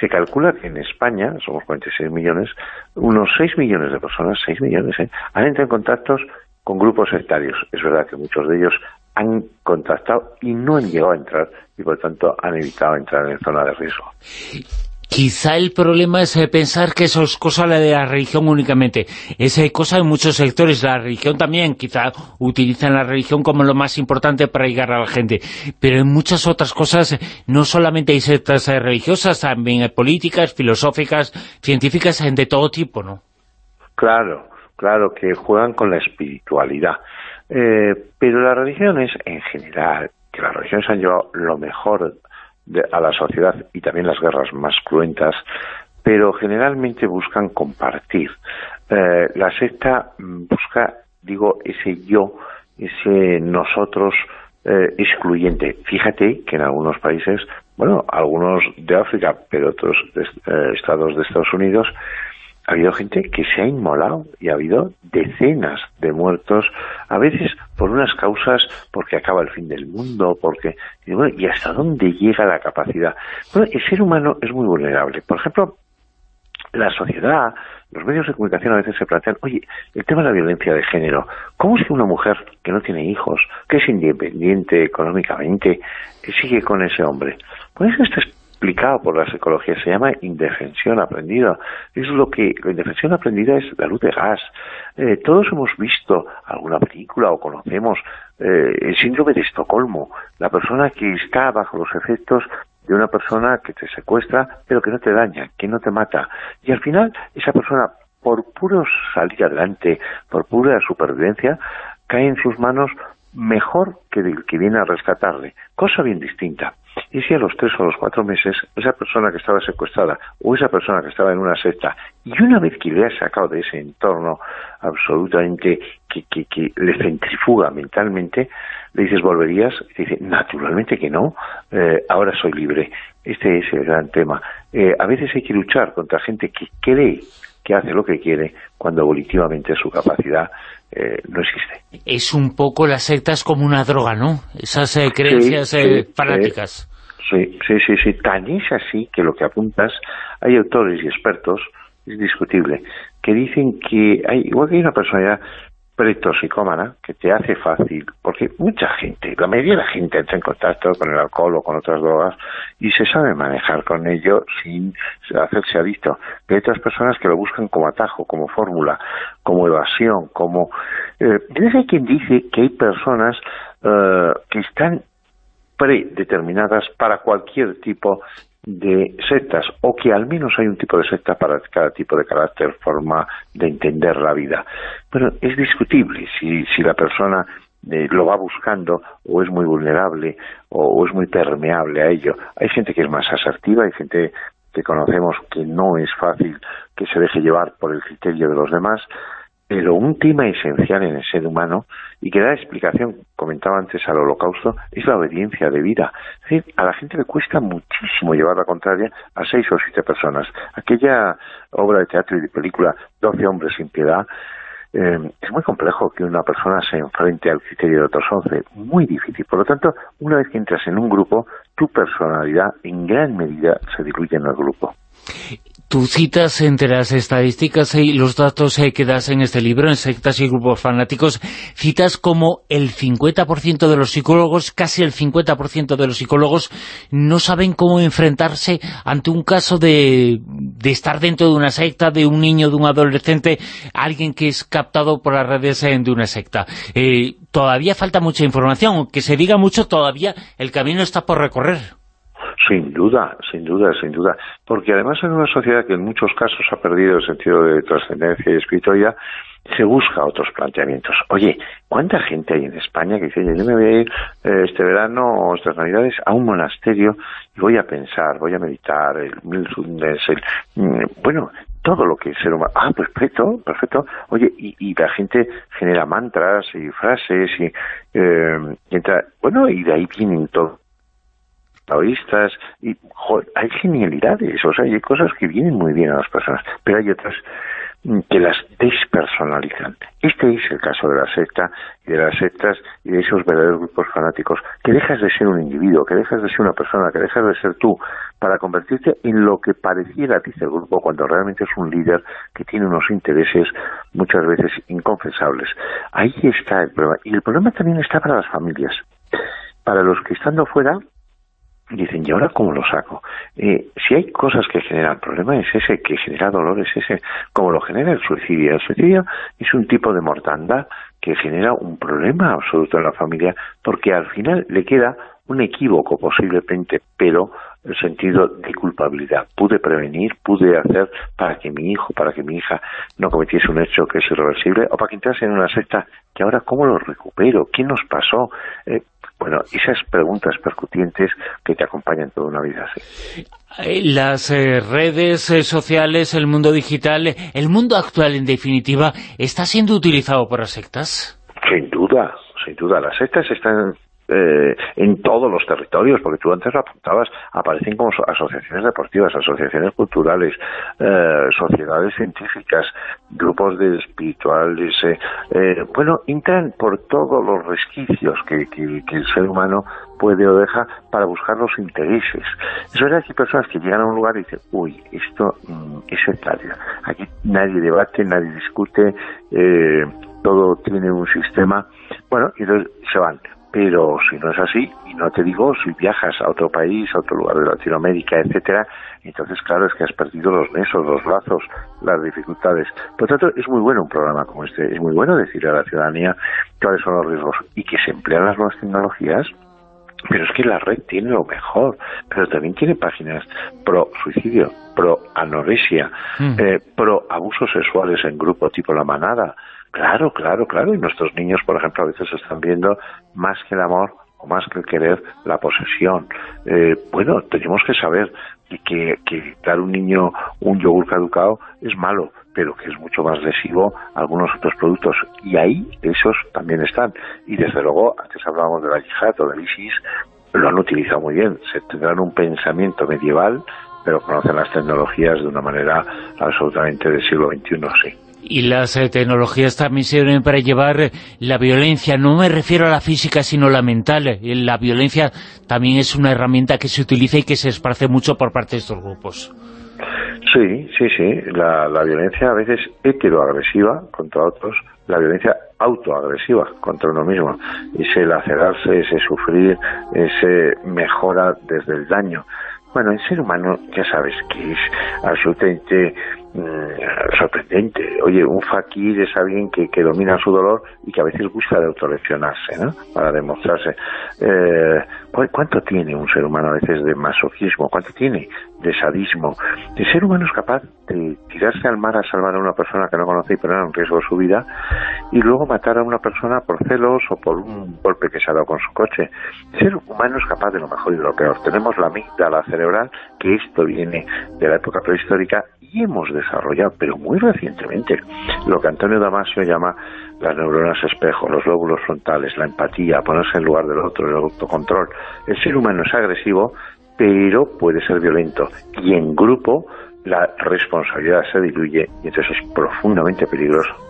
Speaker 14: Se calcula que en España, somos 46 millones, unos 6 millones de personas, 6 millones, ¿eh? han entrado en contactos con grupos sectarios. Es verdad que muchos de ellos han contactado y no han llegado a entrar y por lo tanto han evitado entrar en zona de riesgo.
Speaker 2: Quizá el problema es eh, pensar que eso es cosa de la religión únicamente. Es eh, cosa de muchos sectores. La religión también, quizá utilizan la religión como lo más importante para llegar a la gente. Pero en muchas otras cosas, eh, no solamente hay sectas religiosas, también hay políticas, filosóficas, científicas, de todo tipo, ¿no?
Speaker 14: Claro, claro, que juegan con la espiritualidad. pero las religiones, en general, que las religiones han llevado lo mejor a la sociedad y también las guerras más cruentas, pero generalmente buscan compartir. Eh, la secta busca, digo, ese yo, ese nosotros eh, excluyente. Fíjate que en algunos países bueno, algunos de África, pero otros de, eh, estados de Estados Unidos, ha habido gente que se ha inmolado y ha habido decenas de muertos, a veces por unas causas, porque acaba el fin del mundo, porque y, bueno, ¿y hasta dónde llega la capacidad? Bueno, el ser humano es muy vulnerable. Por ejemplo, la sociedad, los medios de comunicación a veces se plantean, oye, el tema de la violencia de género, ¿cómo es que una mujer que no tiene hijos, que es independiente económicamente, sigue con ese hombre? Pues eso está explicado por la psicología, se llama indefensión aprendida. Es lo que, la indefensión aprendida es la luz de gas. Eh, todos hemos visto alguna película o conocemos eh, el síndrome de Estocolmo, la persona que está bajo los efectos de una persona que te secuestra, pero que no te daña, que no te mata. Y al final, esa persona, por puro salir adelante, por pura supervivencia, cae en sus manos mejor que el que viene a rescatarle. Cosa bien distinta. Y si a los tres o los cuatro meses, esa persona que estaba secuestrada o esa persona que estaba en una secta, y una vez que le ha sacado de ese entorno absolutamente que, que, que le centrifuga mentalmente, le dices, ¿volverías? Y dice, naturalmente que no, eh, ahora soy libre. Este es el gran tema. Eh, a veces hay que luchar contra gente que cree que hace lo que quiere cuando evolutivamente su capacidad eh, no existe.
Speaker 2: Es un poco las sectas como una droga, ¿no? Esas eh, creencias
Speaker 14: Sí,
Speaker 2: eh,
Speaker 14: sí,
Speaker 2: fanáticas.
Speaker 14: Sí, sí, sí, sí. Tan es así que lo que apuntas, hay autores y expertos, es discutible, que dicen que hay, igual que hay una personalidad pretoxicómana que te hace fácil, porque mucha gente, la mayoría de la gente entra en contacto con el alcohol o con otras drogas y se sabe manejar con ello sin hacerse adicto. Pero hay otras personas que lo buscan como atajo, como fórmula, como evasión, como... Eh, hay quien dice que hay personas eh, que están predeterminadas para cualquier tipo de sectas, o que al menos hay un tipo de secta para cada tipo de carácter, forma de entender la vida. Pero es discutible si, si la persona eh, lo va buscando o es muy vulnerable o, o es muy permeable a ello. Hay gente que es más asertiva, hay gente que conocemos que no es fácil que se deje llevar por el criterio de los demás, pero un tema esencial en el ser humano y que da explicación, comentaba antes al holocausto, es la obediencia de vida. Es decir, a la gente le cuesta muchísimo llevar la contraria a seis o siete personas. Aquella obra de teatro y de película, Doce hombres sin piedad, eh, es muy complejo que una persona se enfrente al criterio de otros once, muy difícil. Por lo tanto, una vez que entras en un grupo, tu personalidad en gran medida se diluye en el grupo.
Speaker 2: Tú citas entre las estadísticas y los datos eh, que das en este libro, en sectas y grupos fanáticos, citas como el 50% de los psicólogos, casi el 50% de los psicólogos, no saben cómo enfrentarse ante un caso de, de estar dentro de una secta, de un niño, de un adolescente, alguien que es captado por las redes eh, de una secta. Eh, todavía falta mucha información, aunque se diga mucho, todavía el camino está por recorrer.
Speaker 14: Sin duda, sin duda, sin duda. Porque además en una sociedad que en muchos casos ha perdido el sentido de trascendencia y espiritualidad, se busca otros planteamientos. Oye, ¿cuánta gente hay en España que dice, "Oye, yo me voy a ir eh, este verano o estas navidades a un monasterio y voy a pensar, voy a meditar, el mindfulness, el... mm, bueno, todo lo que el ser humano... Ah, perfecto, perfecto. Oye, y, la gente genera mantras y frases y, eh. Bueno, y de ahí vienen todo taoístas y joder, hay genialidades, o sea, hay cosas que vienen muy bien a las personas, pero hay otras que las despersonalizan. Este es el caso de la secta y de las sectas y de esos verdaderos grupos fanáticos, que dejas de ser un individuo, que dejas de ser una persona, que dejas de ser tú, para convertirte en lo que pareciera ti el grupo, cuando realmente es un líder que tiene unos intereses muchas veces inconfesables. Ahí está el problema. Y el problema también está para las familias. Para los que estando fuera dicen, ¿y ahora cómo lo saco? Eh, si hay cosas que generan problema es ese, que genera dolor es ese, como lo genera el suicidio. El suicidio es un tipo de mortandad que genera un problema absoluto en la familia, porque al final le queda un equívoco posiblemente, pero el sentido de culpabilidad. Pude prevenir, pude hacer para que mi hijo, para que mi hija no cometiese un hecho que es irreversible, o para que entrase en una secta que ahora cómo lo recupero, qué nos pasó. Eh, bueno, esas preguntas percutientes que te acompañan toda una vida. Sí.
Speaker 2: Eh, Las eh, redes eh, sociales, el mundo digital, eh, el mundo actual en definitiva, ¿está siendo utilizado por las sectas?
Speaker 14: Sin duda, sin duda. Las sectas están eh, en todos los territorios, porque tú antes lo apuntabas, aparecen como asociaciones deportivas, asociaciones culturales, eh, sociedades científicas, grupos de espirituales, eh, eh, bueno, entran por todos los resquicios que, que, que, el ser humano puede o deja para buscar los intereses. Es verdad que personas que llegan a un lugar y dicen, uy, esto mm, es sectario, aquí nadie debate, nadie discute, todo tiene un sistema, bueno, y entonces se van pero si no es así, y no te digo si viajas a otro país, a otro lugar de Latinoamérica, etcétera, entonces claro, es que has perdido los mesos, los lazos, las dificultades. Por lo tanto, es muy bueno un programa como este, es muy bueno decirle a la ciudadanía cuáles son los riesgos y que se emplean las nuevas tecnologías pero es que la red tiene lo mejor, pero también tiene páginas pro suicidio, pro anorexia, mm. eh, pro abusos sexuales en grupo tipo la manada, Claro, claro, claro. Y nuestros niños, por ejemplo, a veces están viendo más que el amor o más que el querer, la posesión. Eh, bueno, tenemos que saber que, que dar a un niño un yogur caducado es malo, pero que es mucho más lesivo algunos otros productos. Y ahí esos también están. Y desde luego, antes hablábamos de la yihad o del ISIS, lo han utilizado muy bien. Se tendrán un pensamiento medieval, pero conocen las tecnologías de una manera absolutamente del siglo XXI, sí.
Speaker 2: Y las eh, tecnologías también sirven para llevar la violencia. No me refiero a la física, sino la mental. Eh, la violencia también es una herramienta que se utiliza y que se esparce mucho por parte de estos grupos.
Speaker 14: Sí, sí, sí. La, la violencia a veces heteroagresiva contra otros, la violencia autoagresiva contra uno mismo. Ese lacerarse, ese sufrir, ese mejora desde el daño. Bueno, el ser humano ya sabes que es absolutamente mm, sorprendente. Oye, un fakir es alguien que, que, domina su dolor y que a veces gusta de autoleccionarse, ¿no? Para demostrarse. Eh, ¿Cuánto tiene un ser humano a veces de masoquismo? ¿Cuánto tiene de sadismo? El ser humano es capaz de tirarse al mar a salvar a una persona que no conoce y poner en riesgo su vida y luego matar a una persona por celos o por un golpe que se ha dado con su coche. El ser humano es capaz de lo mejor y de lo peor. Tenemos la amígdala cerebral, que esto viene de la época prehistórica y hemos desarrollado, pero muy recientemente, lo que Antonio Damasio llama las neuronas espejo, los lóbulos frontales, la empatía, ponerse en lugar del otro, el autocontrol. El ser humano es agresivo, pero puede ser violento. Y en grupo la responsabilidad se diluye y entonces es profundamente peligroso.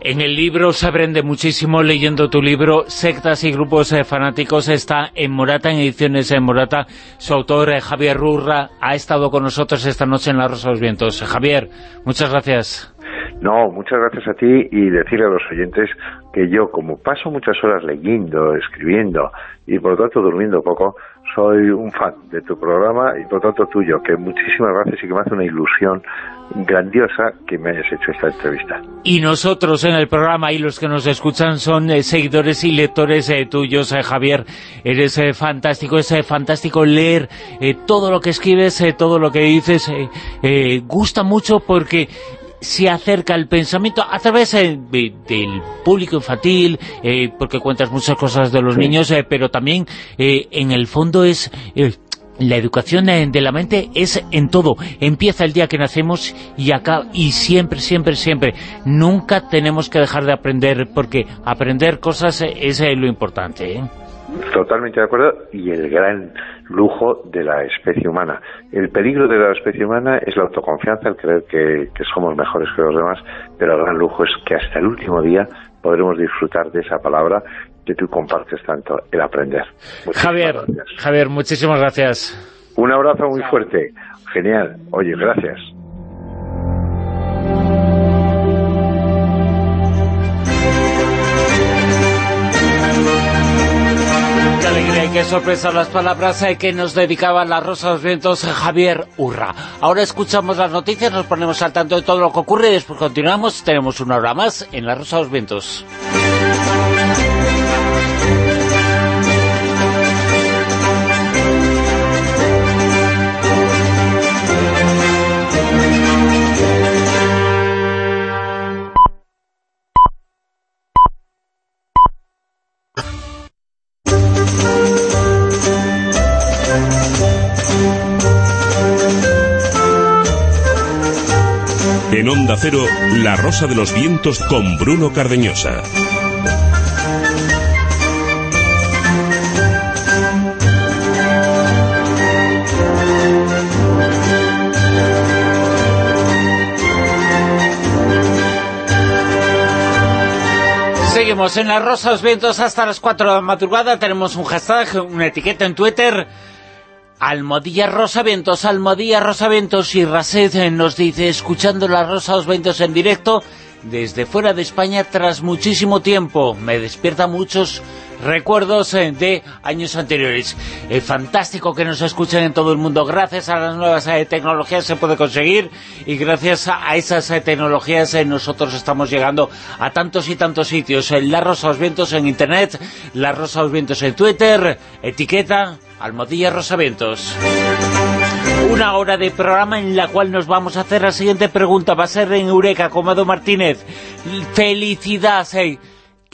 Speaker 2: En el libro se aprende muchísimo leyendo tu libro, Sectas y Grupos eh, Fanáticos, está en Morata, en ediciones en Morata. Su autor, eh, Javier Rurra, ha estado con nosotros esta noche en La Rosa de los Vientos. Javier, muchas gracias.
Speaker 14: No, muchas gracias a ti y decirle a los oyentes que yo, como paso muchas horas leyendo, escribiendo y por lo tanto durmiendo poco, soy un fan de tu programa y por tanto tuyo, que muchísimas gracias y que me hace una ilusión grandiosa que me hayas hecho esta entrevista.
Speaker 2: Y nosotros en el programa y los que nos escuchan son eh, seguidores y lectores eh, tuyos, eh, Javier. Eres fantástico, es fantástico leer todo lo que escribes, todo lo que dices. gusta mucho porque se acerca el pensamiento a través del público infantil, eh, porque cuentas muchas cosas de los niños, eh, pero también eh, en el fondo es... la educación de la mente es en todo. Empieza el día que nacemos y acá y siempre, siempre, siempre. Nunca tenemos que dejar de aprender porque aprender cosas es lo importante.
Speaker 14: Totalmente de acuerdo. Y el gran lujo de la especie humana. El peligro de la especie humana es la autoconfianza, el creer que, somos mejores que los demás, pero el gran lujo es que hasta el último día podremos disfrutar de esa palabra que tú compartes tanto, el aprender.
Speaker 2: Javier, Javier, muchísimas gracias.
Speaker 14: Un abrazo muy fuerte. Genial. Oye, gracias.
Speaker 2: Qué sorpresa las palabras eh, que nos dedicaba la Rosa de los Vientos Javier Urra. Ahora escuchamos las noticias, nos ponemos al tanto de todo lo que ocurre y después continuamos. Tenemos una hora más en la Rosa de los Vientos.
Speaker 1: En Onda Cero, La Rosa de los Vientos con Bruno Cardeñosa.
Speaker 2: Seguimos en La Rosa de los Vientos hasta las 4 de la madrugada. Tenemos un hashtag, una etiqueta en Twitter Almodilla Rosavientos, Almodilla Rosavientos y Rased nos dice, escuchando la Rosa de los Vientos en directo, desde fuera de España tras muchísimo tiempo. Me despierta muchos recuerdos eh, de años anteriores. Es fantástico que nos escuchen en todo el mundo. Gracias a las nuevas eh, tecnologías se puede conseguir y gracias a esas eh, tecnologías nosotros estamos llegando a tantos y tantos sitios. La Rosa los Vientos en Internet, La Rosa los Vientos en Twitter, etiqueta Almodilla Rosavientos. Una hora de programa en la cual nos vamos a hacer la siguiente pregunta. Va a ser en Eureka, Comado Martínez. Felicidad, eh.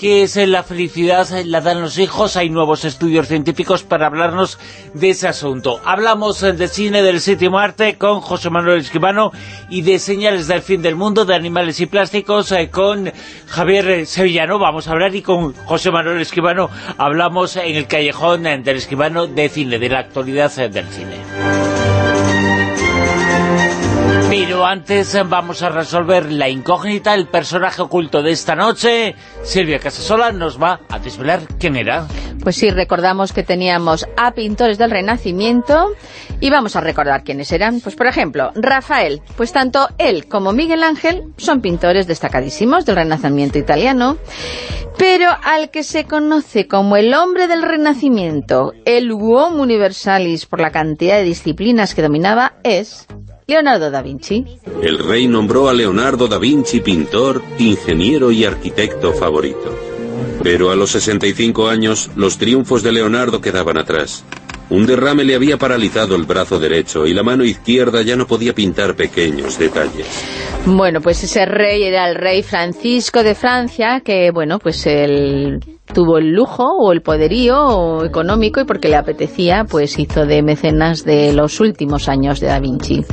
Speaker 2: ¿Qué es la felicidad? ¿La dan los hijos? Hay nuevos estudios científicos para hablarnos de ese asunto. Hablamos de cine del séptimo arte con José Manuel Esquivano y de señales del fin del mundo, de animales y plásticos eh, con Javier Sevillano. Vamos a hablar y con José Manuel Esquivano hablamos en el callejón del Esquivano de cine, de la actualidad del cine. Pero antes eh, vamos a resolver la incógnita, el personaje oculto de esta noche. Silvia Casasola nos va a desvelar quién era.
Speaker 4: Pues sí, recordamos que teníamos a pintores del Renacimiento y vamos a recordar quiénes eran. Pues por ejemplo, Rafael. Pues tanto él como Miguel Ángel son pintores destacadísimos del Renacimiento italiano, pero al que se conoce como el hombre del Renacimiento, el uomo universalis por la cantidad de disciplinas que dominaba, es Leonardo da Vinci.
Speaker 12: El rey nombró a Leonardo da Vinci pintor, ingeniero y arquitecto favorito. Pero a los 65 años, los triunfos de Leonardo quedaban atrás. Un derrame le había paralizado el brazo derecho y la mano izquierda ya no podía pintar pequeños detalles.
Speaker 4: Bueno, pues ese rey era el rey Francisco de Francia, que, bueno, pues él tuvo el lujo o el poderío económico y porque le apetecía, pues hizo de mecenas de los últimos años de Da Vinci.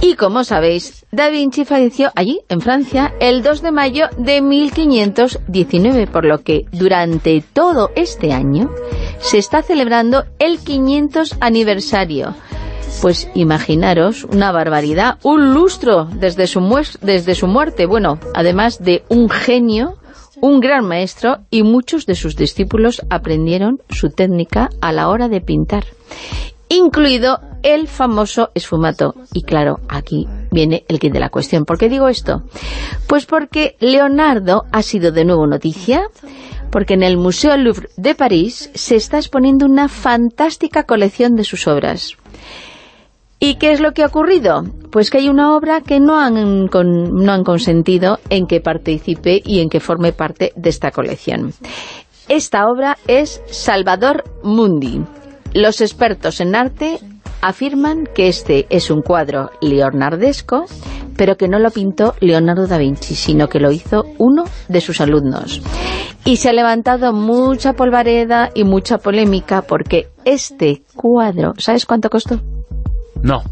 Speaker 4: Y como sabéis, Da Vinci falleció allí, en Francia, el 2 de mayo de 1519, por lo que durante todo este año se está celebrando el 500 aniversario. Pues imaginaros una barbaridad, un lustro desde su, desde su muerte, bueno, además de un genio, un gran maestro y muchos de sus discípulos aprendieron su técnica a la hora de pintar incluido el famoso esfumato. Y claro, aquí viene el kit de la cuestión. ¿Por qué digo esto? Pues porque Leonardo ha sido de nuevo noticia, porque en el Museo Louvre de París se está exponiendo una fantástica colección de sus obras. ¿Y qué es lo que ha ocurrido? Pues que hay una obra que no han, no han consentido en que participe y en que forme parte de esta colección. Esta obra es Salvador Mundi. Los expertos en arte afirman que este es un cuadro leonardesco, pero que no lo pintó Leonardo da Vinci, sino que lo hizo uno de sus alumnos. Y se ha levantado mucha polvareda y mucha polémica porque este cuadro, ¿sabes cuánto costó?
Speaker 2: No.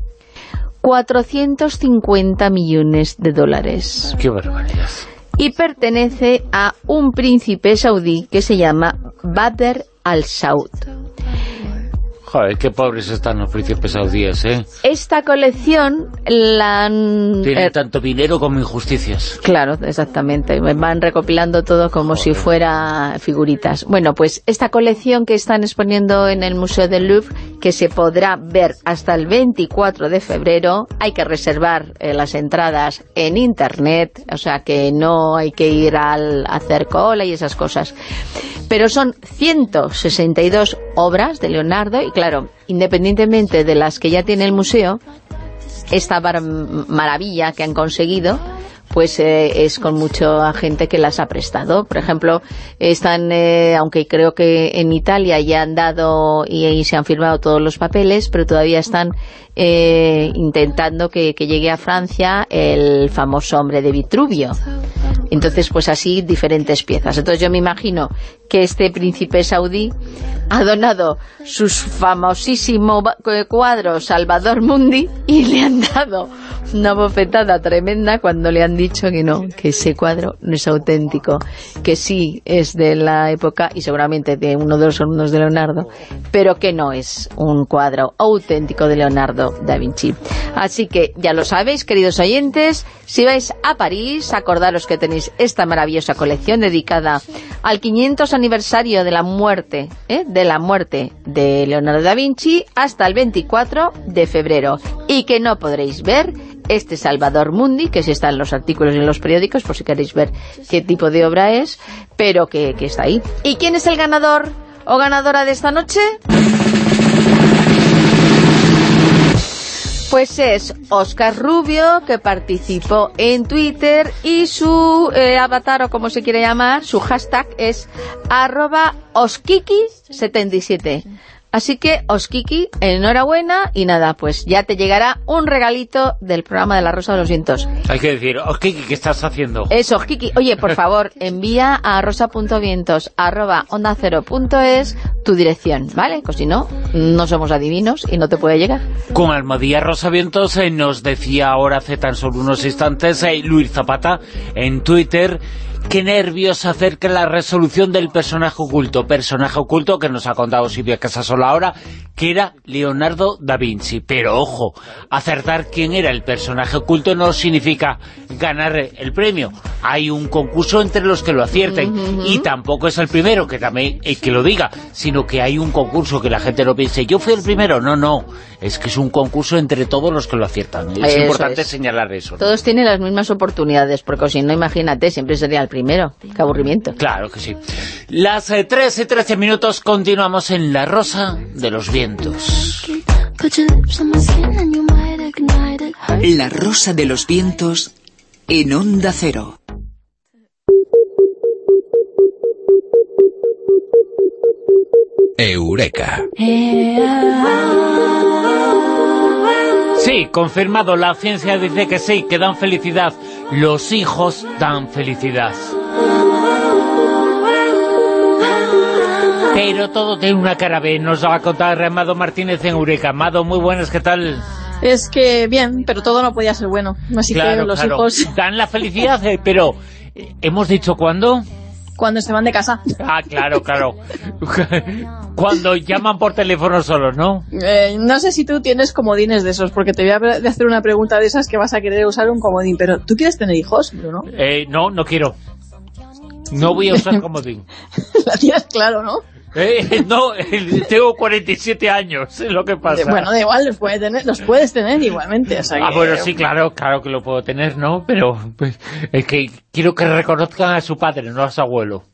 Speaker 4: 450 millones de dólares.
Speaker 2: ¡Qué barbaridad!
Speaker 4: Y pertenece a un príncipe saudí que se llama Badr al-Saud.
Speaker 2: Joder, qué pobres están los príncipes saudíes, ¿eh?
Speaker 4: Esta colección la han...
Speaker 2: Tienen eh, tanto dinero como injusticias.
Speaker 4: Claro, exactamente. Van recopilando todo como si fuera figuritas. Bueno, pues esta colección que están exponiendo en el Museo del Louvre, que se podrá ver hasta el 24 de febrero, hay que reservar eh, las entradas en Internet, o sea que no hay que ir al hacer cola y esas cosas. Pero son 162 obras de Leonardo y claro, independientemente de las que ya tiene el museo, esta maravilla que han conseguido pues eh, es con mucha gente que las ha prestado. Por ejemplo, están, eh, aunque creo que en Italia ya han dado y, se han firmado todos los papeles, pero todavía están eh, intentando que, que, llegue a Francia el famoso hombre de Vitruvio. Entonces, pues así, diferentes piezas. Entonces yo me imagino que este príncipe saudí ha donado sus famosísimos cuadros Salvador Mundi y le han dado una bofetada tremenda cuando le han dicho que no, que ese cuadro no es auténtico, que sí es de la época y seguramente de uno de los alumnos de Leonardo, pero que no es un cuadro auténtico de Leonardo da Vinci. Así que ya lo sabéis, queridos oyentes, si vais a París, acordaros que tenéis esta maravillosa colección dedicada al 500 aniversario de la muerte, ¿eh? de la muerte de Leonardo da Vinci hasta el 24 de febrero y que no podréis ver este Salvador Mundi, que sí está en los artículos y en los periódicos, por si queréis ver qué tipo de obra es, pero que, que está ahí. ¿Y quién es el ganador o ganadora de esta noche? Pues es Oscar Rubio, que participó en Twitter y su eh, avatar, o como se quiere llamar, su hashtag es arroba oskiki77. Así que, Oskiki, enhorabuena y nada, pues ya te llegará un regalito del programa de La Rosa de los Vientos.
Speaker 2: Hay que decir, Oskiki, ¿qué estás haciendo?
Speaker 4: Es Oskiki. Oye, por favor, envía a rosa.vientos arroba onda cero punto es tu dirección, ¿vale? Pues si no, no somos adivinos y no te puede llegar.
Speaker 2: Con Almadía Rosavientos eh, nos decía ahora hace tan solo unos instantes eh, Luis Zapata en Twitter qué nervios acerca la resolución del personaje oculto. Personaje oculto que nos ha contado Silvia Casasola ahora, que era Leonardo da Vinci. Pero ojo, acertar quién era el personaje oculto no significa ganar el premio. Hay un concurso entre los que lo acierten. Y tampoco es el primero, que también el que lo diga, sino que hay un concurso que la gente no piense, yo fui el primero. No, no. Es que es un concurso entre todos los que lo aciertan. Es
Speaker 4: Eso
Speaker 2: importante
Speaker 4: es.
Speaker 2: señalar eso. ¿no?
Speaker 4: Todos tienen las mismas oportunidades, porque si no, imagínate, siempre sería el primero. Qué aburrimiento.
Speaker 2: Claro que sí. Las eh, 3 y 13 minutos continuamos en La Rosa de los Vientos.
Speaker 6: La rosa de los vientos en onda cero.
Speaker 1: Eureka.
Speaker 2: Sí, confirmado, la ciencia dice que sí, que dan felicidad. Los hijos dan felicidad. Pero todo tiene una cara B, nos va a contar Amado Martínez en Eureka. Amado, muy buenas, ¿qué tal?
Speaker 15: Es que bien, pero todo no podía ser bueno. Así que los
Speaker 2: claro.
Speaker 15: hijos,
Speaker 2: Dan la felicidad, eh, pero eh, ¿hemos dicho cuándo?
Speaker 15: Cuando se van de casa.
Speaker 2: Ah, claro, claro. Cuando llaman por teléfono solos, ¿no?
Speaker 15: Eh, no sé si tú tienes comodines de esos, porque te voy a hacer una pregunta de esas que vas a querer usar un comodín. Pero, ¿tú quieres tener hijos, Bruno?
Speaker 2: Eh, no, no quiero. No voy a usar comodín.
Speaker 15: La tienes claro, ¿no?
Speaker 2: Eh, no, eh, tengo 47 años, es lo que pasa.
Speaker 15: Bueno, da igual, los, puede tener, los puedes tener igualmente. O sea
Speaker 2: Ah, bueno, sí, claro, claro que lo puedo tener, ¿no? Pero pues, es que quiero que reconozcan a su padre, no a su abuelo.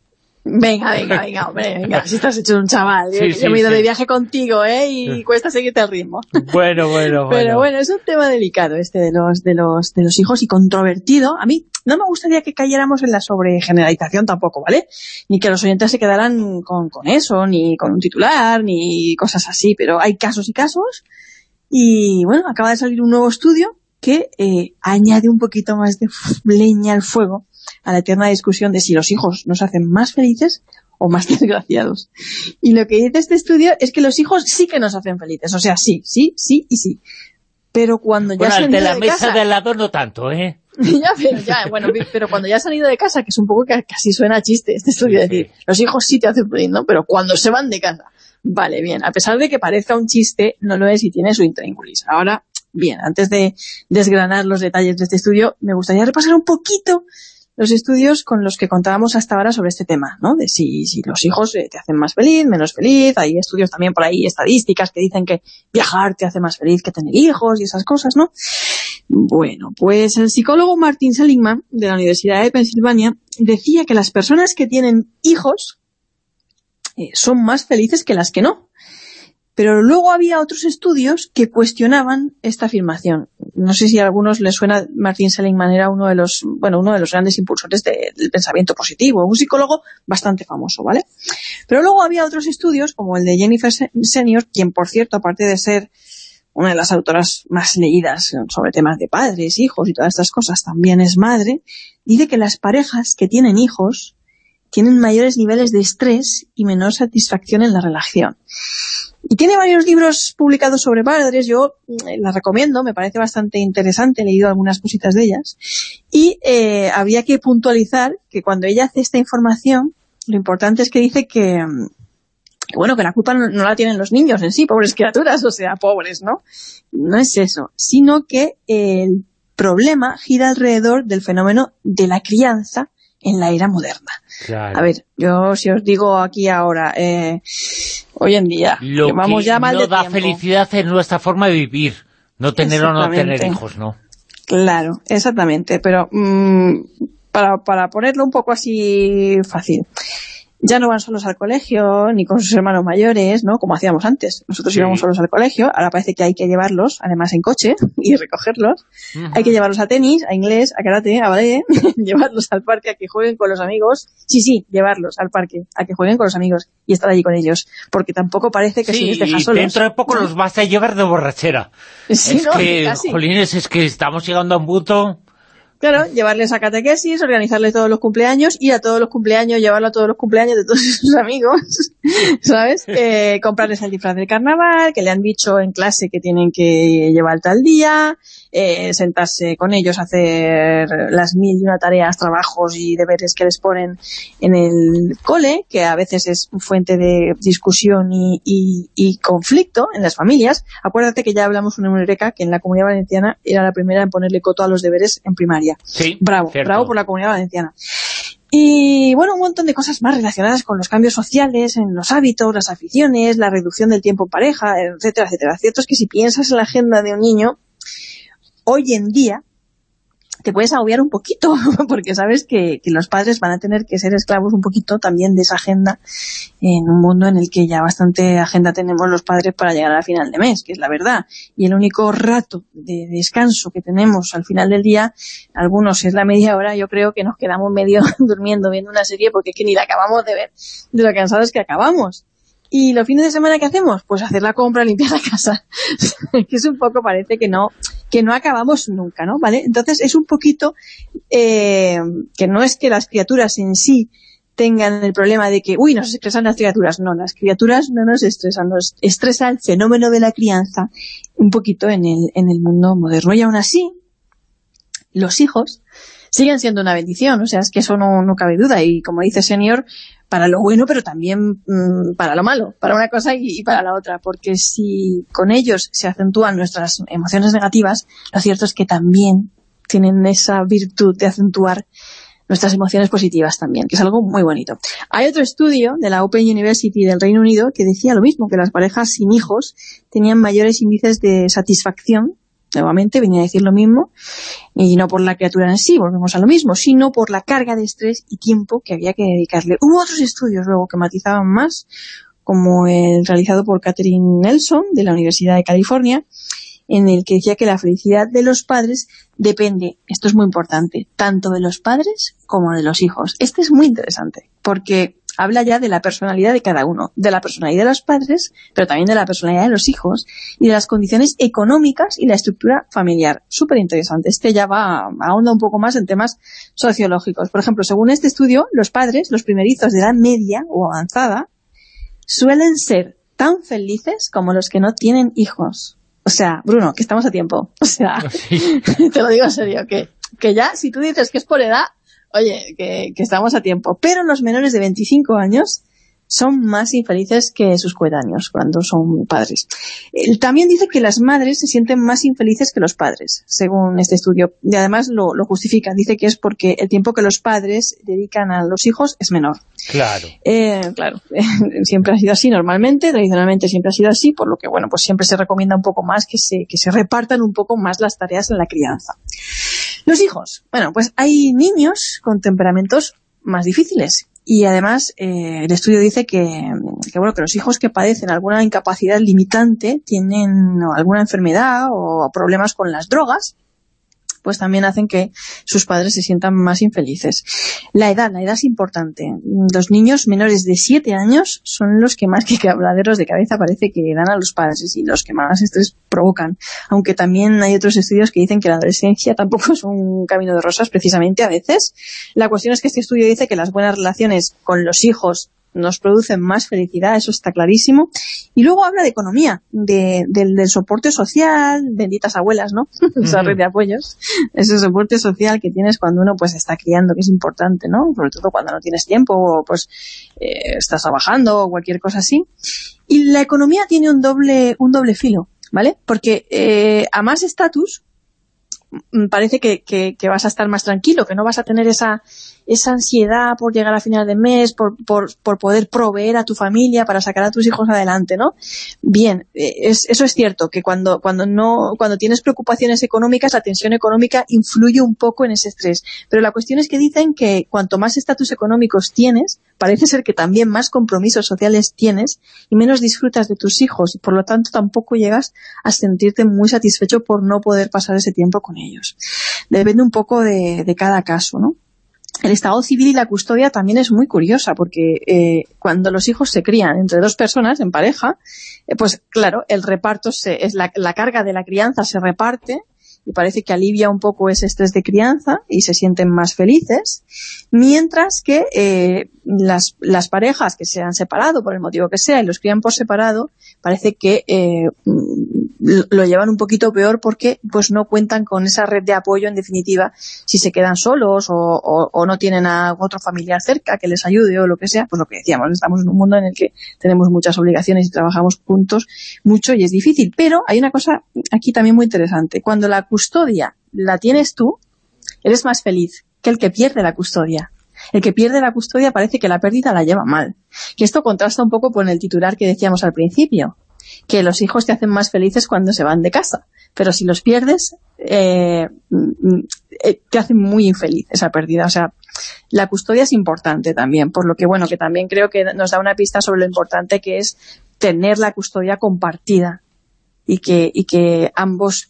Speaker 15: Venga, venga, venga, hombre, venga, si estás hecho un chaval.
Speaker 2: Sí,
Speaker 15: Yo-
Speaker 2: sí,
Speaker 15: yo me he ido
Speaker 2: sí.
Speaker 15: de viaje contigo, ¿eh? Y cuesta seguirte el ritmo.
Speaker 2: Bueno, bueno,
Speaker 15: Pero bueno, es un tema delicado este de los, de los, de los hijos y controvertido. A mí no me gustaría que cayéramos en la sobregeneralización tampoco, ¿vale? Ni que los oyentes se quedaran con, eso, ni con un titular, ni cosas así, pero hay casos y casos. Y bueno, acaba de salir un nuevo estudio que eh, añade un poquito más de leña al fuego a la eterna discusión de si los hijos nos hacen más felices o más desgraciados. Y lo que dice este estudio es que los hijos sí que nos hacen felices. O sea, sí, sí, sí y sí. Pero cuando ya
Speaker 2: Bueno,
Speaker 15: se han
Speaker 2: de
Speaker 15: ido
Speaker 2: la
Speaker 15: de
Speaker 2: mesa
Speaker 15: casa...
Speaker 2: de lado no tanto, ¿eh?
Speaker 15: ya, pero, ya, bueno, pero cuando ya se han ido de casa, que es un poco que casi suena a chiste este estudio, es decir, los hijos sí te hacen feliz, ¿no? Pero cuando se van de casa. Vale, bien. A pesar de que parezca un chiste, no lo es y tiene su intríngulis. Ahora, bien, antes de desgranar los detalles de este estudio, me gustaría repasar un poquito los estudios con los que contábamos hasta ahora sobre este tema, ¿no? De si, si los hijos eh, te hacen más feliz, menos feliz. Hay estudios también por ahí, estadísticas que dicen que viajar te hace más feliz que tener hijos y esas cosas, ¿no? Bueno, pues el psicólogo Martin Seligman, de la Universidad de Pensilvania, decía que las personas que tienen hijos eh, son más felices que las que no. Pero luego había otros estudios que cuestionaban esta afirmación. No sé si a algunos les suena, Martin Seligman era uno de los, bueno, uno de los grandes impulsores de- del pensamiento positivo, un psicólogo bastante famoso, ¿vale? Pero luego había otros estudios, como el de Jennifer Se- Senior, quien, por cierto, aparte de ser una de las autoras más leídas sobre temas de padres, hijos y todas estas cosas, también es madre, dice que las parejas que tienen hijos tienen mayores niveles de estrés y menor satisfacción en la relación. Y tiene varios libros publicados sobre padres, yo eh, las recomiendo, me parece bastante interesante, he leído algunas cositas de ellas. Y eh, había que puntualizar que cuando ella hace esta información, lo importante es que dice que, mm, bueno, que la culpa no la tienen los niños en sí, pobres criaturas, o sea, pobres, ¿no? No es eso, sino que el problema gira alrededor del fenómeno de la crianza en la era moderna.
Speaker 2: Claro.
Speaker 15: A ver, yo si os digo aquí ahora, eh, hoy en día,
Speaker 2: Lo
Speaker 15: que vamos
Speaker 2: que
Speaker 15: ya mal
Speaker 2: no
Speaker 15: de
Speaker 2: da
Speaker 15: tiempo.
Speaker 2: felicidad es nuestra forma de vivir. No tener o no tener hijos, ¿no?
Speaker 15: Claro, exactamente, pero mm, para, para ponerlo un poco así fácil, ya no van solos al colegio, ni con sus hermanos mayores, ¿no? Como hacíamos antes. Nosotros
Speaker 2: Sí.
Speaker 15: íbamos solos al colegio, ahora parece que hay que llevarlos, además en coche, y recogerlos. Hay que llevarlos a tenis, a inglés, a karate, a ballet, llevarlos al parque a que jueguen con los amigos. Sí, sí, llevarlos al parque a que jueguen con los amigos y estar allí con ellos. Porque tampoco parece que si
Speaker 2: Sí,
Speaker 15: les dejas solos...
Speaker 2: dentro de poco los vas a llevar de borrachera.
Speaker 15: Sí,
Speaker 2: es
Speaker 15: ¿no?
Speaker 2: que,
Speaker 15: Casi.
Speaker 2: jolines, es que estamos llegando a un punto...
Speaker 15: Claro, llevarles a catequesis, organizarles todos los cumpleaños, ir a todos los cumpleaños, llevarlo a todos los cumpleaños de todos sus amigos, ¿sabes? Eh, comprarles el disfraz del carnaval, que le han dicho en clase que tienen que llevar tal día, eh, sentarse con ellos, hacer las mil y una tareas, trabajos y deberes que les ponen en el cole, que a veces es fuente de discusión y, y- y conflicto en las familias. Acuérdate que ya hablamos en Eureka que en la Comunidad Valenciana era la primera en ponerle coto a los deberes en primaria.
Speaker 2: Sí,
Speaker 15: Bravo,
Speaker 2: cierto.
Speaker 15: bravo por la Comunidad Valenciana. Y bueno, un montón de cosas más relacionadas con los cambios sociales, en los hábitos, las aficiones, la reducción del tiempo en pareja, etcétera, etcétera. Cierto es que si piensas en la agenda de un niño, hoy en día te puedes agobiar un poquito, porque sabes que, los padres van a tener que ser esclavos un poquito también de esa agenda en un mundo en el que ya bastante agenda tenemos los padres para llegar al final de mes, que es la verdad. Y el único rato de descanso que tenemos al final del día, algunos es la media hora, yo creo que nos quedamos medio durmiendo viendo una serie porque es que ni la acabamos de ver, de lo cansados que acabamos. ¿Y los fines de semana qué hacemos? Pues hacer la compra, limpiar la casa. que es un poco, parece que no que no acabamos nunca, ¿no? ¿Vale? Entonces es un poquito eh, que no es que las criaturas en sí tengan el problema de que, uy, nos estresan las criaturas. No, las criaturas no nos estresan, nos estresa el fenómeno de la crianza un poquito en el, en el mundo moderno. Y aún así, los hijos siguen siendo una bendición, o sea, es que eso no, no cabe duda. Y como dice Señor, para lo bueno, pero también mm, para lo malo, para una cosa y, y para la otra, porque si con ellos se acentúan nuestras emociones negativas, lo cierto es que también tienen esa virtud de acentuar nuestras emociones positivas también, que es algo muy bonito. Hay otro estudio de la Open University del Reino Unido que decía lo mismo, que las parejas sin hijos tenían mayores índices de satisfacción nuevamente venía a decir lo mismo, y no por la criatura en sí, volvemos a lo mismo, sino por la carga de estrés y tiempo que había que dedicarle. Hubo otros estudios luego que matizaban más, como el realizado por Catherine Nelson de la Universidad de California, en el que decía que la felicidad de los padres depende, esto es muy importante, tanto de los padres como de los hijos. Este es muy interesante, porque habla ya de la personalidad de cada uno, de la personalidad de los padres, pero también de la personalidad de los hijos y de las condiciones económicas y la estructura familiar. Súper interesante. Este ya va, ahonda un poco más en temas sociológicos. Por ejemplo, según este estudio, los padres, los primerizos de edad media o avanzada, suelen ser tan felices como los que no tienen hijos. O sea, Bruno, que estamos a tiempo. O sea, te lo digo en serio, que, que ya, si tú dices que es por edad, oye, que, que estamos a tiempo. Pero los menores de 25 años son más infelices que sus coetáneos cuando son padres. Él también dice que las madres se sienten más infelices que los padres, según este estudio. Y además lo, lo justifica. Dice que es porque el tiempo que los padres dedican a los hijos es menor.
Speaker 2: Claro.
Speaker 15: Eh, claro, siempre ha sido así normalmente, tradicionalmente siempre ha sido así, por lo que, bueno, pues siempre se recomienda un poco más que se, que se repartan un poco más las tareas en la crianza. Los hijos. Bueno, pues hay niños con temperamentos más difíciles. Y además, eh, el estudio dice que, que, bueno, que los hijos que padecen alguna incapacidad limitante tienen alguna enfermedad o problemas con las drogas, pues también hacen que sus padres se sientan más infelices. La edad, la edad es importante. Los niños menores de 7 años son los que más que cabladeros de cabeza parece que dan a los padres y los que más estrés provocan. Aunque también hay otros estudios que dicen que la adolescencia tampoco es un camino de rosas precisamente a veces. La cuestión es que este estudio dice que las buenas relaciones con los hijos nos producen más felicidad, eso está clarísimo. Y luego habla de economía, de, del, del soporte social, benditas abuelas, ¿no? Esa red de apoyos, ese soporte social que tienes cuando uno pues está criando, que es importante, ¿no? Sobre todo cuando no tienes tiempo o pues eh, estás trabajando o cualquier cosa así. Y la economía tiene un doble, un doble filo, ¿vale? Porque eh, a más estatus, mm, parece que, que, que, vas a estar más tranquilo, que no vas a tener esa, esa ansiedad por llegar a final de mes, por, por, por poder proveer a tu familia para sacar a tus hijos adelante, ¿no? Bien, es, eso es cierto, que cuando, cuando, no, cuando tienes preocupaciones económicas, la tensión económica influye un poco en ese estrés. Pero la cuestión es que dicen que cuanto más estatus económicos tienes, parece ser que también más compromisos sociales tienes y menos disfrutas de tus hijos y por lo tanto tampoco llegas a sentirte muy satisfecho por no poder pasar ese tiempo con ellos. Depende un poco de, de cada caso, ¿no? El estado civil y la custodia también es muy curiosa, porque eh, cuando los hijos se crían entre dos personas en pareja, eh, pues claro, el reparto, se, es la, la, carga de la crianza se reparte y parece que alivia un poco ese estrés de crianza y se sienten más felices, mientras que eh, las, las parejas que se han separado por el motivo que sea y los crían por separado, parece que eh, lo llevan un poquito peor porque pues no cuentan con esa red de apoyo en definitiva si se quedan solos o, o, o, no tienen a otro familiar cerca que les ayude o lo que sea, pues lo que decíamos, estamos en un mundo en el que tenemos muchas obligaciones y trabajamos juntos mucho y es difícil, pero hay una cosa aquí también muy interesante, cuando la custodia la tienes tú, eres más feliz que el que pierde la custodia. El que pierde la custodia parece que la pérdida la lleva mal. Que esto contrasta un poco con el titular que decíamos al principio, que los hijos te hacen más felices cuando se van de casa. Pero si los pierdes, eh, te hacen muy infeliz esa pérdida. O sea, la custodia es importante también, por lo que, bueno, que también creo que nos da una pista sobre lo importante que es tener la custodia compartida y que, y que ambos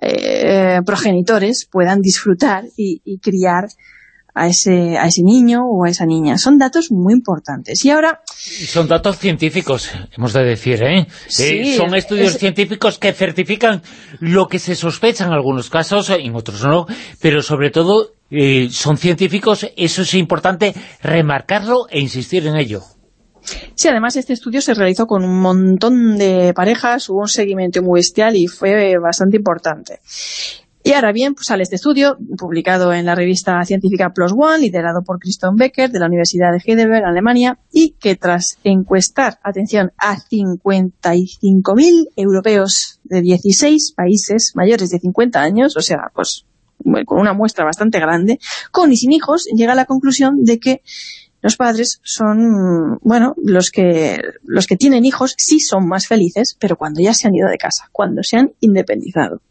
Speaker 15: eh, progenitores puedan disfrutar y, y criar a ese, a ese niño o a esa niña. Son datos muy importantes. Y ahora...
Speaker 2: Son datos científicos, hemos de decir, ¿eh?
Speaker 15: Sí,
Speaker 2: eh son estudios es... científicos que certifican lo que se sospecha en algunos casos, en otros no, pero sobre todo eh, son científicos, eso es importante remarcarlo e insistir en ello.
Speaker 15: Sí, además este estudio se realizó con un montón de parejas, hubo un seguimiento muy bestial y fue bastante importante. Y ahora bien, pues sale este estudio, publicado en la revista científica PLOS ONE, liderado por Christian Becker, de la Universidad de Heidelberg, Alemania, y que tras encuestar, atención, a 55.000 europeos de 16 países mayores de 50 años, o sea, pues con una muestra bastante grande, con y sin hijos, llega a la conclusión de que los padres son, bueno, los que, los que tienen hijos sí son más felices, pero cuando ya se han ido de casa, cuando se han independizado.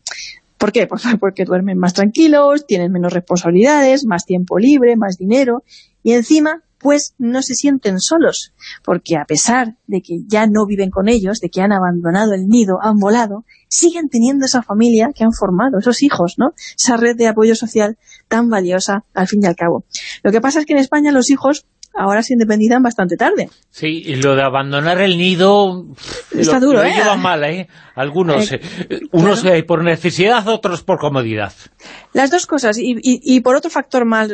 Speaker 15: ¿Por qué? Pues porque duermen más tranquilos, tienen menos responsabilidades, más tiempo libre, más dinero, y encima, pues no se sienten solos, porque a pesar de que ya no viven con ellos, de que han abandonado el nido, han volado, siguen teniendo esa familia que han formado, esos hijos, ¿no? Esa red de apoyo social tan valiosa al fin y al cabo. Lo que pasa es que en España los hijos ahora se independizan bastante tarde.
Speaker 2: Sí, y lo de abandonar el nido...
Speaker 15: Está
Speaker 2: lo,
Speaker 15: duro,
Speaker 2: lo
Speaker 15: ¿eh?
Speaker 2: llevan mal, ¿eh? Algunos, eh, unos
Speaker 15: claro.
Speaker 2: eh, por necesidad, otros por comodidad.
Speaker 15: Las dos cosas, y, y, y por otro factor más.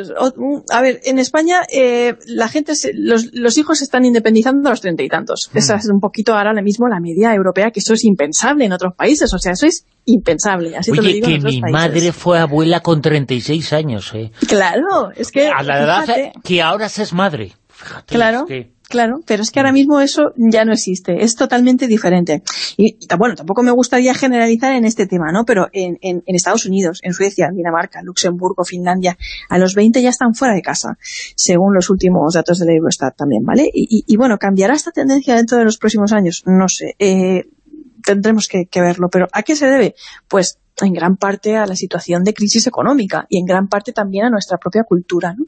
Speaker 15: A ver, en España eh, la gente, se, los, los, hijos se están independizando a los treinta y tantos. Mm. Esa es un poquito ahora mismo la media europea, que eso es impensable en otros países, o sea, eso es impensable. Así
Speaker 2: Oye,
Speaker 15: te lo digo
Speaker 2: que mi
Speaker 15: países.
Speaker 2: madre fue abuela con 36 años, ¿eh?
Speaker 15: Claro, es que...
Speaker 2: A la edad
Speaker 15: fíjate,
Speaker 2: que ahora se es madre. Fíjate,
Speaker 15: Claro,
Speaker 2: es que-
Speaker 15: claro, pero es que ahora mismo eso ya no existe, es totalmente diferente. Y, y, bueno, tampoco me gustaría generalizar en este tema, ¿no? Pero en, en, en Estados Unidos, en Suecia, Dinamarca, Luxemburgo, Finlandia, a los 20 ya están fuera de casa, según los últimos datos de la Eurostat también, ¿vale? Y, y, y bueno, ¿cambiará esta tendencia dentro de los próximos años? No sé, eh, tendremos que, verlo, pero ¿a qué se debe? Pues en gran parte a la situación de crisis económica y en gran parte también a nuestra propia cultura, ¿no?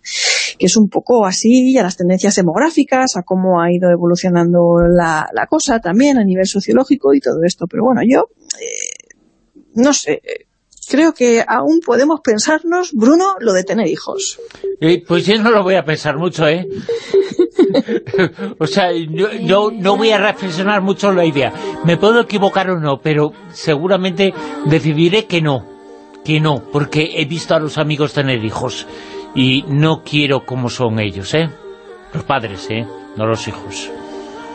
Speaker 15: que es un poco así, a las tendencias demográficas, a cómo ha ido evolucionando la, la cosa también a nivel sociológico y todo esto. Pero bueno, yo eh, no sé, creo que aún podemos pensarnos, Bruno, lo de tener hijos.
Speaker 2: Eh, pues yo no lo voy a pensar mucho, ¿eh? o sea, no, no, no voy a reflexionar mucho la idea. Me puedo equivocar o no, pero seguramente decidiré que no. Que no, porque he visto a los amigos tener hijos. Y no quiero como son ellos, ¿eh? Los padres, ¿eh? No los hijos.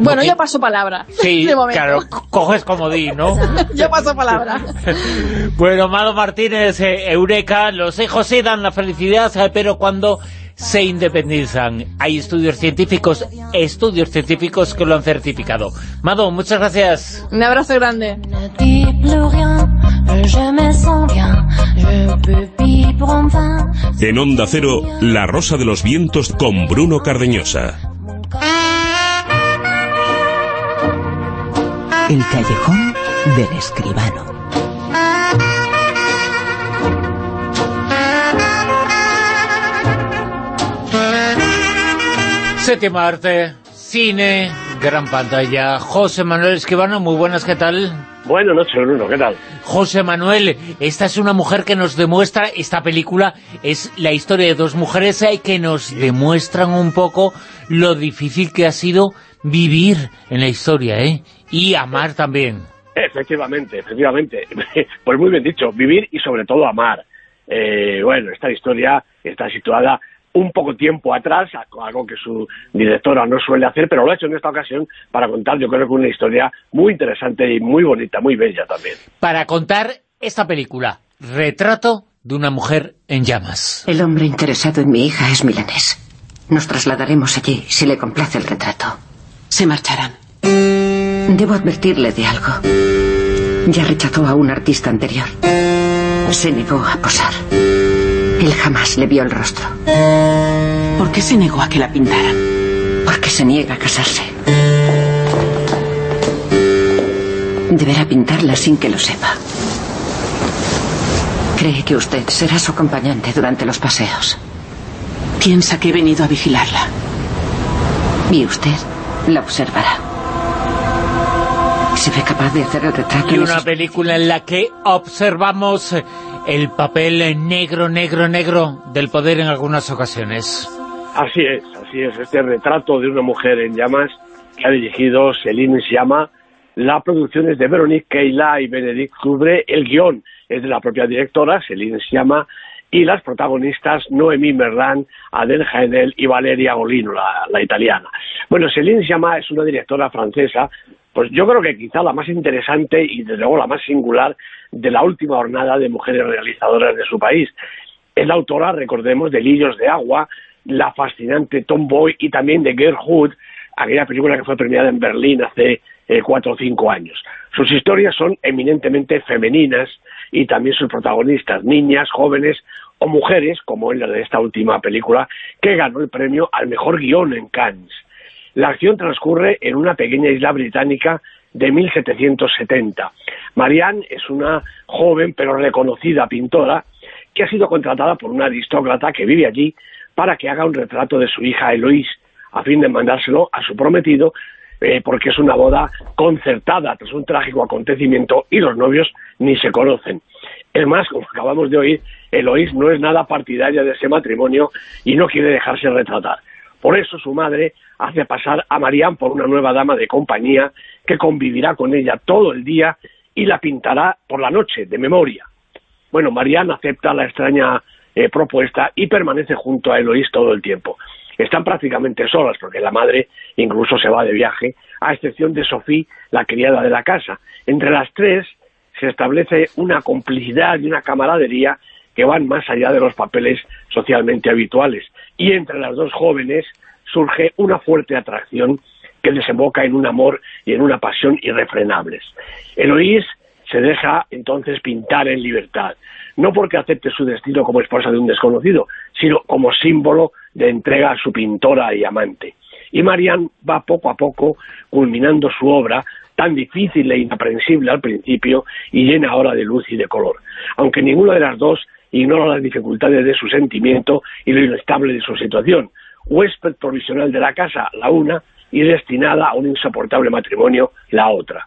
Speaker 15: Bueno, yo paso palabra.
Speaker 2: Sí,
Speaker 15: de
Speaker 2: claro, coges comodín, ¿no?
Speaker 15: yo paso palabra.
Speaker 2: bueno, Mado Martínez, eh, Eureka, los hijos sí dan la felicidad, eh, pero cuando se independizan. Hay estudios científicos, estudios científicos que lo han certificado. Mado, muchas gracias.
Speaker 15: Un abrazo grande.
Speaker 1: En Onda Cero, La Rosa de los Vientos con Bruno Cardeñosa.
Speaker 16: El callejón del escribano.
Speaker 2: Séptimo arte, cine, gran pantalla. José Manuel Escribano, muy buenas, ¿qué tal?
Speaker 17: Buenas noches, Bruno, ¿qué tal?
Speaker 2: José Manuel, esta es una mujer que nos demuestra, esta película es la historia de dos mujeres eh, que nos demuestran un poco lo difícil que ha sido vivir en la historia, ¿eh? Y amar también.
Speaker 17: Efectivamente, efectivamente. Pues muy bien dicho, vivir y sobre todo amar. Eh, bueno, esta historia está situada un poco tiempo atrás, algo que su directora no suele hacer, pero lo ha hecho en esta ocasión para contar, yo creo que una historia muy interesante y muy bonita, muy bella también.
Speaker 2: Para contar esta película, Retrato de una mujer en llamas.
Speaker 18: El hombre interesado en mi hija es milanés. Nos trasladaremos allí si le complace el retrato. Se marcharán. Debo advertirle de algo. Ya rechazó a un artista anterior. Se negó a posar. Él jamás le vio el rostro.
Speaker 16: ¿Por qué se negó a que la pintaran?
Speaker 18: Porque se niega a casarse. Deberá pintarla sin que lo sepa. Cree que usted será su acompañante durante los paseos.
Speaker 16: Piensa que he venido a vigilarla.
Speaker 18: Y usted la observará. Si ve capaz de hacer el retrato...
Speaker 2: Y una película en la que observamos el papel negro, negro, negro del poder en algunas ocasiones.
Speaker 17: Así es, así es. Este retrato de una mujer en llamas que ha dirigido Celine Siama. La producción es de Veronique Keila y Benedict Cubre. El guion es de la propia directora, Celine Siama, y las protagonistas Noemí Merlan, Adèle Haenel y Valeria Golino, la, la italiana. Bueno, Celine Siama es una directora francesa, pues yo creo que quizá la más interesante y desde luego la más singular de la última jornada de mujeres realizadoras de su país. Es la autora, recordemos, de Lillos de Agua, la fascinante Tomboy y también de Girlhood, aquella película que fue premiada en Berlín hace eh, cuatro o cinco años. Sus historias son eminentemente femeninas y también sus protagonistas, niñas, jóvenes o mujeres, como en la de esta última película, que ganó el premio al mejor guion en Cannes. La acción transcurre en una pequeña isla británica de 1770. Marianne es una joven pero reconocida pintora que ha sido contratada por una aristócrata que vive allí para que haga un retrato de su hija Eloise a fin de mandárselo a su prometido eh, porque es una boda concertada tras un trágico acontecimiento y los novios ni se conocen. Es más, como acabamos de oír, Eloís no es nada partidaria de ese matrimonio y no quiere dejarse retratar. Por eso su madre hace pasar a Marianne por una nueva dama de compañía que convivirá con ella todo el día y la pintará por la noche, de memoria. Bueno, Marianne acepta la extraña eh, propuesta y permanece junto a Eloís todo el tiempo. Están prácticamente solas porque la madre incluso se va de viaje, a excepción de Sophie, la criada de la casa. Entre las tres se establece una complicidad y una camaradería que van más allá de los papeles socialmente habituales. Y entre las dos jóvenes surge una fuerte atracción que desemboca en un amor y en una pasión irrefrenables. Eloís se deja entonces pintar en libertad, no porque acepte su destino como esposa de un desconocido, sino como símbolo de entrega a su pintora y amante. Y Marianne va poco a poco culminando su obra, tan difícil e inaprensible al principio y llena ahora de luz y de color. Aunque ninguna de las dos ignora las dificultades de su sentimiento y lo inestable de su situación. Huésped provisional de la casa, la una, y destinada a un insoportable matrimonio, la otra.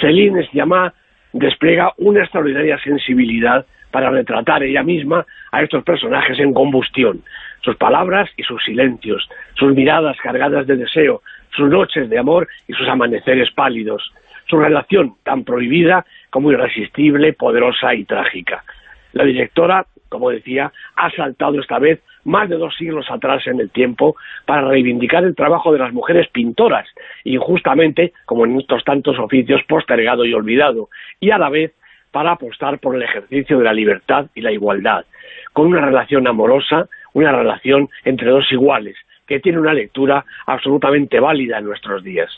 Speaker 17: Celine Sciamma despliega una extraordinaria sensibilidad para retratar ella misma a estos personajes en combustión, sus palabras y sus silencios, sus miradas cargadas de deseo, sus noches de amor y sus amaneceres pálidos, su relación tan prohibida como irresistible, poderosa y trágica. La directora, como decía, ha saltado esta vez más de dos siglos atrás en el tiempo para reivindicar el trabajo de las mujeres pintoras, injustamente, como en estos tantos oficios, postergado y olvidado, y a la vez para apostar por el ejercicio de la libertad y la igualdad, con una relación amorosa, una relación entre dos iguales, que tiene una lectura absolutamente válida en nuestros días.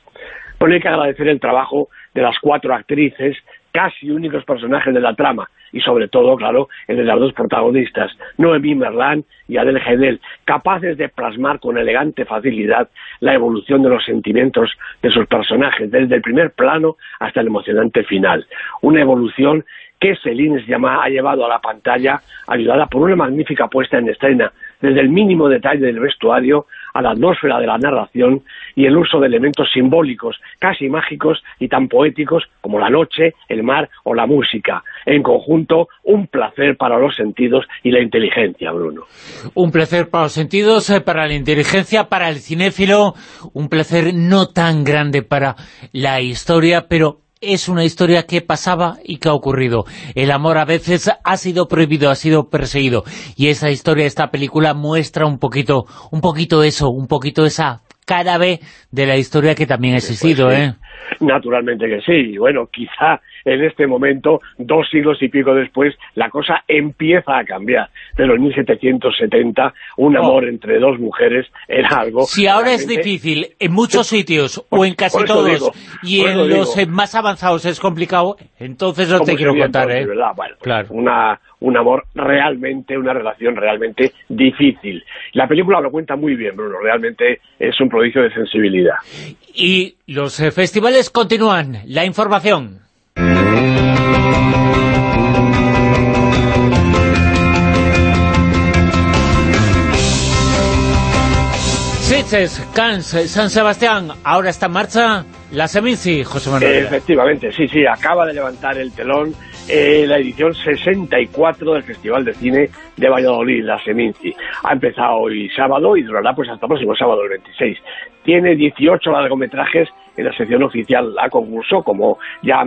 Speaker 17: Bueno, hay que agradecer el trabajo de las cuatro actrices, casi únicos personajes de la trama, y sobre todo, claro, el de las dos protagonistas, Noemí Merlán y Adele Hedel, capaces de plasmar con elegante facilidad la evolución de los sentimientos de sus personajes, desde el primer plano hasta el emocionante final. Una evolución que Celine ha llevado a la pantalla, ayudada por una magnífica puesta en escena, desde el mínimo detalle del vestuario a la atmósfera de la narración y el uso de elementos simbólicos, casi mágicos y tan poéticos como la noche, el mar o la música. En conjunto, un placer para los sentidos y la inteligencia, Bruno.
Speaker 2: Un placer para los sentidos, eh, para la inteligencia, para el cinéfilo, un placer no tan grande para la historia, pero es una historia que pasaba y que ha ocurrido. El amor a veces ha sido prohibido, ha sido perseguido. Y esa historia, esta película muestra un poquito, un poquito eso, un poquito esa cara B de la historia que también ha existido,
Speaker 17: Pues sí.
Speaker 2: ¿eh?
Speaker 17: Naturalmente que sí. Y bueno, quizá en este momento, dos siglos y pico después, la cosa empieza a cambiar. Pero en 1770, un amor entre dos mujeres era algo...
Speaker 2: Oh. Si ahora es difícil en muchos sitios o en casi todos
Speaker 17: digo,
Speaker 2: y en los
Speaker 17: digo.
Speaker 2: más avanzados es complicado, entonces no
Speaker 17: ¿Cómo
Speaker 2: te quiero contar,
Speaker 17: entonces,
Speaker 2: ¿eh?
Speaker 17: verdad? Bueno, pues una, un amor realmente, una relación realmente difícil. La película lo cuenta muy bien, Bruno. Realmente es un prodigio de sensibilidad.
Speaker 2: Y los eh, festivales continúan. La información. Sitges, Cannes, San Sebastián, ahora está en marcha la Seminci, José Manuel.
Speaker 17: Efectivamente, sí, sí, acaba de levantar el telón eh, la edición 64 del Festival de Cine de Valladolid, la Seminci. Ha empezado hoy sábado y durará pues hasta el próximo sábado, el 26. Tiene 18 largometrajes en la sección oficial a concurso, como ya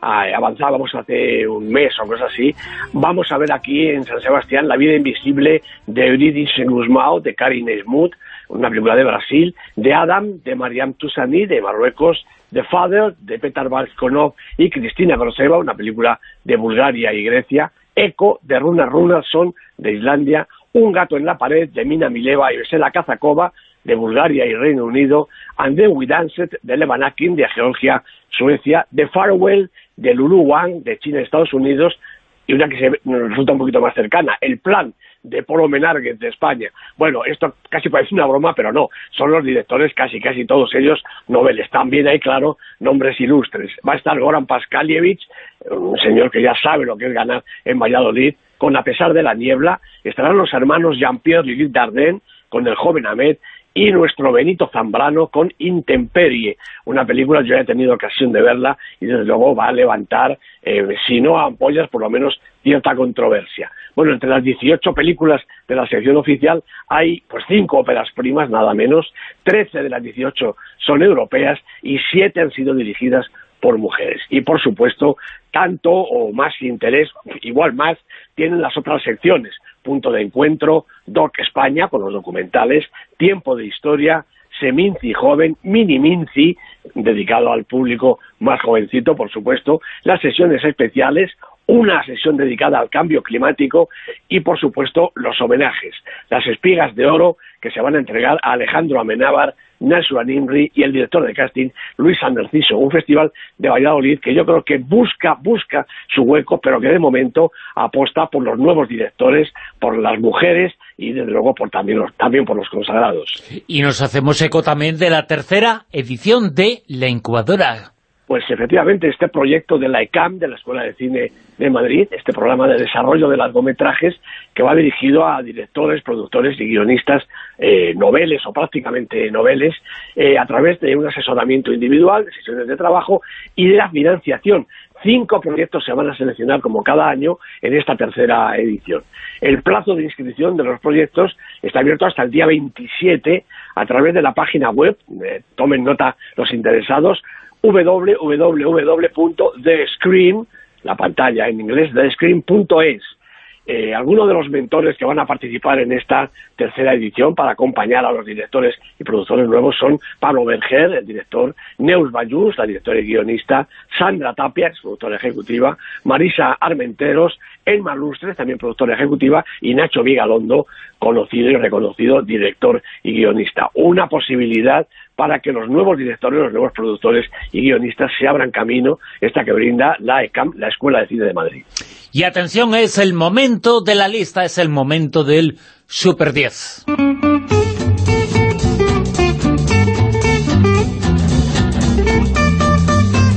Speaker 17: avanzábamos hace un mes o cosas así. Vamos a ver aquí en San Sebastián La vida invisible de Eurydice Guzmão, de Karin Smoot, una película de Brasil, de Adam, de Mariam Toussani, de Marruecos, The Father, de Petar Balkonov y Cristina Groseva, una película de Bulgaria y Grecia, Echo, de Runa Runarsson, de Islandia, Un gato en la pared, de Mina Mileva y Vesela Kazakova, de Bulgaria y Reino Unido, And Then We Danced, de Levanakin, de Georgia, Suecia, The Farewell, de Lulu Wang, de China y Estados Unidos, y una que se nos resulta un poquito más cercana, El Plan, de Polo Menárguez, de España. Bueno, esto casi parece una broma, pero no, son los directores, casi casi todos ellos, noveles. También hay, claro, nombres ilustres. Va a estar Goran Paskalievich, un señor que ya sabe lo que es ganar en Valladolid, con A pesar de la niebla, estarán los hermanos Jean-Pierre Lilith Dardenne, con El joven Ahmed, y nuestro Benito Zambrano con Intemperie, una película, yo he tenido ocasión de verla y desde luego va a levantar, eh, si no ampollas, por lo menos cierta controversia. Bueno, entre las 18 películas de la sección oficial hay pues cinco óperas primas, nada menos, 13 de las 18 son europeas y 7 han sido dirigidas por mujeres. Y por supuesto, tanto o más interés, igual más, tienen las otras secciones. Punto de encuentro, Doc España, con los documentales, Tiempo de Historia, Seminci Joven, Mini Minci, dedicado al público más jovencito, por supuesto, las sesiones especiales, una sesión dedicada al cambio climático y, por supuesto, los homenajes, las espigas de oro que se van a entregar a Alejandro Amenábar, Nashua Nimri y el director de casting, Luis Anderciso, un festival de Valladolid que yo creo que busca, busca su hueco, pero que de momento aposta por los nuevos directores, por las mujeres y desde luego por también, los, también por los consagrados.
Speaker 2: Y nos hacemos eco también de la tercera edición de La Incubadora.
Speaker 17: Pues efectivamente este proyecto de la ECAM, de la Escuela de Cine de Madrid, este programa de desarrollo de largometrajes que va dirigido a directores, productores y guionistas eh, noveles o prácticamente noveles eh, a través de un asesoramiento individual, de sesiones de trabajo y de la financiación. Cinco proyectos se van a seleccionar como cada año en esta tercera edición. El plazo de inscripción de los proyectos está abierto hasta el día 27 a través de la página web, eh, tomen nota los interesados, www.thescreen, la pantalla en inglés, thescreen.es. eh, algunos de los mentores que van a participar en esta tercera edición para acompañar a los directores y productores nuevos son Pablo Berger, el director, Neus Bayús, la directora y guionista, Sandra Tapia, productora ejecutiva, Marisa Armenteros, Elma Lustres, también productora ejecutiva, y Nacho Vigalondo, conocido y reconocido director y guionista. Una posibilidad para que los nuevos directores, los nuevos productores y guionistas se abran camino, esta que brinda la ECAM, la Escuela de Cine de Madrid.
Speaker 2: Y atención, es el momento de la lista, es el momento del Super 10.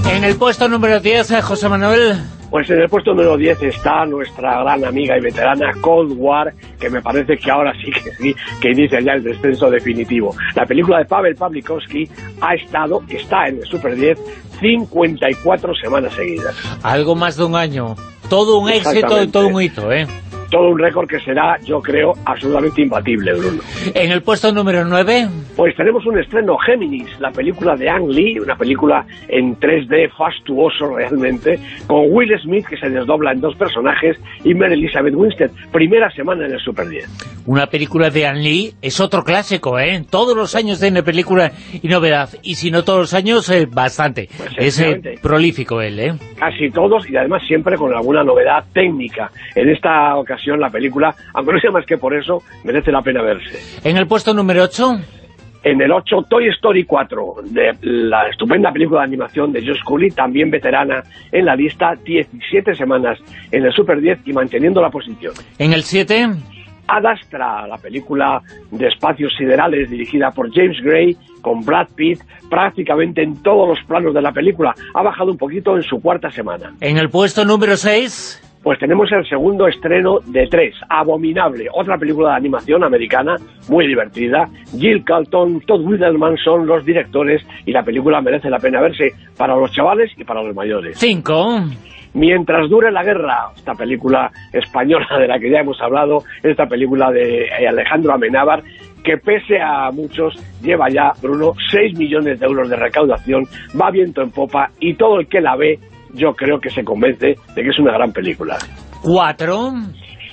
Speaker 2: En el puesto número 10, eh, José Manuel...
Speaker 17: Pues en el puesto número 10 está nuestra gran amiga y veterana Cold War, que me parece que ahora sí que sí, que inicia ya el descenso definitivo. La película de Pavel Pavlikovsky ha estado, está en el Super 10, 54 semanas seguidas.
Speaker 2: Algo más de un año. Todo un éxito y todo un hito, ¿eh?
Speaker 17: Todo un récord que será, yo creo, absolutamente imbatible, Bruno.
Speaker 2: En el puesto número 9...
Speaker 17: Pues tenemos un estreno, Géminis, la película de Ang Lee, una película en 3D fastuoso realmente, con Will Smith, que se desdobla en dos personajes, y Mary Elizabeth Winstead, primera semana en el Super 10.
Speaker 2: Una película de Ang Lee es otro clásico, ¿eh? Todos los años tiene película y novedad, y si no todos los años, eh, bastante.
Speaker 17: Pues
Speaker 2: es eh, prolífico él, ¿eh?
Speaker 17: Casi todos, y además siempre con alguna novedad técnica. En esta ocasión la película, aunque no sea más que por eso, merece la pena verse.
Speaker 2: ¿En el puesto número 8?
Speaker 17: En el 8, Toy Story 4, de la estupenda película de animación de Josh Cooley, también veterana en la lista, 17 semanas en el Super 10 y manteniendo la posición.
Speaker 2: ¿En el 7?
Speaker 17: Adastra, la película de espacios siderales dirigida por James Gray, con Brad Pitt, prácticamente en todos los planos de la película. Ha bajado un poquito en su cuarta semana.
Speaker 2: ¿En el puesto número 6?
Speaker 17: Pues tenemos el segundo estreno de tres, Abominable, otra película de animación americana muy divertida. Jill Carlton, Todd Widerman son los directores y la película merece la pena verse para los chavales y para los mayores.
Speaker 2: Cinco.
Speaker 17: Mientras dure la guerra, esta película española de la que ya hemos hablado, esta película de Alejandro Amenábar, que pese a muchos lleva ya, Bruno, 6 millones de euros de recaudación, va viento en popa y todo el que la ve yo creo que se convence de que es una gran película.
Speaker 2: ¿Cuatro?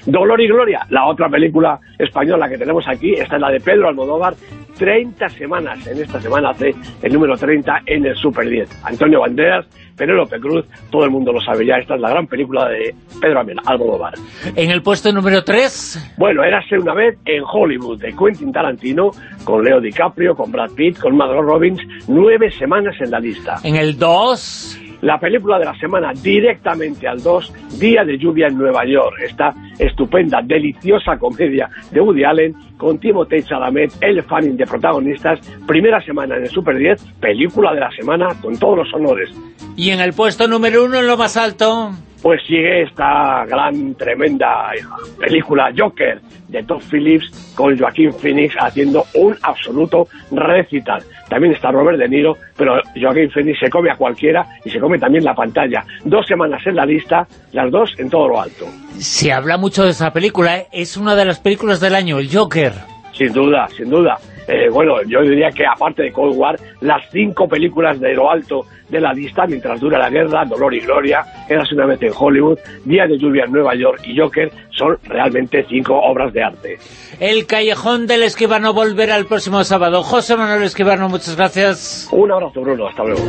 Speaker 17: Dolor y Gloria, la otra película española que tenemos aquí, esta es la de Pedro Almodóvar, 30 semanas, en esta semana hace el número 30 en el Super 10. Antonio Banderas, Penélope Cruz, todo el mundo lo sabe ya, esta es la gran película de Pedro Almodóvar.
Speaker 2: ¿En el puesto número 3?
Speaker 17: Bueno, érase una vez en Hollywood, de Quentin Tarantino, con Leo DiCaprio, con Brad Pitt, con Margot Robbins, nueve semanas en la lista.
Speaker 2: ¿En el 2?
Speaker 17: La película de la semana directamente al 2, Día de lluvia en Nueva York. Esta estupenda, deliciosa comedia de Woody Allen con Timothée Chalamet, El Fanning de protagonistas, primera semana en el Super 10, película de la semana con todos los honores.
Speaker 2: Y en el puesto número uno, en lo más alto
Speaker 17: pues sigue esta gran, tremenda película Joker de Todd Phillips con Joaquín Phoenix haciendo un absoluto recital. También está Robert De Niro, pero Joaquín Phoenix se come a cualquiera y se come también la pantalla. Dos semanas en la lista, las dos en todo lo alto.
Speaker 2: Se habla mucho de esa película, ¿eh? es una de las películas del año, el Joker.
Speaker 17: Sin duda, sin duda. Eh, bueno, yo diría que aparte de Cold War, las cinco películas de lo alto de la lista, Mientras dura la guerra, Dolor y Gloria, Eras una vez en Hollywood, Día de lluvia en Nueva York y Joker, son realmente cinco obras de arte.
Speaker 2: El Callejón del Esquivano volverá el próximo sábado. José Manuel Esquivano, muchas gracias.
Speaker 17: Un abrazo, Bruno. Hasta luego.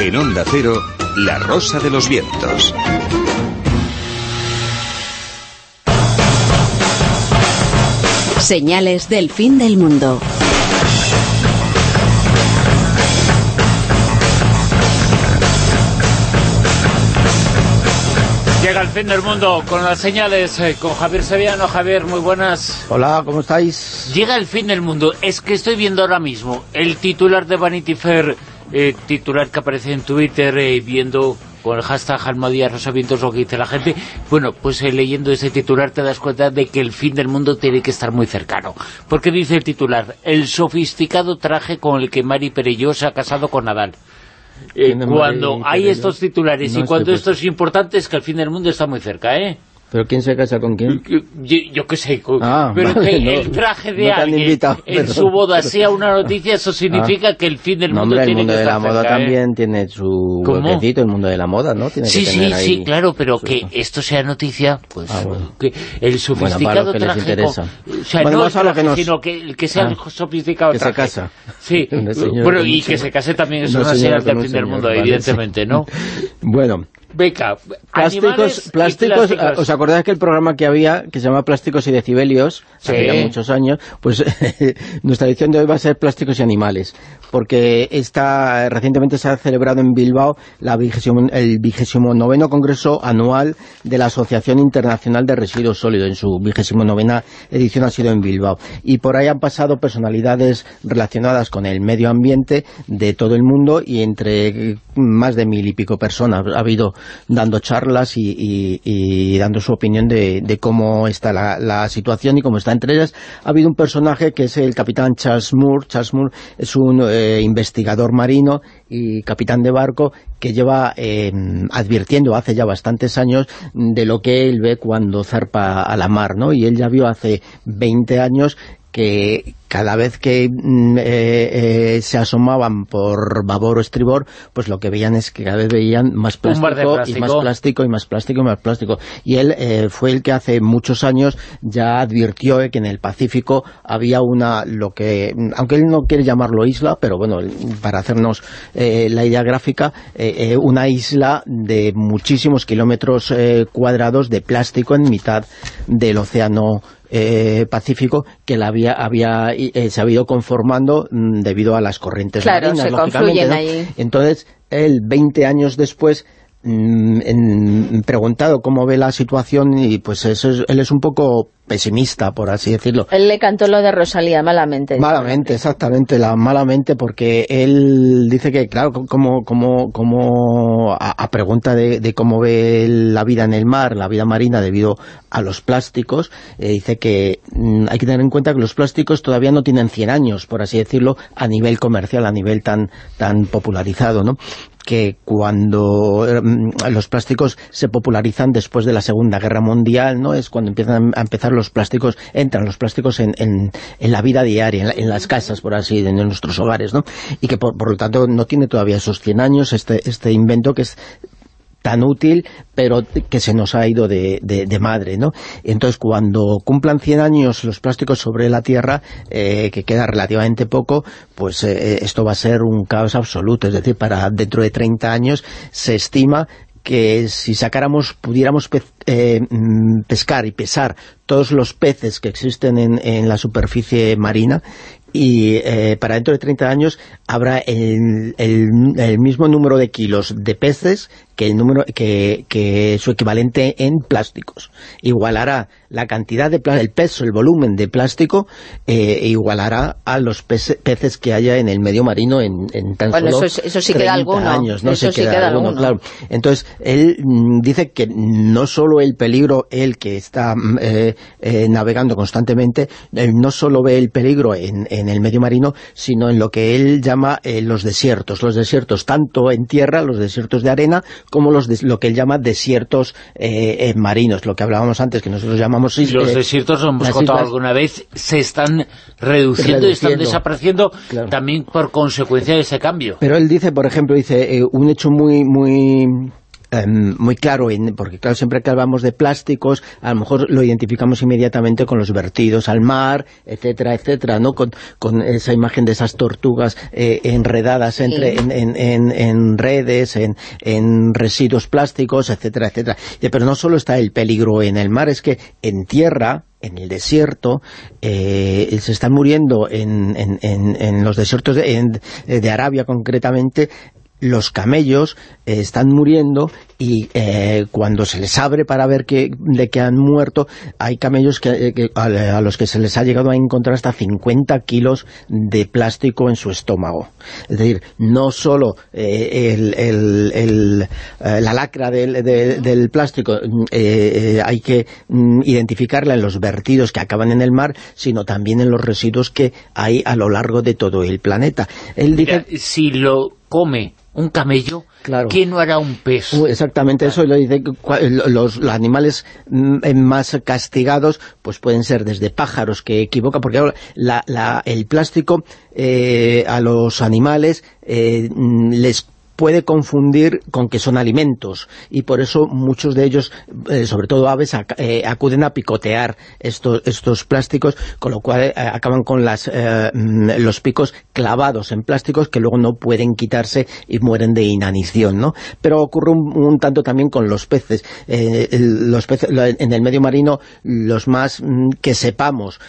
Speaker 5: En Onda Cero, La Rosa de los Vientos.
Speaker 6: Señales del fin del mundo.
Speaker 2: Llega el fin del mundo con las señales eh, con Javier Sevillano. Javier, muy buenas.
Speaker 19: Hola, ¿cómo estáis?
Speaker 2: Llega el fin del mundo. Es que estoy viendo ahora mismo el titular de Vanity Fair, eh, titular que aparece en Twitter, eh, viendo con el hashtag Almadía Rosavientos lo que dice la gente, bueno, pues leyendo ese titular te das cuenta de que el fin del mundo tiene que estar muy cercano. Porque dice el titular, el sofisticado traje con el que Mari Perelló se ha casado con Nadal. cuando hay estos titulares y cuando esto es importante es que el fin del mundo está muy cerca, ¿eh?
Speaker 19: ¿Pero quién se casa con quién?
Speaker 2: Yo, yo qué sé,
Speaker 19: Ah,
Speaker 2: pero
Speaker 19: vale,
Speaker 2: que
Speaker 19: no,
Speaker 2: el traje de
Speaker 19: no
Speaker 2: alguien
Speaker 19: invitado,
Speaker 2: en
Speaker 19: perdón.
Speaker 2: su boda sea una noticia, eso significa que el fin del
Speaker 19: No,
Speaker 2: mundo
Speaker 19: hombre, el
Speaker 2: tiene
Speaker 19: mundo
Speaker 2: que
Speaker 19: de la
Speaker 2: estar
Speaker 19: moda
Speaker 2: cerca, ¿eh?
Speaker 19: también tiene su
Speaker 2: ¿Cómo?
Speaker 19: huequecito, el mundo de la moda, ¿no? Tiene
Speaker 2: Sí,
Speaker 19: que
Speaker 2: sí,
Speaker 19: tener ahí...
Speaker 2: sí, claro, pero que esto sea noticia, pues
Speaker 19: Ah, bueno.
Speaker 2: que el sofisticado
Speaker 19: que les
Speaker 2: traje con- o sea,
Speaker 19: Bueno,
Speaker 2: no el
Speaker 19: lo que
Speaker 2: traje,
Speaker 19: nos-
Speaker 2: sino que el que sea
Speaker 19: Ah.
Speaker 2: el sofisticado
Speaker 19: Que se
Speaker 2: traje.
Speaker 19: casa.
Speaker 2: Sí,
Speaker 19: Una señora
Speaker 2: bueno, y que se case también es
Speaker 19: Una
Speaker 2: señal del fin del mundo, evidentemente, ¿no?
Speaker 19: Bueno,
Speaker 2: Venga,
Speaker 19: plásticos,
Speaker 2: animales y
Speaker 19: plásticos,
Speaker 2: plásticos.
Speaker 19: ¿os acordáis que el programa que había, que se llama Plásticos y Decibelios,
Speaker 2: Sí.
Speaker 19: hace ya muchos años, pues nuestra edición de hoy va a ser Plásticos y Animales, porque está, recientemente se ha celebrado en Bilbao la vigésimo, el vigésimo noveno Congreso Anual de la Asociación Internacional de Residuos Sólidos, en su vigésimo novena edición ha sido en Bilbao, y por ahí han pasado personalidades relacionadas con el medio ambiente de todo el mundo, y entre más de mil y pico personas ha habido dando charlas y, y- dando su opinión de, cómo está la, la situación y cómo está. Entre ellas ha habido un personaje que es el capitán Charles Moore. Charles Moore es un eh, investigador marino y capitán de barco que lleva eh, advirtiendo hace ya bastantes años de lo que él ve cuando zarpa a la mar, ¿no? Y él ya vio hace 20 años que cada vez que mm, eh, eh, se asomaban por babor o estribor, pues lo que veían es que cada vez veían más plástico, y más plástico y más plástico y más plástico. Y él eh, fue el que hace muchos años ya advirtió eh, que en el Pacífico había una, lo que, mm, aunque él no quiere llamarlo isla, pero bueno, para hacernos eh, la idea gráfica, eh, eh, una isla de muchísimos kilómetros eh, cuadrados de plástico en mitad del océano eh, Pacífico que la había, había eh, se había ido conformando mm, debido a las corrientes
Speaker 4: Claro,
Speaker 19: marinas,
Speaker 4: se
Speaker 19: lógicamente, ¿no?
Speaker 4: ahí.
Speaker 19: Entonces, él, 20 años después, en- preguntado cómo ve la situación, y pues eso es- él es un poco pesimista, por así decirlo.
Speaker 4: Él le cantó lo de Rosalía malamente.
Speaker 19: Malamente, exactamente, la malamente, porque él dice que, claro, como, como, como a, a pregunta de, de cómo ve la vida en el mar, la vida marina debido a los plásticos, eh, dice que mm, hay que tener en cuenta que los plásticos todavía no tienen 100 años, por así decirlo, a nivel comercial, a nivel tan, tan popularizado, ¿no? Que cuando eh, los plásticos se popularizan después de la Segunda Guerra Mundial, ¿no? Es cuando empiezan a empezar los plásticos, entran los plásticos en, en, en la vida diaria, en, la- en las casas, por así, en nuestros hogares, ¿no? Y que por, por lo tanto no tiene todavía esos 100 años este, este invento que es tan útil, pero que se nos ha ido de, de- de madre, ¿no? Entonces, cuando cumplan 100 años los plásticos sobre la Tierra, eh, que queda relativamente poco, pues eh, esto va a ser un caos absoluto. Es decir, para dentro de 30 años se estima que si sacáramos, pudiéramos pez- eh, mm, pescar y pesar todos los peces que existen en, la superficie marina, y eh, para dentro de 30 años habrá el- el mismo número de kilos de peces que el número que, que su equivalente en plásticos. Igualará la cantidad de el peso, el volumen de plástico, eh, e igualará a los pece- peces que haya en el medio marino en, en tan
Speaker 4: Bueno,
Speaker 19: solo
Speaker 4: eso es- eso sí queda
Speaker 19: 30
Speaker 4: alguno.
Speaker 19: años, ¿no?
Speaker 4: Eso
Speaker 19: Se
Speaker 4: sí
Speaker 19: queda
Speaker 4: queda
Speaker 19: alguno,
Speaker 4: alguno.
Speaker 19: claro. Entonces, él mm, dice que no solo el peligro, él que está mm, eh, eh, navegando constantemente, él no solo ve el peligro en, en el medio marino, sino en lo que él llama eh, los desiertos. Los desiertos tanto en tierra, los desiertos de arena, como los des- lo que él llama desiertos eh, eh, marinos, lo que hablábamos antes, que nosotros llamamos...
Speaker 2: Los
Speaker 19: eh,
Speaker 2: desiertos, lo hemos contado alguna vez, se están reduciendo, y están desapareciendo también por consecuencia de ese cambio.
Speaker 19: Pero él dice, por ejemplo, dice eh, un hecho muy muy em, muy claro, en- porque claro, siempre que hablamos de plásticos, a lo mejor lo identificamos inmediatamente con los vertidos al mar, etcétera, etcétera, ¿no? Con, con esa imagen de esas tortugas eh, enredadas entre,
Speaker 20: Sí.
Speaker 19: en, en- en- en redes, en, en residuos plásticos, etcétera, etcétera. Dice, Pero no solo está el peligro en el mar, es que en tierra, en el desierto, eh, se están muriendo en, en- en- en los desiertos de, de Arabia concretamente, los camellos eh, están muriendo y eh, cuando se les abre para ver que, de que han muerto, hay camellos que, eh, que- a, a los que se les ha llegado a encontrar hasta 50 kilos de plástico en su estómago. Es decir, no solo eh, el- el- el, la lacra del, de- del plástico mm, hay que mm, identificarla en los vertidos que acaban en el mar, sino también en los residuos que hay a lo largo de todo el planeta. Él dice...
Speaker 2: Si lo come un camello,
Speaker 19: Claro.
Speaker 2: ¿quién no hará un pez?
Speaker 19: Exactamente, eso lo dice, cua- los, los animales mm, eh, más castigados pues pueden ser desde pájaros que equivocan, porque ahora la- la- el plástico eh, a los animales eh, mm, les puede confundir con que son alimentos y por eso muchos de ellos, eh, sobre todo aves, ac- eh, acuden a picotear estos, estos plásticos, con lo cual eh, acaban con las, mm, los picos clavados en plásticos que luego no pueden quitarse y mueren de inanición, ¿no? Pero ocurre un, tanto también con los peces. Los peces en el medio marino, los más mm, que sepamos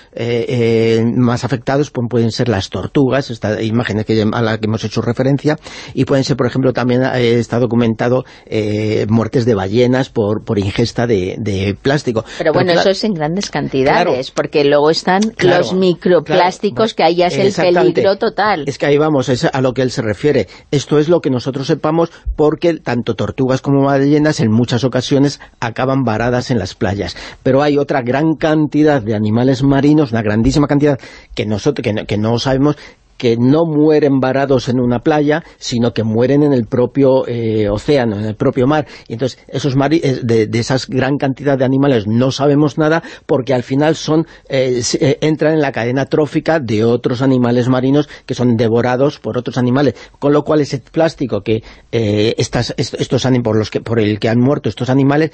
Speaker 19: más afectados pues, pueden ser las tortugas, esta imagen a la que hemos hecho referencia, y pueden ser, por ejemplo, también eh, está documentado eh, muertes de ballenas por, por ingesta de, de plástico.
Speaker 4: Pero bueno, eso es en grandes cantidades,
Speaker 19: Claro.
Speaker 4: porque luego están
Speaker 19: Claro,
Speaker 4: los microplásticos, que ahí ya es el peligro total.
Speaker 19: Es que ahí vamos, es a lo que él se refiere. Esto es lo que nosotros sepamos porque tanto tortugas como ballenas en muchas ocasiones acaban varadas en las playas. Pero hay otra gran cantidad de animales marinos, una grandísima cantidad que nosotros que no, que no sabemos que no mueren varados en una playa, sino que mueren en el propio eh, océano, en el propio mar. Y entonces, esos eh, de, de esas gran cantidad de animales no sabemos nada porque al final son eh, entran en la cadena trófica de otros animales marinos que son devorados por otros animales. Con lo cual, ese plástico que estas, est- estos anim- por, los que, por el que han muerto estos animales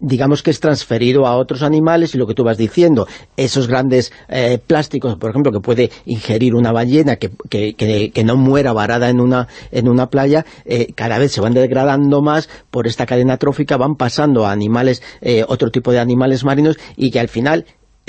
Speaker 19: digamos que es transferido a otros animales y lo que tú vas diciendo, esos grandes eh, plásticos, por ejemplo, que puede ingerir una ballena que, que, que- no muera varada en una, en una playa, eh, cada vez se van degradando más por esta cadena trófica, van pasando a animales, eh, otro tipo de animales marinos y que al final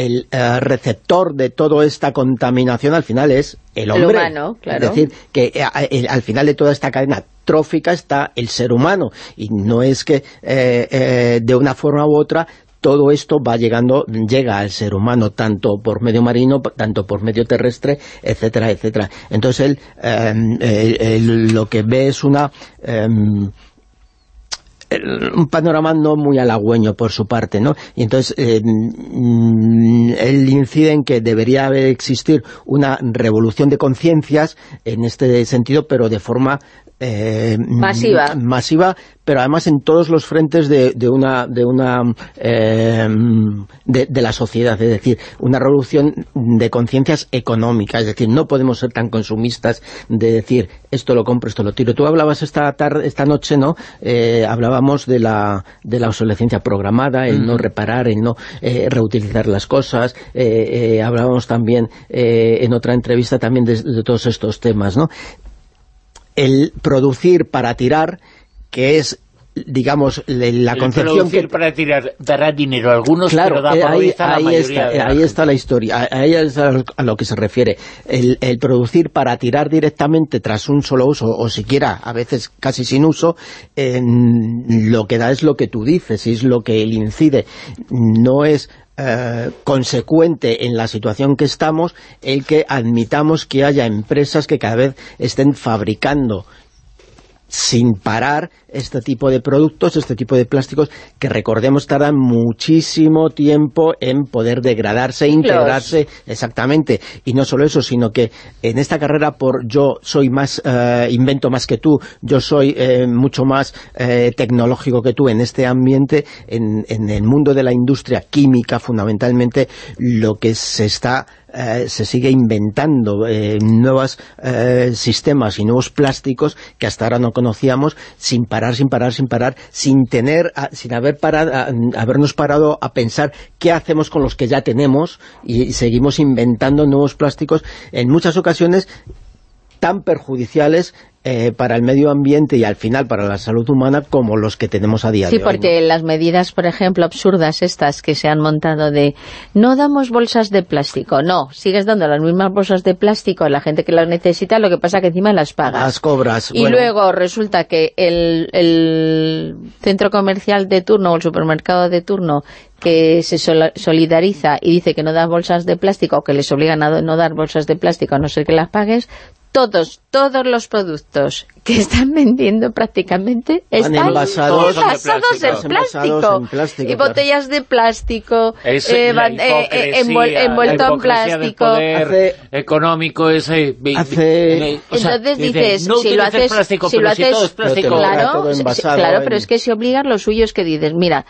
Speaker 19: el eh, receptor de toda esta contaminación al final es el
Speaker 4: El
Speaker 19: hombre.
Speaker 4: humano, claro.
Speaker 19: Es decir, que eh, el- al final de toda esta cadena trófica está el ser humano y no es que eh, eh, de una forma u otra todo esto va llegando, llega al ser humano tanto por medio marino, tanto por medio terrestre, etcétera, etcétera. Entonces él, él- él lo que ve es una em, el- un panorama no muy halagüeño por su parte, ¿no? Y entonces eh, mm, él incide en que debería haber existir una revolución de conciencias en este sentido, pero de forma eh,
Speaker 4: Masiva.
Speaker 19: masiva, pero además en todos los frentes de, de una de una eh, de, de la sociedad, es decir, una revolución de conciencias económicas, es decir, no podemos ser tan consumistas de decir esto lo compro, esto lo tiro. Tú hablabas esta tarde, esta noche, ¿no? Eh, hablábamos de la, de la obsolescencia programada, el no reparar, el no eh, reutilizar las cosas, eh, eh, hablábamos también eh, en otra entrevista también de, de todos estos temas, ¿no? El producir para tirar, que es digamos, la
Speaker 2: El
Speaker 19: concepción
Speaker 2: producir
Speaker 19: que
Speaker 2: para tirar dará dinero a algunos,
Speaker 19: Claro,
Speaker 2: pero da
Speaker 19: eh,
Speaker 2: por
Speaker 19: ahí,
Speaker 2: a la
Speaker 19: ahí
Speaker 2: mayoría
Speaker 19: está,
Speaker 2: de
Speaker 19: eh,
Speaker 2: la
Speaker 19: está la historia, ahí es a lo- que se refiere. El, el producir para tirar directamente tras un solo uso, o siquiera a veces casi sin uso, lo que da es lo que tú dices, y es lo que él incide. No es eh, consecuente en la situación que estamos el que admitamos que haya empresas que cada vez estén fabricando sin parar este tipo de productos, este tipo de plásticos, que recordemos tardan muchísimo tiempo en poder degradarse, integrarse, exactamente, y no solo eso, sino que en esta carrera por yo soy más, eh, invento más que tú, yo soy eh, mucho más eh, tecnológico que tú en este ambiente, en, en el mundo de la industria química fundamentalmente, lo que se está eh, se sigue inventando eh, nuevos eh, sistemas y nuevos plásticos que hasta ahora no conocíamos sin parar, sin parar, sin parar, sin tener, a- sin haber parado, habernos parado a pensar qué hacemos con los que ya tenemos y seguimos inventando nuevos plásticos. En muchas ocasiones tan perjudiciales eh, para el medio ambiente y al final para la salud humana como los que tenemos a día
Speaker 4: Sí,
Speaker 19: de hoy. ¿no?
Speaker 4: porque las medidas, por ejemplo, absurdas estas que se han montado de no damos bolsas de plástico, no, sigues dando las mismas bolsas de plástico a la gente que las necesita, lo que pasa que encima las pagas.
Speaker 19: Las cobras.
Speaker 4: Y
Speaker 19: bueno.
Speaker 4: luego resulta que el, el centro comercial de turno o el supermercado de turno que se solidariza y dice que no da bolsas de plástico o que les obligan a no dar bolsas de plástico a no ser que las pagues, todos, todos los productos que están vendiendo prácticamente están
Speaker 19: envasados-
Speaker 4: envasados en plástico.
Speaker 19: Envasados en plástico,
Speaker 4: y
Speaker 19: claro.
Speaker 4: botellas de plástico,
Speaker 2: Es
Speaker 4: eh, eh, eh, envuel-
Speaker 2: la
Speaker 4: envuelto en plástico.
Speaker 2: poder
Speaker 19: Hace-
Speaker 2: económico ese...
Speaker 19: Hace-
Speaker 2: o sea,
Speaker 4: Entonces
Speaker 2: dice,
Speaker 4: dices,
Speaker 2: no
Speaker 4: si lo haces,
Speaker 2: plástico,
Speaker 4: si
Speaker 2: pero
Speaker 4: lo
Speaker 2: si
Speaker 4: haces,
Speaker 2: todo es plástico.
Speaker 19: Pero te lo-
Speaker 4: claro,
Speaker 19: envasado
Speaker 4: claro,
Speaker 19: en-
Speaker 4: pero es que si obligas lo suyo es que dices, mira,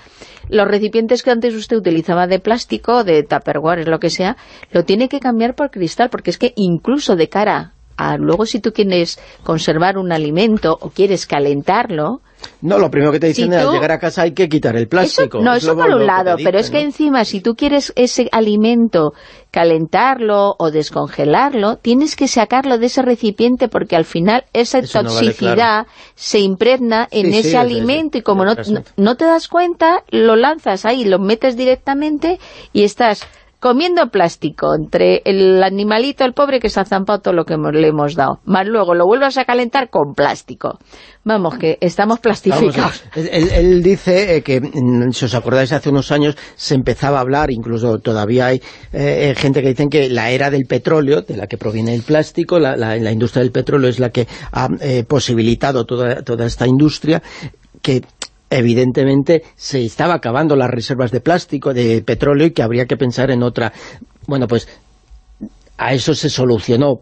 Speaker 4: los recipientes que antes usted utilizaba de plástico, de Tupperware, lo que sea, lo tiene que cambiar por cristal, porque es que incluso de cara a luego si tú quieres conservar un alimento o quieres calentarlo,
Speaker 19: No, lo primero que te dicen
Speaker 4: Si
Speaker 19: es,
Speaker 4: tú-
Speaker 19: al llegar a casa hay que quitar el plástico.
Speaker 4: Eso, no,
Speaker 19: Es
Speaker 4: eso por un lado, pero es que
Speaker 19: ¿no?
Speaker 4: encima si tú quieres ese alimento calentarlo o descongelarlo, tienes que sacarlo de ese recipiente porque al final esa
Speaker 19: Eso no vale,
Speaker 4: toxicidad
Speaker 19: claro.
Speaker 4: se impregna en
Speaker 19: Sí, sí,
Speaker 4: ese
Speaker 19: es- es-
Speaker 4: alimento y como no, no te das cuenta, lo lanzas ahí, lo metes directamente y estás comiendo plástico entre el animalito, el pobre que se ha zampado todo lo que hemos- le hemos dado, más luego lo vuelvas a calentar con plástico. Vamos, que estamos plastificados.
Speaker 19: él, él- él dice eh, que, mm, si os acordáis, hace unos años se empezaba a hablar, incluso todavía hay eh, eh, gente que dicen que la era del petróleo, de la que proviene el plástico, la, la- la industria del petróleo es la que ha eh, posibilitado toda, toda esta industria, que evidentemente se estaba acabando las reservas de plástico, de petróleo, y que habría que pensar en otra... Bueno, pues a eso se solucionó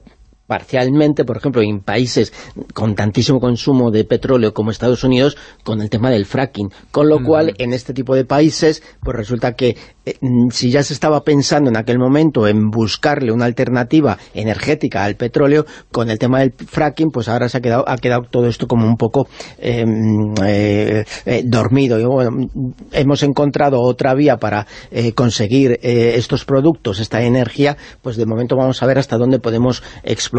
Speaker 19: parcialmente, por ejemplo, en países con tantísimo consumo de petróleo como Estados Unidos, con el tema del fracking. Con lo cual, en este tipo de países, pues resulta que eh, mm, si ya se estaba pensando en aquel momento en buscarle una alternativa energética al petróleo, con el tema del fracking, pues ahora se ha quedado, ha quedado todo esto como un poco eh, mm, eh, dormido. Y bueno, mm, hemos encontrado otra vía para conseguir estos productos, esta energía, pues de momento vamos a ver hasta dónde podemos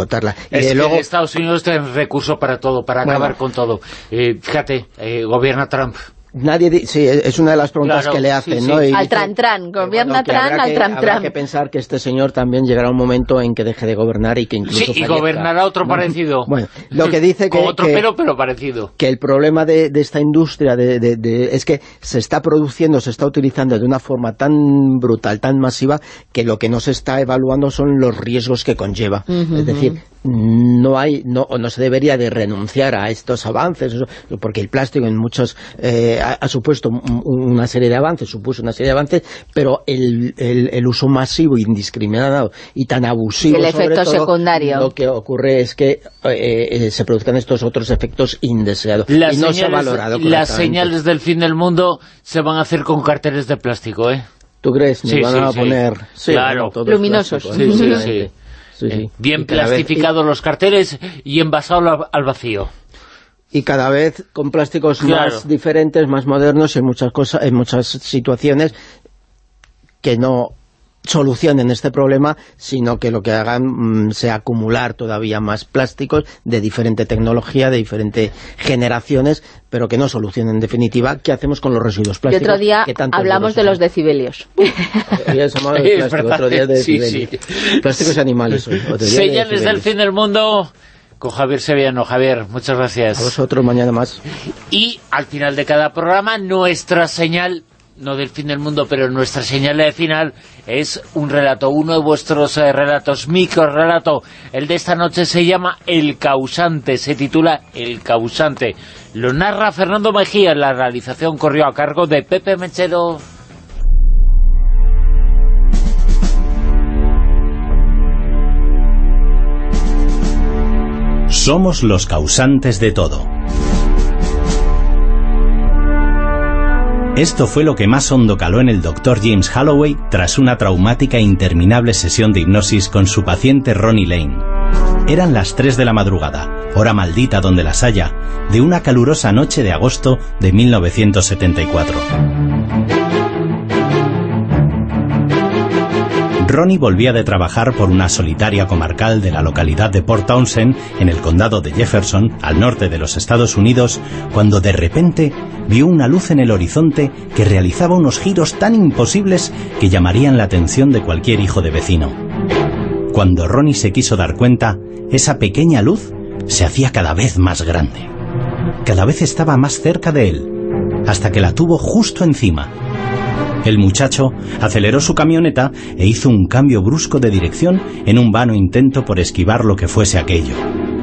Speaker 19: explotarla. Y
Speaker 2: Es que
Speaker 19: luego,
Speaker 2: Estados Unidos tiene recursos para todo, para
Speaker 19: Bueno.
Speaker 2: acabar con todo. Eh, fíjate, eh, gobierna Trump.
Speaker 19: Nadie di- sí, es una de las preguntas
Speaker 2: Claro,
Speaker 19: que le hacen,
Speaker 2: sí.
Speaker 19: ¿no? Y
Speaker 4: al
Speaker 19: dice-
Speaker 4: tran tran, gobierna
Speaker 19: bueno,
Speaker 4: tran al
Speaker 19: que-
Speaker 4: tran
Speaker 19: habrá
Speaker 4: tran.
Speaker 19: que pensar que este señor también llegará un momento en que deje de gobernar y que incluso
Speaker 2: Sí, y
Speaker 19: fallezca.
Speaker 2: gobernará otro parecido.
Speaker 19: Bueno, lo que dice que...
Speaker 2: Con otro
Speaker 19: que-
Speaker 2: pelo, pero parecido.
Speaker 19: que el problema de, de esta industria de, de- de- es que se está produciendo, se está utilizando de una forma tan brutal, tan masiva, que lo que no se está evaluando son los riesgos que conlleva. Es decir, no hay no, o no se debería de renunciar a estos avances, eso, porque el plástico en muchos eh, ha, ha supuesto un- una serie de avances, supuso una serie de avances, pero el, el- el uso masivo, indiscriminado y tan abusivo
Speaker 4: El
Speaker 19: sobre
Speaker 4: efecto
Speaker 19: todo,
Speaker 4: secundario.
Speaker 19: lo que ocurre es que eh, eh, se produzcan estos otros efectos indeseados
Speaker 2: Las,
Speaker 19: y no se ha
Speaker 2: señales,
Speaker 19: valorado
Speaker 2: las señales del fin del mundo se van a hacer con carteles de plástico, ¿eh?
Speaker 19: ¿Tú crees? Me
Speaker 2: Sí,
Speaker 19: van
Speaker 2: sí,
Speaker 19: a
Speaker 2: sí.
Speaker 19: poner... Sí,
Speaker 2: claro.
Speaker 4: Luminosos.
Speaker 19: plástico,
Speaker 2: Sí, sí,
Speaker 19: efectivamente.
Speaker 2: sí.
Speaker 19: Sí, sí.
Speaker 2: Eh, Bien
Speaker 19: vez-
Speaker 2: plastificados los carteles y envasados al- al vacío.
Speaker 19: y cada vez con plásticos
Speaker 2: Claro.
Speaker 19: más diferentes, más modernos en muchas cosas, en muchas situaciones que no solucionen este problema, sino que lo que hagan mm, sea acumular todavía más plásticos de diferente tecnología, de diferentes generaciones, pero que no solucionen en definitiva qué hacemos con los residuos
Speaker 4: Y
Speaker 19: plásticos.
Speaker 4: otro día hablamos de los decibelios.
Speaker 19: Hoy es llamado de
Speaker 2: Es
Speaker 19: plástico,
Speaker 2: verdad,
Speaker 19: otro día de
Speaker 2: sí,
Speaker 19: decibelios. Plásticos y animales hoy, otro día de
Speaker 2: Señales del fin del mundo con Javier Sevillano. Javier, muchas gracias.
Speaker 19: A vosotros mañana más.
Speaker 2: Y al final de cada programa, nuestra señal, no del fin del mundo, pero nuestra señal de final es un relato, uno de vuestros eh, relatos, micro relato. El de esta noche se llama El Causante, se titula El Causante. Lo narra Fernando Mejía, la realización corrió a cargo de Pepe Mechero.
Speaker 21: Somos los causantes de todo. Esto fue lo que más hondo caló en el Dr. James Holloway tras una traumática e interminable sesión de hipnosis con su paciente Ronnie Lane. Eran las 3 de la madrugada, hora maldita donde las haya, de una calurosa noche de agosto de 1974. Ronnie volvía de trabajar por una solitaria comarcal de la localidad de Port Townsend, en el condado de Jefferson, al norte de los Estados Unidos, cuando de repente vio una luz en el horizonte que realizaba unos giros tan imposibles que llamarían la atención de cualquier hijo de vecino. Cuando Ronnie se quiso dar cuenta, esa pequeña luz se hacía cada vez más grande. Cada vez estaba más cerca de él, hasta que la tuvo justo encima. El muchacho aceleró su camioneta e hizo un cambio brusco de dirección en un vano intento por esquivar lo que fuese aquello.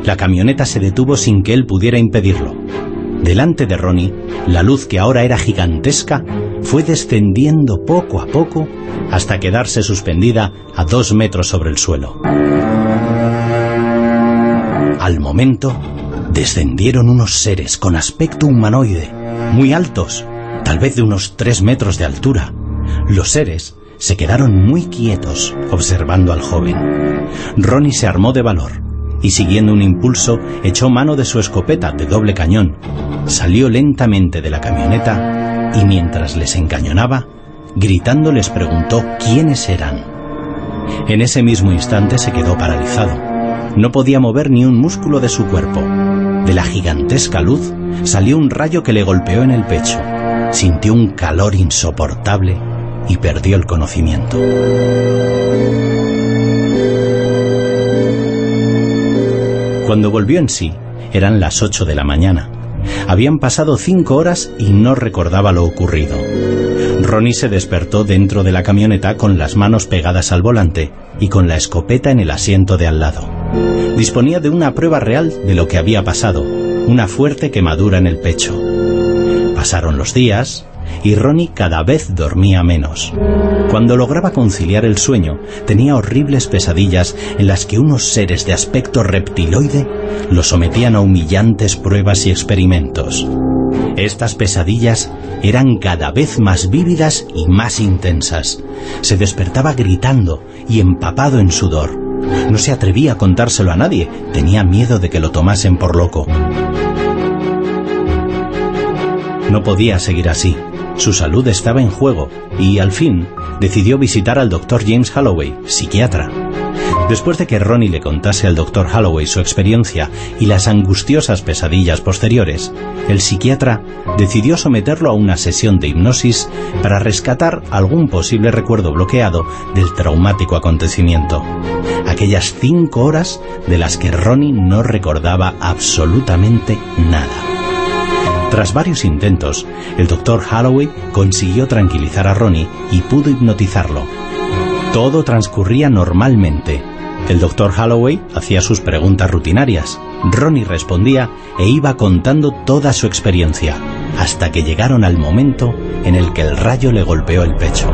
Speaker 21: La camioneta se detuvo sin que él pudiera impedirlo. Delante de Ronnie, la luz que ahora era gigantesca fue descendiendo poco a poco hasta quedarse suspendida a dos metros sobre el suelo. Al momento, descendieron unos seres con aspecto humanoide, muy altos, tal vez de unos tres metros de altura. Los seres se quedaron muy quietos observando al joven. Ronnie se armó de valor y siguiendo un impulso echó mano de su escopeta de doble cañón, salió lentamente de la camioneta y mientras les encañonaba, gritando les preguntó quiénes eran. En ese mismo instante se quedó paralizado. No podía mover ni un músculo de su cuerpo. De la gigantesca luz salió un rayo que le golpeó en el pecho. Sintió un calor insoportable y perdió el conocimiento. Cuando volvió en sí, eran las ocho de la mañana. Habían pasado cinco horas y no recordaba lo ocurrido. Ronnie se despertó dentro de la camioneta con las manos pegadas al volante y con la escopeta en el asiento de al lado. Disponía de una prueba real de lo que había pasado, una fuerte quemadura en el pecho. Pasaron los días, y Ronnie cada vez dormía menos. Cuando lograba conciliar el sueño, tenía horribles pesadillas en las que unos seres de aspecto reptiloide lo sometían a humillantes pruebas y experimentos. Estas pesadillas eran cada vez más vívidas y más intensas. Se despertaba gritando y empapado en sudor. No se atrevía a contárselo a nadie, tenía miedo de que lo tomasen por loco. No podía seguir así. Su salud estaba en juego y, al fin, decidió visitar al doctor James Holloway, psiquiatra. Después de que Ronnie le contase al doctor Holloway su experiencia y las angustiosas pesadillas posteriores, el psiquiatra decidió someterlo a una sesión de hipnosis para rescatar algún posible recuerdo bloqueado del traumático acontecimiento. Aquellas cinco horas de las que Ronnie no recordaba absolutamente nada. Tras varios intentos, el doctor Holloway consiguió tranquilizar a Ronnie y pudo hipnotizarlo. Todo transcurría normalmente. El doctor Holloway hacía sus preguntas rutinarias. Ronnie respondía e iba contando toda su experiencia, hasta que llegaron al momento en el que el rayo le golpeó el pecho.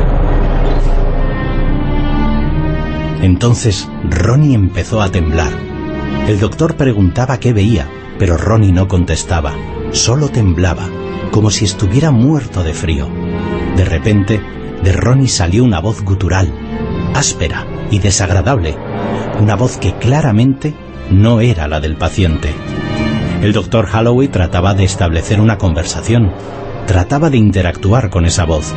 Speaker 21: Entonces Ronnie empezó a temblar. El doctor preguntaba qué veía, pero Ronnie no contestaba solo temblaba, como si estuviera muerto de frío. De repente, de Ronnie salió una voz gutural, áspera y desagradable, una voz que claramente no era la del paciente. El doctor Holloway trataba de establecer una conversación, trataba de interactuar con esa voz,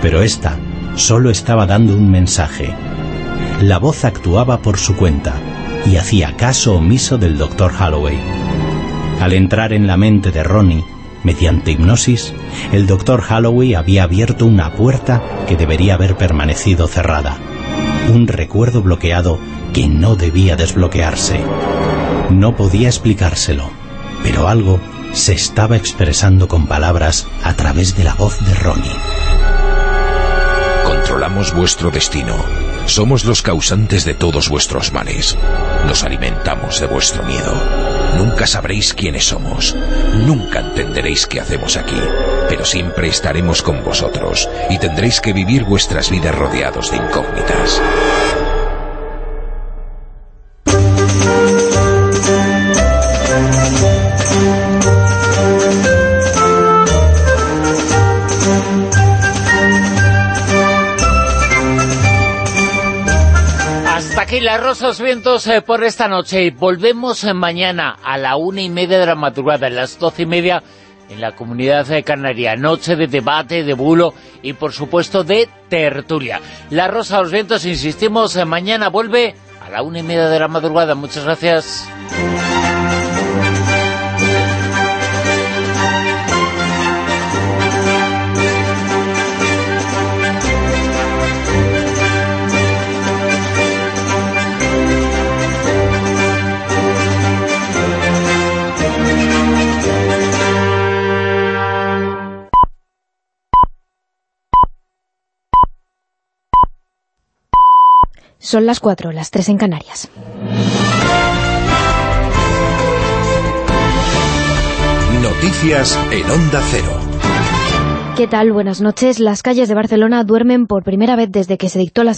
Speaker 21: pero ésta solo estaba dando un mensaje. La voz actuaba por su cuenta y hacía caso omiso del doctor Holloway. Al entrar en la mente de Ronnie, mediante hipnosis, el doctor Holloway había abierto una puerta que debería haber permanecido cerrada. Un recuerdo bloqueado que no debía desbloquearse. No podía explicárselo, pero algo se estaba expresando con palabras a través de la voz de Ronnie.
Speaker 22: Controlamos vuestro destino. Somos los causantes de todos vuestros males. Nos alimentamos de vuestro miedo. Nunca sabréis quiénes somos. Nunca entenderéis qué hacemos aquí. Pero siempre estaremos con vosotros y tendréis que vivir vuestras vidas rodeados de incógnitas.
Speaker 2: Rosas Vientos eh, por esta noche. Volvemos eh, mañana a la una y media de la madrugada, a las doce y media en la Comunidad de Canaria. Noche de debate, de bulo y, por supuesto, de tertulia. La Rosa de los Vientos, insistimos, eh, mañana vuelve a la una y media de la madrugada. Muchas gracias.
Speaker 23: Son las 4, las 3 en Canarias.
Speaker 22: Noticias en Onda Cero.
Speaker 23: ¿Qué tal? Buenas noches. Las calles de Barcelona duermen por primera vez desde que se dictó la